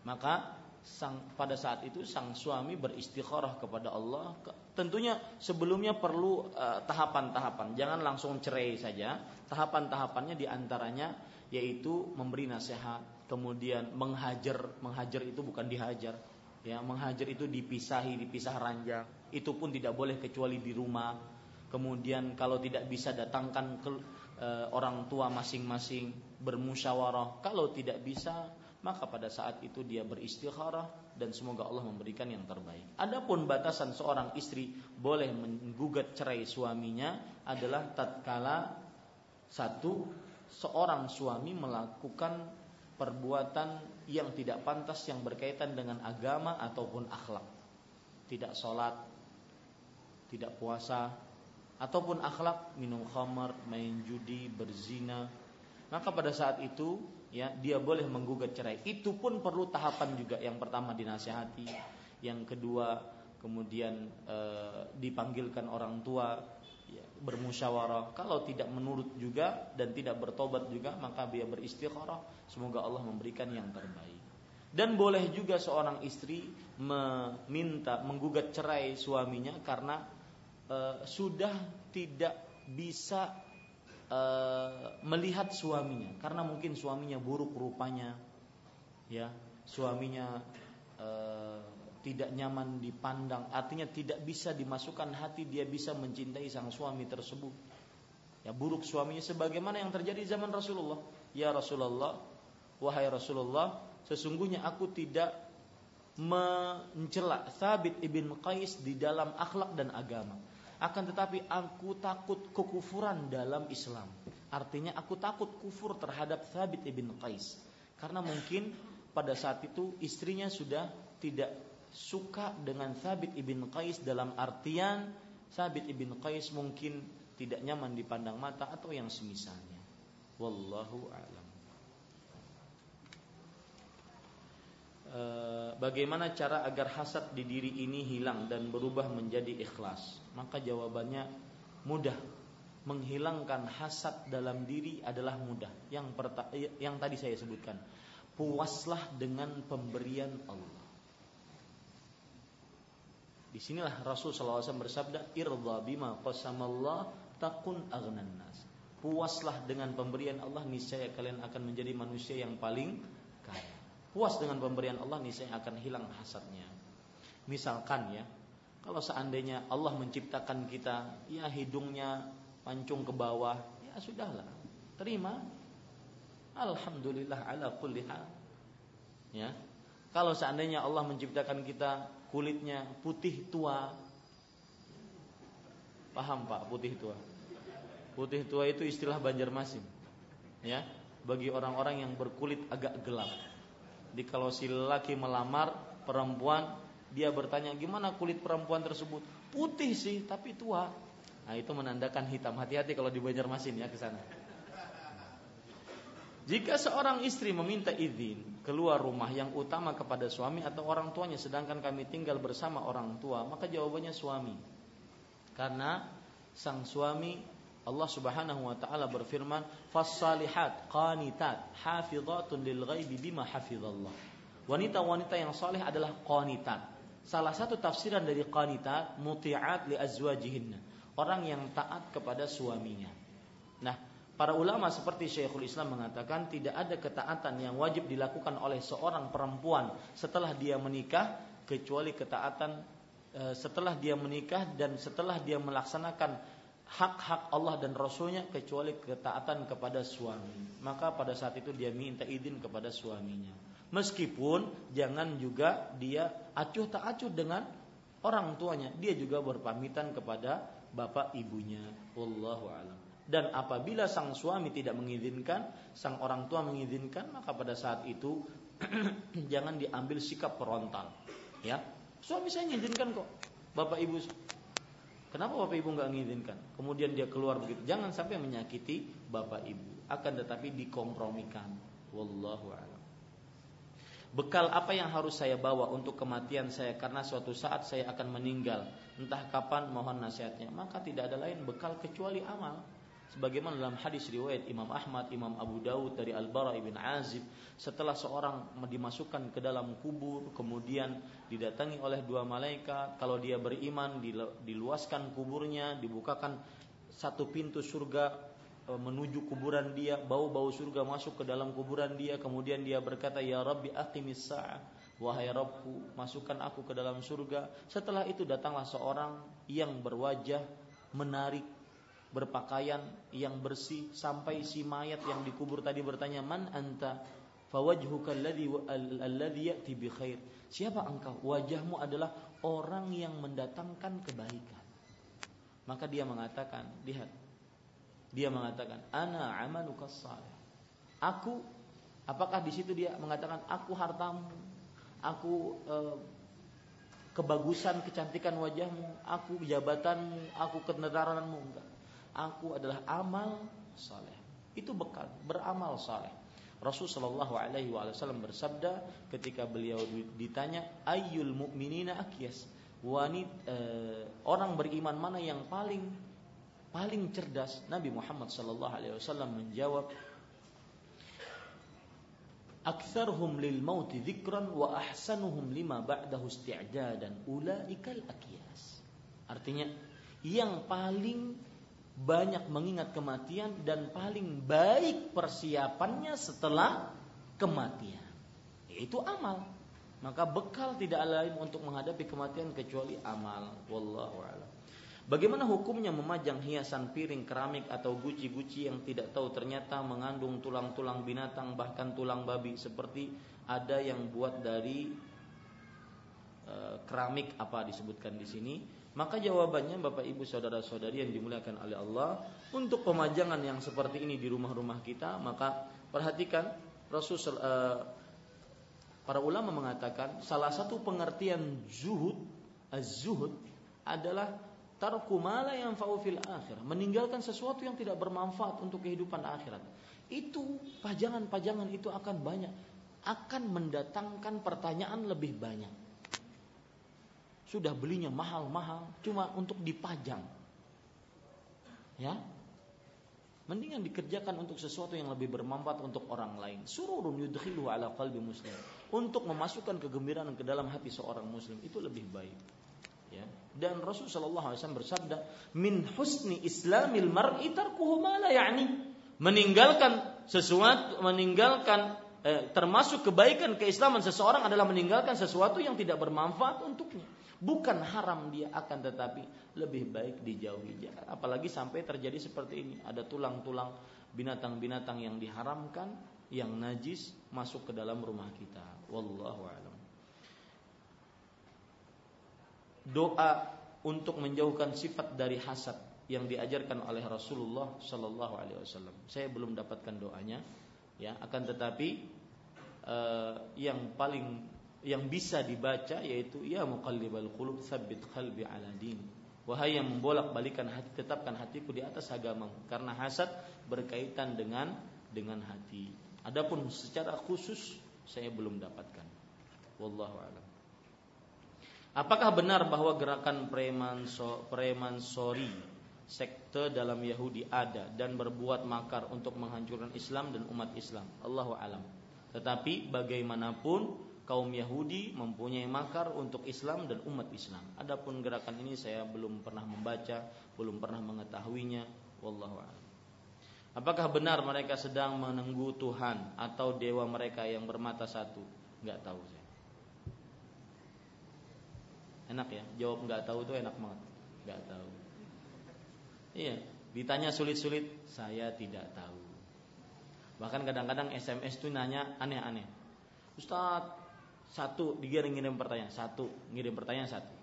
Maka sang pada saat itu sang suami beristikharah kepada Allah. Tentunya sebelumnya perlu uh, tahapan-tahapan. Jangan langsung cerai saja. Tahapan-tahapannya di antaranya yaitu memberi nasihat kemudian menghajar. Menghajar itu bukan dihajar ya. Menghajar itu dipisahi dipisah ranjang. Itu pun tidak boleh kecuali di rumah. Kemudian kalau tidak bisa datangkan ke uh, orang tua masing-masing bermusyawarah. Kalau tidak bisa maka pada saat itu dia beristikharah dan semoga Allah memberikan yang terbaik. Adapun batasan seorang istri boleh menggugat cerai suaminya adalah tatkala satu seorang suami melakukan perbuatan yang tidak pantas yang berkaitan dengan agama ataupun akhlak. Tidak sholat, tidak puasa, ataupun akhlak minum khamar, main judi, berzina. Maka pada saat itu ya dia boleh menggugat cerai. Itu pun perlu tahapan juga. Yang pertama dinasihati, yang kedua kemudian e, dipanggilkan orang tua ya, bermusyawarah. Kalau tidak menurut juga dan tidak bertobat juga, maka dia beristikharah. Semoga Allah memberikan yang terbaik. Dan boleh juga seorang istri meminta menggugat cerai suaminya karena e, sudah tidak bisa Eh, melihat suaminya. Karena mungkin suaminya buruk rupanya ya. Suaminya e, tidak nyaman dipandang. Artinya tidak bisa dimasukkan hati dia bisa mencintai sang suami tersebut. Ya buruk suaminya. Sebagaimana yang terjadi zaman Rasulullah. Ya Rasulullah wahai Rasulullah sesungguhnya aku tidak mencela Thabit ibn Qais di dalam akhlak dan agama akan tetapi aku takut kekufuran dalam Islam. Artinya aku takut kufur terhadap Thabit ibn Qais. Karena mungkin pada saat itu istrinya sudah tidak suka dengan Thabit ibn Qais dalam artian Thabit ibn Qais mungkin tidak nyaman dipandang mata atau yang semisalnya. Wallahu a'lam. Eh, bagaimana cara agar hasad di diri ini hilang dan berubah menjadi ikhlas? Maka jawabannya mudah. Menghilangkan hasad dalam diri adalah mudah. Yang yang tadi saya sebutkan. Puaslah dengan pemberian Allah. Di sinilah Rasul SAW bersabda, "Irda bima qasamallah takun aghnan nas." Puaslah dengan pemberian Allah, niscaya kalian akan menjadi manusia yang paling puas dengan pemberian Allah niscaya akan hilang hasadnya. Misalkan ya, Kalau seandainya Allah menciptakan kita, ya hidungnya pancung ke bawah, ya sudahlah. Terima. Alhamdulillah ala kulli hal. Ya. Kalau seandainya Allah menciptakan kita kulitnya putih tua. Paham Pak, putih tua. Putih tua itu istilah Banjarmasin. Ya, bagi orang-orang yang berkulit agak gelap. Kalau si laki melamar perempuan dia bertanya gimana kulit perempuan tersebut? Putih sih tapi tua. Nah itu menandakan hitam. Hati-hati kalau di Banjarmasin ya ke sana. Jika seorang istri meminta izin keluar rumah yang utama kepada suami atau orang tuanya sedangkan kami tinggal bersama orang tua maka jawabannya suami. Karena sang suami Allah Subhanahu wa taala berfirman fas-salihat qanitat hafizatun lil ghaibi bima hafizallah wanita-wanita yang saleh adalah qanitat Salah satu tafsiran dari qanitat muti'at li azwajihinna. Orang yang taat kepada suaminya. Nah, para ulama seperti Syekhul Islam mengatakan tidak ada ketaatan yang wajib dilakukan oleh seorang perempuan setelah dia menikah kecuali ketaatan e, setelah dia menikah dan setelah dia melaksanakan hak-hak Allah dan Rasulnya kecuali ketaatan kepada suami. Maka pada saat itu dia minta izin kepada suaminya. Meskipun jangan juga dia acuh tak acuh dengan orang tuanya, dia juga berpamitan kepada bapak ibunya. Wallahu alam. Dan apabila sang suami tidak mengizinkan, sang orang tua mengizinkan, maka pada saat itu jangan diambil sikap frontal. Ya, suami saya mengizinkan kok, bapak ibu. Kenapa bapak ibu nggak mengizinkan? Kemudian dia keluar begitu. Jangan sampai menyakiti bapak ibu. Akan tetapi dikompromikan. Wallahu a'lam. Bekal apa yang harus saya bawa untuk kematian saya karena suatu saat saya akan meninggal. Entah kapan mohon nasihatnya. Maka tidak ada lain bekal kecuali amal. Sebagaimana dalam hadis riwayat Imam Ahmad, Imam Abu Dawud dari Al-Bara ibn Azib, setelah seorang dimasukkan ke dalam kubur, kemudian didatangi oleh dua malaikat, kalau dia beriman diluaskan kuburnya, dibukakan satu pintu surga E, menuju kuburan dia, bau-bau surga masuk ke dalam kuburan dia, kemudian dia berkata, "Ya Rabbi, aqimis sa'ah." Wahai Rabbku, masukkan aku ke dalam surga. Setelah itu datanglah seorang yang berwajah menarik, berpakaian yang bersih sampai si mayat yang dikubur tadi bertanya, "Man anta?" Fawajhuka alladhi alladhi ya'ti bi. Siapa engkau? Wajahmu adalah orang yang mendatangkan kebaikan. Maka dia mengatakan, lihat, dia mengatakan, "Ana amaluka salih." Aku apakah di situ dia mengatakan aku hartamu, aku eh, kebagusan, kecantikan wajahmu, aku jabatanmu, aku kendaraaanmu enggak. Aku adalah amal saleh. Itu bekal, beramal saleh. Rasul Shallallahu Alaihi Wasallam bersabda ketika beliau ditanya ayyul mu'minina akyas wanit eh, orang beriman mana yang paling paling cerdas Nabi Muhammad sallallahu alaihi wasallam menjawab Aktsarhum lil maut dzikran wa ahsanuhum lima ba'dahu isti'dadan ulaikal akyas. Artinya yang paling banyak mengingat kematian dan paling baik persiapannya setelah kematian yaitu amal. Maka bekal tidak lain untuk menghadapi kematian kecuali amal. Wallahu a'lam. Bagaimana hukumnya memajang hiasan piring keramik atau guci-guci yang tidak tahu ternyata mengandung tulang-tulang binatang bahkan tulang babi seperti ada yang buat dari e, keramik apa disebutkan di sini? Maka jawabannya Bapak Ibu saudara-saudari yang dimuliakan oleh Allah untuk pemajangan yang seperti ini di rumah-rumah kita maka perhatikan Rasul e, para ulama mengatakan salah satu pengertian zuhud az-zuhud adalah tarku mala yang fil akhir, meninggalkan sesuatu yang tidak bermanfaat untuk kehidupan akhirat. Itu pajangan-pajangan itu akan banyak, akan mendatangkan pertanyaan lebih banyak. Sudah belinya mahal-mahal cuma untuk dipajang. Ya. Mendingan dikerjakan untuk sesuatu yang lebih bermanfaat untuk orang lain. Sururun yudkhilu ala qalbi muslim. Untuk memasukkan kegembiraan ke dalam hati seorang muslim itu lebih baik. Ya. Dan Rasul Shallallahu Alaihi Wasallam bersabda, min husni Islamil mar'i tarkuhu ma la yani. Meninggalkan sesuatu, meninggalkan eh, termasuk kebaikan keislaman seseorang adalah meninggalkan sesuatu yang tidak bermanfaat untuknya. Bukan haram dia akan tetapi lebih baik dijauhi. Apalagi sampai terjadi seperti ini. Ada tulang-tulang binatang-binatang yang diharamkan, yang najis masuk ke dalam rumah kita. Wallahu a'lam. Doa untuk menjauhkan sifat dari hasad yang diajarkan oleh Rasulullah Shallallahu Alaihi Wasallam. Saya belum dapatkan doanya, ya. Akan tetapi uh, yang paling yang bisa dibaca yaitu ya muqallibal qulub tsabbit qalbi ala din. Wahai yang membolak-balikan hati, tetapkan hatiku di atas agamamu karena hasad berkaitan dengan dengan hati. Adapun secara khusus saya belum dapatkan. Wallahu a'lam. Apakah benar bahwa gerakan preman so, preman sorry sekte dalam Yahudi ada dan berbuat makar untuk menghancurkan Islam dan umat Islam? Allahu alam. Tetapi bagaimanapun kaum Yahudi mempunyai makar untuk Islam dan umat Islam. Adapun gerakan ini saya belum pernah membaca, belum pernah mengetahuinya. Wallahu a'lam. Apakah benar mereka sedang menunggu Tuhan atau dewa mereka yang bermata satu? Enggak tahu saya. Enak ya, jawab enggak tahu itu enak banget. Enggak tahu. Iya, ditanya sulit-sulit, saya tidak tahu. Bahkan kadang-kadang SMS tuh nanya aneh-aneh. Ustadz, satu dia ngirim pertanyaan, satu ngirim pertanyaan satu.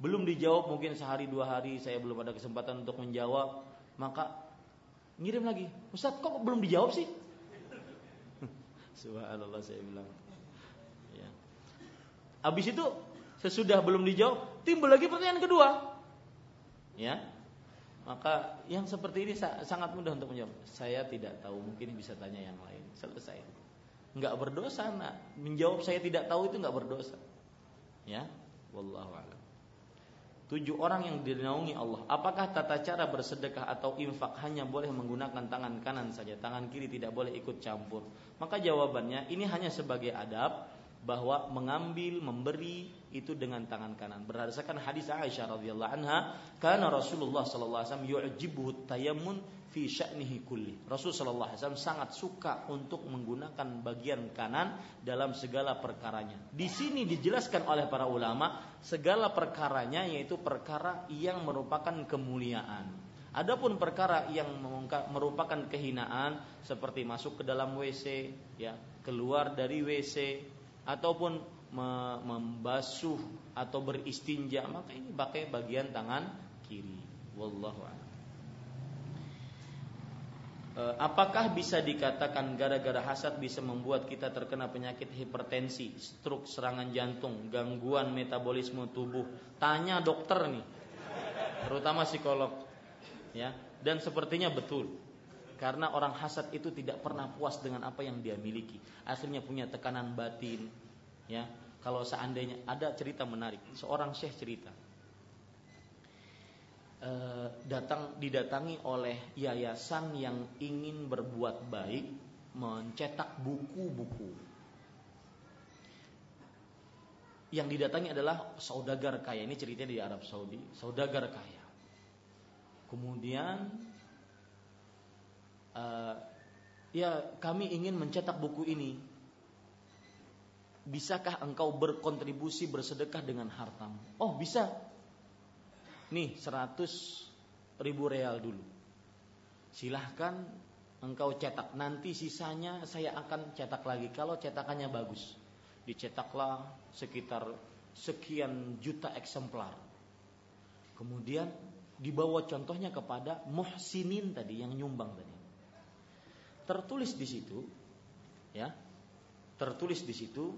Belum dijawab mungkin sehari dua hari saya belum ada kesempatan untuk menjawab, maka ngirim lagi. Ustaz kok belum dijawab sih? Subhanallah saya bilang. Ya. Habis itu sesudah belum dijawab, timbul lagi pertanyaan kedua. Ya. Maka yang seperti ini sangat mudah untuk menjawab. Saya tidak tahu, mungkin bisa tanya yang lain. Selesai nggak berdosa nak. Menjawab saya tidak tahu itu nggak berdosa. Ya wallahu alam. Tujuh orang yang dinaungi Allah. Apakah tata cara bersedekah atau infak hanya boleh menggunakan tangan kanan saja? Tangan kiri tidak boleh ikut campur. Maka jawabannya ini hanya sebagai adab bahwa mengambil memberi itu dengan tangan kanan. Berdasarkan hadis Aisyah radhiyallahu anha karena Rasulullah sallallahu alaihi wasallam yu'jibuhu tayammun fi sya'nihi kulli. Rasul sallallahu alaihi wasallam sangat suka untuk menggunakan bagian kanan dalam segala perkaranya. Di sini dijelaskan oleh para ulama segala perkaranya yaitu perkara yang merupakan kemuliaan. Adapun perkara yang merupakan kehinaan seperti masuk ke dalam WC, ya, keluar dari WC, ataupun membasuh atau beristinja maka ini pakai bagian tangan kiri wallahu a'lam e, Apakah bisa dikatakan gara-gara hasad bisa membuat kita terkena penyakit hipertensi, stroke, serangan jantung, gangguan metabolisme tubuh? Tanya dokter nih, terutama psikolog, ya. Dan sepertinya betul, karena orang hasad itu tidak pernah puas dengan apa yang dia miliki. Akhirnya punya tekanan batin. Ya, kalau seandainya ada cerita menarik, seorang syekh cerita e, datang didatangi oleh yayasan yang ingin berbuat baik, mencetak buku-buku. Yang didatangi adalah saudagar kaya. Ini ceritanya di Arab Saudi, saudagar kaya. Kemudian uh, ya kami ingin mencetak buku ini. Bisakah engkau berkontribusi bersedekah dengan hartamu? Oh bisa. Nih 100 ribu real dulu. Silahkan engkau cetak. Nanti sisanya saya akan cetak lagi. Kalau cetakannya bagus. Dicetaklah sekitar sekian juta eksemplar. Kemudian dibawa contohnya kepada muhsinin tadi yang nyumbang tadi tertulis di situ ya tertulis di situ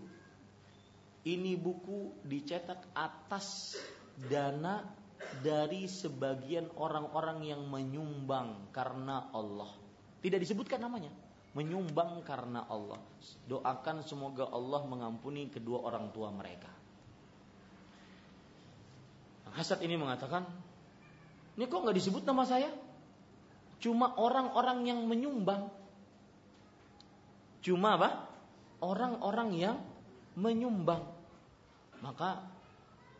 ini buku dicetak atas dana dari sebagian orang-orang yang menyumbang karena Allah. Tidak disebutkan namanya. Menyumbang karena Allah. Doakan semoga Allah mengampuni kedua orang tua mereka. Hasad ini mengatakan ini kok nggak disebut nama saya? Cuma orang-orang yang menyumbang Cuma apa? Orang-orang yang menyumbang. Maka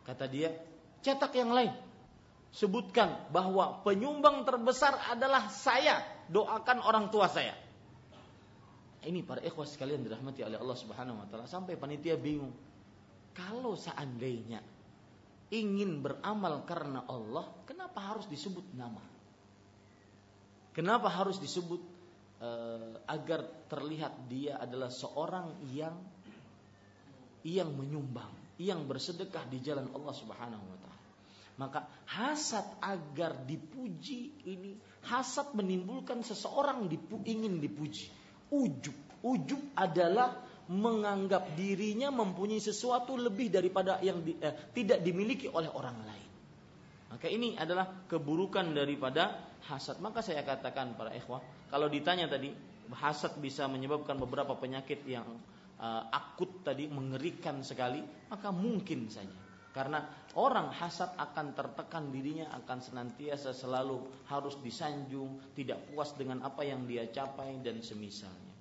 kata dia, cetak yang lain. Sebutkan bahwa penyumbang terbesar adalah saya. Doakan orang tua saya. Ini para ikhwas sekalian dirahmati oleh Allah Subhanahu wa taala sampai panitia bingung. Kalau seandainya ingin beramal karena Allah, kenapa harus disebut nama? Kenapa harus disebut agar terlihat dia adalah seorang yang yang menyumbang, yang bersedekah di jalan Allah Subhanahu wa taala. Maka hasad agar dipuji ini hasad menimbulkan seseorang dipu, ingin dipuji. Ujub, ujub adalah menganggap dirinya mempunyai sesuatu lebih daripada yang di, eh, tidak dimiliki oleh orang lain. Maka ini adalah keburukan daripada hasad. Maka saya katakan para ikhwah, kalau ditanya tadi hasad bisa menyebabkan beberapa penyakit yang uh, akut tadi mengerikan sekali, maka mungkin saja. Karena orang hasad akan tertekan dirinya akan senantiasa selalu harus disanjung, tidak puas dengan apa yang dia capai dan semisalnya.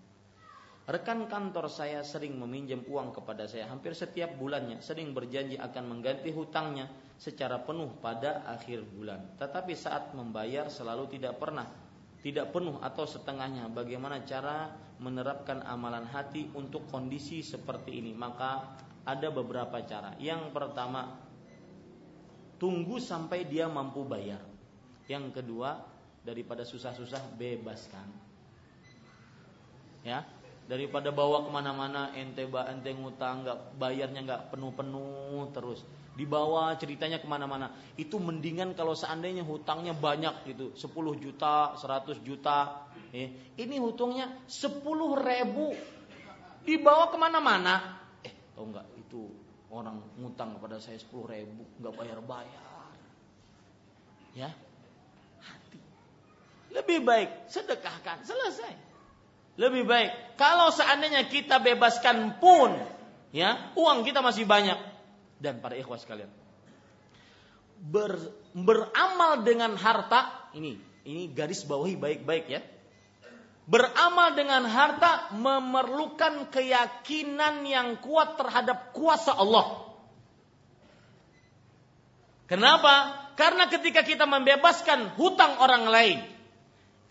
Rekan kantor saya sering meminjam uang kepada saya hampir setiap bulannya, sering berjanji akan mengganti hutangnya secara penuh pada akhir bulan. Tetapi saat membayar selalu tidak pernah tidak penuh atau setengahnya. Bagaimana cara menerapkan amalan hati untuk kondisi seperti ini? Maka ada beberapa cara. Yang pertama, tunggu sampai dia mampu bayar. Yang kedua, daripada susah-susah bebaskan. Ya, daripada bawa ke mana-mana ente ente ngutang nggak bayarnya nggak penuh-penuh terus. Dibawa ceritanya ke mana-mana. Itu mendingan kalau seandainya hutangnya banyak gitu 10 juta 100 juta eh, ini hutangnya 10 ribu. Dibawa ke mana-mana. Eh tau nggak itu orang ngutang kepada saya 10 ribu nggak bayar-bayar. Ya? Hati. Lebih baik sedekahkan. Selesai lebih baik kalau seandainya kita bebaskan pun ya, uang kita masih banyak dan para ikhwas sekalian. Ber, beramal dengan harta ini ini garis bawahi baik-baik ya. Beramal dengan harta memerlukan keyakinan yang kuat terhadap kuasa Allah. Kenapa? Karena ketika kita membebaskan hutang orang lain,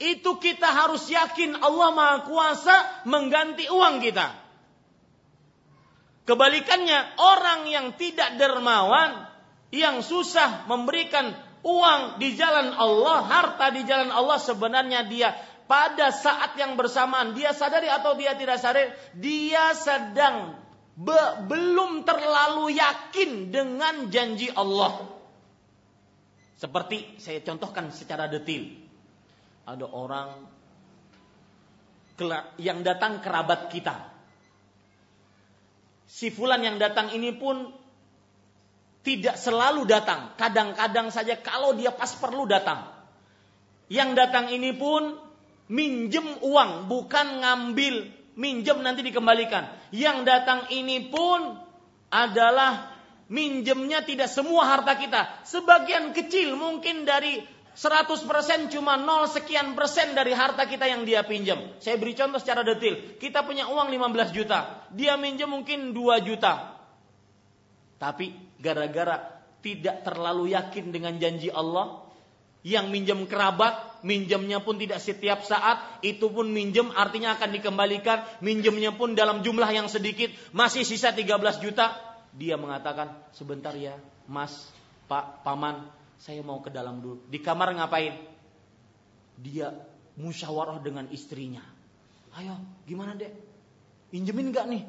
itu kita harus yakin Allah Maha Kuasa mengganti uang kita. Kebalikannya, orang yang tidak dermawan, yang susah memberikan uang di jalan Allah, harta di jalan Allah, sebenarnya dia pada saat yang bersamaan, dia sadari atau dia tidak sadari, dia sedang be, belum terlalu yakin dengan janji Allah. Seperti saya contohkan secara detail ada orang yang datang kerabat kita. Si fulan yang datang ini pun tidak selalu datang. Kadang-kadang saja kalau dia pas perlu datang. Yang datang ini pun minjem uang, bukan ngambil, minjem nanti dikembalikan. Yang datang ini pun adalah minjemnya tidak semua harta kita. Sebagian kecil mungkin dari 100% cuma 0 sekian persen dari harta kita yang dia pinjam. Saya beri contoh secara detail. Kita punya uang 15 juta. Dia minjam mungkin 2 juta. Tapi gara-gara tidak terlalu yakin dengan janji Allah. Yang minjam kerabat, minjamnya pun tidak setiap saat. Itu pun minjam artinya akan dikembalikan. Minjamnya pun dalam jumlah yang sedikit. Masih sisa 13 juta. Dia mengatakan, sebentar ya mas, pak, paman, saya mau ke dalam dulu. Di kamar ngapain? Dia musyawarah dengan istrinya. Ayo, gimana dek? Pinjemin gak nih?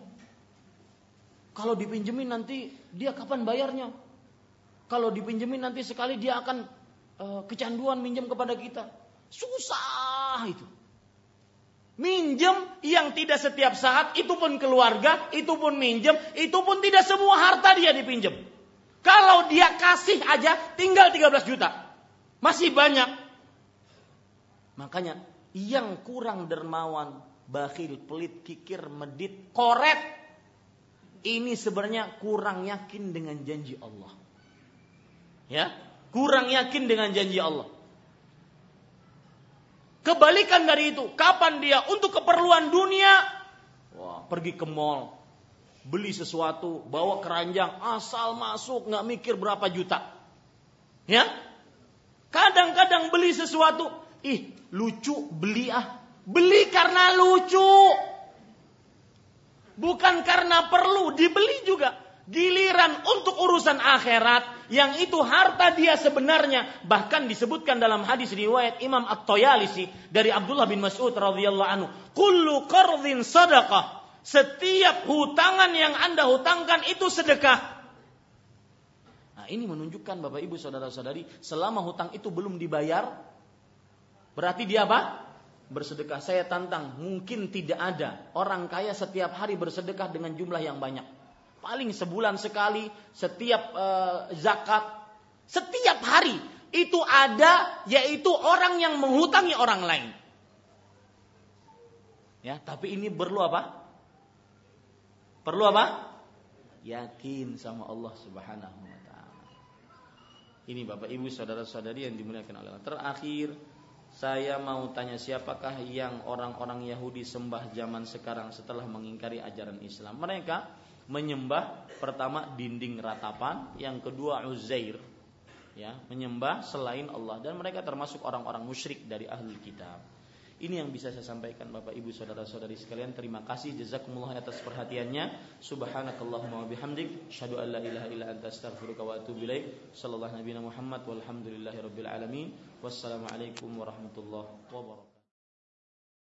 Kalau dipinjemin nanti dia kapan bayarnya? Kalau dipinjemin nanti sekali dia akan uh, kecanduan minjem kepada kita. Susah itu. Minjem yang tidak setiap saat, itu pun keluarga, itu pun minjem, itu pun tidak semua harta dia dipinjem. Kalau dia kasih aja tinggal 13 juta. Masih banyak. Makanya yang kurang dermawan, bakhil, pelit, kikir, medit, koret. Ini sebenarnya kurang yakin dengan janji Allah. Ya, kurang yakin dengan janji Allah. Kebalikan dari itu, kapan dia untuk keperluan dunia, wah, pergi ke mall, beli sesuatu, bawa keranjang, asal masuk nggak mikir berapa juta. Ya? Kadang-kadang beli sesuatu, ih lucu beli ah. Beli karena lucu. Bukan karena perlu, dibeli juga. Giliran untuk urusan akhirat, yang itu harta dia sebenarnya. Bahkan disebutkan dalam hadis riwayat Imam At-Toyalisi dari Abdullah bin Mas'ud radhiyallahu anhu, "Kullu qardhin sadaqah." Setiap hutangan yang Anda hutangkan itu sedekah. Nah, ini menunjukkan Bapak Ibu saudara-saudari, selama hutang itu belum dibayar, berarti dia apa? Bersedekah. Saya tantang, mungkin tidak ada orang kaya setiap hari bersedekah dengan jumlah yang banyak. Paling sebulan sekali, setiap uh, zakat, setiap hari itu ada, yaitu orang yang menghutangi orang lain. Ya, tapi ini perlu apa? Perlu apa? Yakin sama Allah Subhanahu wa taala. Ini Bapak Ibu saudara-saudari yang dimuliakan Allah. Terakhir saya mau tanya siapakah yang orang-orang Yahudi sembah zaman sekarang setelah mengingkari ajaran Islam? Mereka menyembah pertama dinding ratapan, yang kedua Uzair. Ya, menyembah selain Allah dan mereka termasuk orang-orang musyrik dari ahli kitab. Ini yang bisa saya sampaikan Bapak Ibu saudara-saudari sekalian. Terima kasih jazakumullah atas perhatiannya. Subhanakallahumma wa bihamdik asyhadu an la ilaha illa anta astaghfiruka wa atubu ilaik. Sallallahu nabiyana Muhammad walhamdulillahi rabbil alamin. Wassalamualaikum warahmatullahi wabarakatuh.